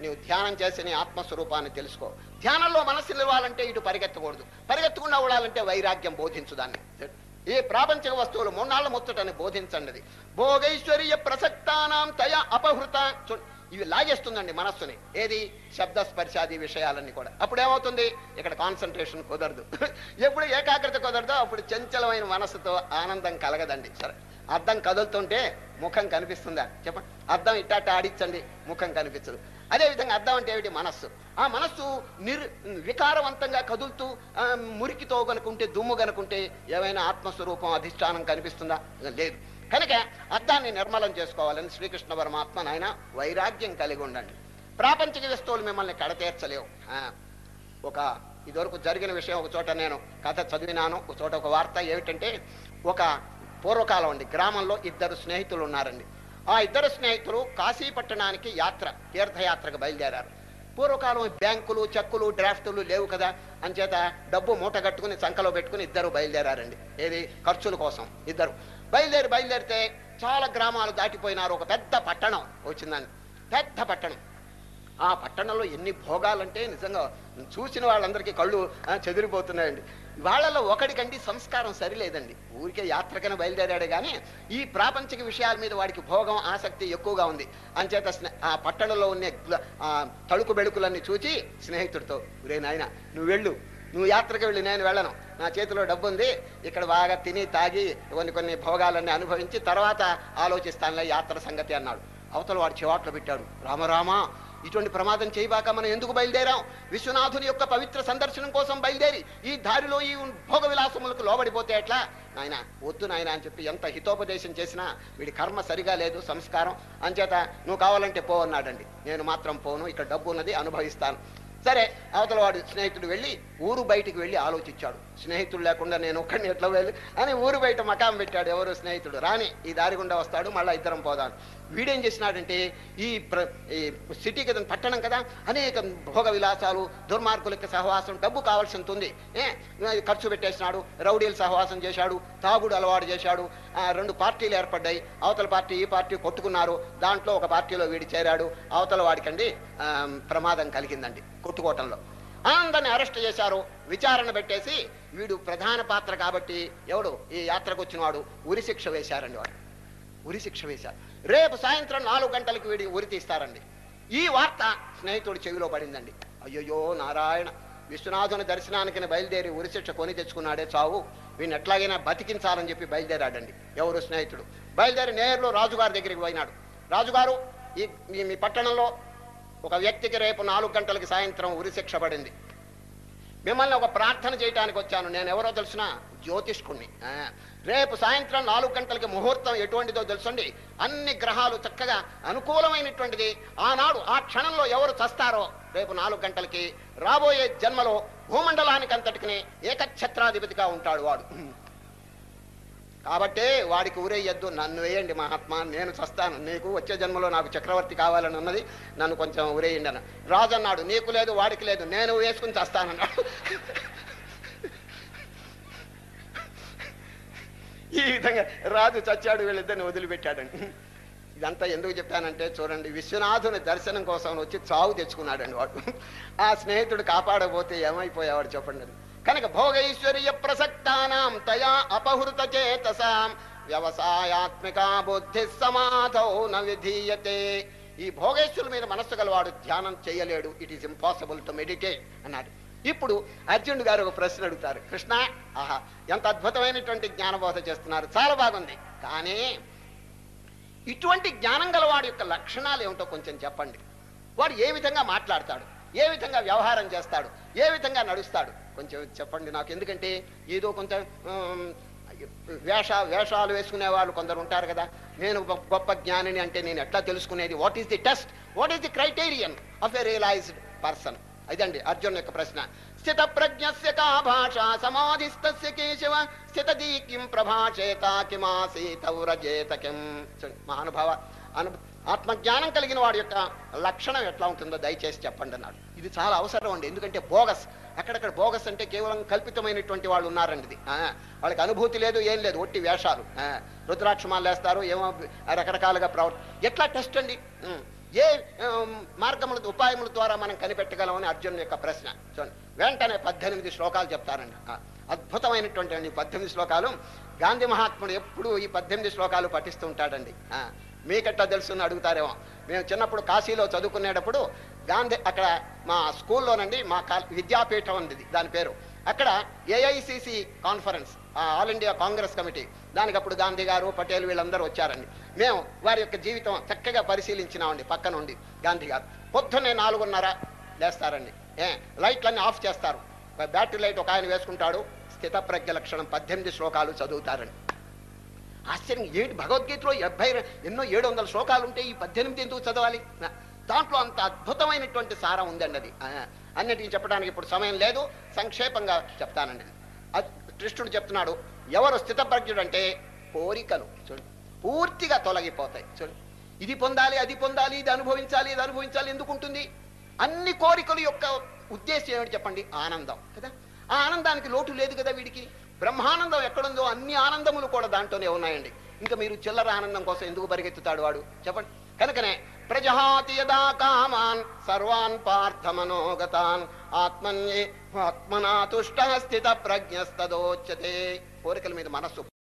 నీవు ధ్యానం చేసి నీ ఆత్మస్వరూపాన్ని తెలుసుకో. ధ్యానంలో మనసు నిలవాలంటే ఇటు పరిగెత్తకూడదు. పరిగెత్తకుండా ఉండాలంటే వైరాగ్యం బోధించు దాన్ని. ఈ ప్రాపంచిక వస్తువులు మూన్నాళ్ళ ముచ్చటని బోధించండి భోగైశ్వర్య ప్రసక్తానాం తయ అపహృత. ఇవి లాగేస్తుందండి మనస్సుని. ఏది? శబ్ద స్పర్శాది విషయాలన్నీ కూడా. అప్పుడు ఏమవుతుంది ఇక్కడ కాన్సన్ట్రేషన్ కుదరదు. ఎప్పుడు ఏకాగ్రత కుదరదో అప్పుడు చంచలమైన మనస్సుతో ఆనందం కలగదండి. సరే అర్థం కదులుతుంటే ముఖం కనిపిస్తుందా? చెప్పండి అర్థం ఇట్టాట ఆడించండి. ముఖం కనిపించదు. అదేవిధంగా అర్థం అంటే ఏమిటి? మనస్సు. ఆ మనస్సు నిర్ వికారవంతంగా కదులుతూ మురికితో కనుకుంటే దుమ్ము కనుకుంటే ఏమైనా ఆత్మస్వరూపం అధిష్టానం కనిపిస్తుందా? లేదు. కనుక అర్థాన్ని నిర్మలం చేసుకోవాలని శ్రీకృష్ణ పరమాత్మ నాయన వైరాగ్యం కలిగి ఉండండి. ప్రాపంచిక వస్తువులు మిమ్మల్ని కడతీర్చలేవు. ఒక ఇదివరకు జరిగిన విషయం ఒక చోట నేను కథ చదివినాను. ఒక చోట ఒక వార్త ఏమిటంటే ఒక పూర్వకాలం అండి. గ్రామంలో ఇద్దరు స్నేహితులు ఉన్నారండి. ఆ ఇద్దరు స్నేహితులు కాశీ పట్టణానికి యాత్ర తీర్థయాత్రకు బయలుదేరారు. పూర్వకాలం బ్యాంకులు చెక్కులు డ్రాఫ్టులు లేవు కదా. అంచేత డబ్బు మూట సంఖలో పెట్టుకుని ఇద్దరు బయలుదేరారండి. ఏది? ఖర్చుల కోసం ఇద్దరు. బయలుదేరి బయలుదేరితే చాలా గ్రామాలు దాటిపోయినారు. ఒక పెద్ద పట్టణం వచ్చిందండి. పెద్ద పట్టణం. ఆ పట్టణంలో ఎన్ని భోగాలంటే నిజంగా చూసిన వాళ్ళందరికీ కళ్ళు చెదిరిపోతున్నాయండి. వాళ్ళలో ఒకడికండి సంస్కారం సరిలేదండి. ఊరికే యాత్రకన బయలుదేరాడే కానీ ఈ ప్రాపంచిక విషయాల మీద వాడికి భోగం ఆసక్తి ఎక్కువగా ఉంది. అంచేత ఆ పట్టణంలో ఉన్న తడుకు బెడుకులన్నీ చూచి స్నేహితుడితో రే నాయన నువ్వు వెళ్ళు. నువ్వు యాత్రకు వెళ్ళి నేను వెళ్ళను. నా చేతిలో డబ్బు ఉంది ఇక్కడ బాగా తిని తాగి కొన్ని కొన్ని భోగాలన్నీ అనుభవించి తర్వాత ఆలోచిస్తానులే యాత్ర సంగతి అన్నాడు. అవతల వాడు చివాట్లు పెట్టాడు. రామరామా ఇటువంటి ప్రమాదం చేయబాక మనం ఎందుకు బయలుదేరాం? విశ్వనాథుని యొక్క పవిత్ర సందర్శనం కోసం బయలుదేరి ఈ దారిలో ఈ భోగ విలాసములకు లోబడిపోతే ఎట్లా? నాయన వద్దు నాయన అని చెప్పి ఎంత హితోపదేశం చేసినా వీడి కర్మ సరిగా లేదు సంస్కారం. అంచేత నువ్వు కావాలంటే పో అన్నాడండి. నేను మాత్రం పోను ఇక్కడ డబ్బు ఉన్నది అనుభవిస్తాను. సరే అవతల వాడు స్నేహితుడు వెళ్ళి ఊరు బయటికి వెళ్ళి ఆలోచించాడు. స్నేహితుడు లేకుండా నేను ఒక్కడిని ఎట్లా వెళ్ళి అని ఊరు బయట మకాం పెట్టాడు ఎవరు స్నేహితుడు. రాని ఈ దారి గుండా వస్తాడు మళ్ళీ ఇద్దరం పోదాం. వీడేం చేసినాడంటే ఈ ప్ర ఈ సిటీ కదా పట్టణం కదా అనేక భోగ విలాసాలు దుర్మార్గులకి సహవాసం డబ్బు కావాల్సి ఉంటుంది ఏ ఖర్చు పెట్టేసినాడు రౌడీలు సహవాసం చేశాడు తాగుడు అలవాటు చేశాడు రెండు పార్టీలు ఏర్పడ్డాయి. అవతల పార్టీ ఈ పార్టీ కొట్టుకున్నారు దాంట్లో ఒక పార్టీలో వీడి చేరాడు. అవతల వాడికండి ప్రమాదం కలిగిందండి కొట్టుకోవటంలో. అందరిని అరెస్ట్ చేశారు. విచారణ పెట్టేసి వీడు ప్రధాన పాత్ర కాబట్టి ఎవడు? ఈ యాత్రకు వచ్చిన వాడు ఉరి శిక్ష వేశారండి వాడు. ఉరి శిక్ష వేశారు. రేపు సాయంత్రం నాలుగు గంటలకు వీడికి ఉరి తీస్తారండి. ఈ వార్త స్నేహితుడు చెవిలో పడిందండి. అయ్యయ్యో నారాయణ. విశ్వనాథుని దర్శనానికి బయలుదేరి ఉరి శిక్ష కొని తెచ్చుకున్నాడే చావు. వీడిని ఎట్లాగైనా బతికించాలని చెప్పి బయలుదేరాడండి. ఎవరు స్నేహితుడు? బయలుదేరి నేరులో రాజుగారి దగ్గరికి పోయినాడు. రాజుగారు ఈ మీ- మీ పట్టణంలో ఒక వ్యక్తికి రేపు నాలుగు గంటలకి సాయంత్రం ఉరి శిక్ష పడింది. మిమ్మల్ని ఒక ప్రార్థన చేయడానికి వచ్చాను. నేను ఎవరో తెలిసిన జ్యోతిష్కుణ్ణి. రేపు సాయంత్రం నాలుగు గంటలకి ముహూర్తం ఎటువంటిదో తెలుసండి? అన్ని గ్రహాలు చక్కగా అనుకూలమైనటువంటిది. ఆనాడు ఆ క్షణంలో ఎవరు చస్తారో రేపు నాలుగు గంటలకి రాబోయే జన్మలో భూమండలానికి అంతటికి ఏకఛత్రాధిపతిగా ఉంటాడు వాడు. కాబట్టే వాడికి ఊరేయద్దు. నన్ను వేయండి మహాత్మా నేను చస్తాను. నీకు వచ్చే జన్మలో నాకు చక్రవర్తి కావాలని ఉన్నది నన్ను కొంచెం ఊరేయండి అన్న రాజు అన్నాడు నీకు లేదు వాడికి లేదు నేను వేసుకుని చస్తానన్నాడు ఈ విధంగా రాజు చచ్చాడు వీళ్ళిద్దరిని వదిలిపెట్టాడండి. ఇదంతా ఎందుకు చెప్పానంటే చూడండి విశ్వనాథుని దర్శనం కోసం వచ్చి చావు తెచ్చుకున్నాడండి వాడు. ఆ స్నేహితుడు కాపాడబోతే ఏమైపోయేవాడు చెప్పండి. కనుక భోగైశ్వర్య ప్రసక్తానాం తయా అపహృత చేతసాం వ్యవసాయాత్మిక బుద్ధి సమాధౌ న విధీయతే. ఈ భోగేశ్వరుల మీద మనస్సు గలవాడు ధ్యానం చేయలేడు. It is impossible to meditate అన్నాడు. ఇప్పుడు అర్జునుడు గారు ఒక ప్రశ్న అడుగుతారు. కృష్ణ ఆహా ఎంత అద్భుతమైనటువంటి జ్ఞానబోధ చేస్తున్నారు. చాలా బాగుంది. కానీ ఇటువంటి జ్ఞానం గలవాడి యొక్క లక్షణాలు ఏమిటో కొంచెం చెప్పండి. వాడు ఏ విధంగా మాట్లాడతాడు? ఏ విధంగా వ్యవహారం చేస్తాడు? ఏ విధంగా నడుస్తాడు? కొంచెం చెప్పండి నాకు. ఎందుకంటే ఏదో కొంత వేష వేషాలు వేసుకునే వాళ్ళు కొందరు ఉంటారు కదా. నేను గొప్ప జ్ఞానిని అంటే నేను ఎట్లా తెలుసుకునేది? What is the test what is the criterion of a realised person ఇదండి అర్జున్ యొక్క ప్రశ్న. స్థిత ప్రజ్ఞస్య కా భాష సమాధిస్తస్య కేశవ స్థిత కిం ప్రభాషేత కిమాసీత వ్రజేత కిం. మహానుభావ అను ఆత్మజ్ఞానం కలిగిన వాడి యొక్క లక్షణం ఎట్లా ఉంటుందో దయచేసి చెప్పండి అన్నాడు ఇది చాలా అవసరం అండి. ఎందుకంటే బోగస్ అక్కడక్కడ బోగస్ అంటే కేవలం కల్పితమైనటువంటి వాళ్ళు ఉన్నారండి వాళ్ళకి అనుభూతి లేదు ఏం లేదు ఒట్టి వేషాలు. రుద్రాక్షమాలు వేస్తారు ఏమో రకరకాలుగా ప్రవర్తి ఎట్లా టెస్ట్ అండి? ఏ మార్గముల ఉపాయముల ద్వారా మనం కనిపెట్టగలమని అర్జున్ యొక్క ప్రశ్న. చూడండి. వెంటనే పద్దెనిమిది శ్లోకాలు చెప్తారండి. అద్భుతమైనటువంటి అండి పద్దెనిమిది శ్లోకాలు. గాంధీ మహాత్ముడు ఎప్పుడు ఈ పద్దెనిమిది శ్లోకాలు పఠిస్తూ ఉంటాడండి. ఆ, మీకెట్లా తెలుసుని అడుగుతారేమో. మేము చిన్నప్పుడు కాశీలో చదువుకునేటప్పుడు గాంధీ అక్కడ మా స్కూల్లోనండి మా విద్యాపీఠం ఉంది దాని పేరు. అక్కడ AICC conference All India Congress Committee దానికి అప్పుడు గాంధీ గారు పటేల్ వీళ్ళందరూ వచ్చారండి. మేము వారి యొక్క జీవితం చక్కగా పరిశీలించినామండి పక్కన ఉండి గాంధీ గారు. పొద్దున్నే నాలుగున్నర లేస్తారండి. ఏ లైట్లన్నీ ఆఫ్ చేస్తారు. బ్యాటరీ లైట్ ఒక ఆయన వేసుకుంటాడు స్థితప్రజ్ఞ లక్షణం పద్దెనిమిది శ్లోకాలు చదువుతారండి. ఆశ్చర్యం ఏంటి భగవద్గీతలో డెబ్బై ఎన్నో ఏడు వందల శ్లోకాలు ఉంటే ఈ పద్దెనిమిది ఎందుకు చదవాలి? దాంట్లో అంత అద్భుతమైనటువంటి సారం ఉందండి అది అన్నిటికీ చెప్పడానికి ఇప్పుడు సమయం లేదు. సంక్షేపంగా చెప్తానండి. కృష్ణుడు చెప్తున్నాడు ఎవరు స్థితప్రజ్ఞుడు అంటే కోరికలు. చూడు పూర్తిగా తొలగిపోతాయి. చూడు ఇది పొందాలి అది పొందాలి ఇది అనుభవించాలి ఇది అనుభవించాలి ఎందుకు ఉంటుంది? అన్ని కోరికల యొక్క ఉద్దేశం ఏమిటి చెప్పండి? ఆనందం కదా? ఆ ఆనందానికి లోటు లేదు కదా వీడికి? బ్రహ్మానందం ఎక్కడుందో అన్ని ఆనందములు కూడా దాంట్లోనే ఉన్నాయండి. ఇంకా మీరు చిల్లర ఆనందం కోసం ఎందుకు పరిగెత్తుతాడు వాడు? చెప్పండి. కనుకనే ప్రజహాతి యదా కామాన్ సర్వాన్ పార్థ మనోగతాన్ ఆత్మన్యే ఆత్మనా తుష్ట స్థిత ప్రజ్ఞస్తదోచ్యతే. కోరికల మీద మనస్సు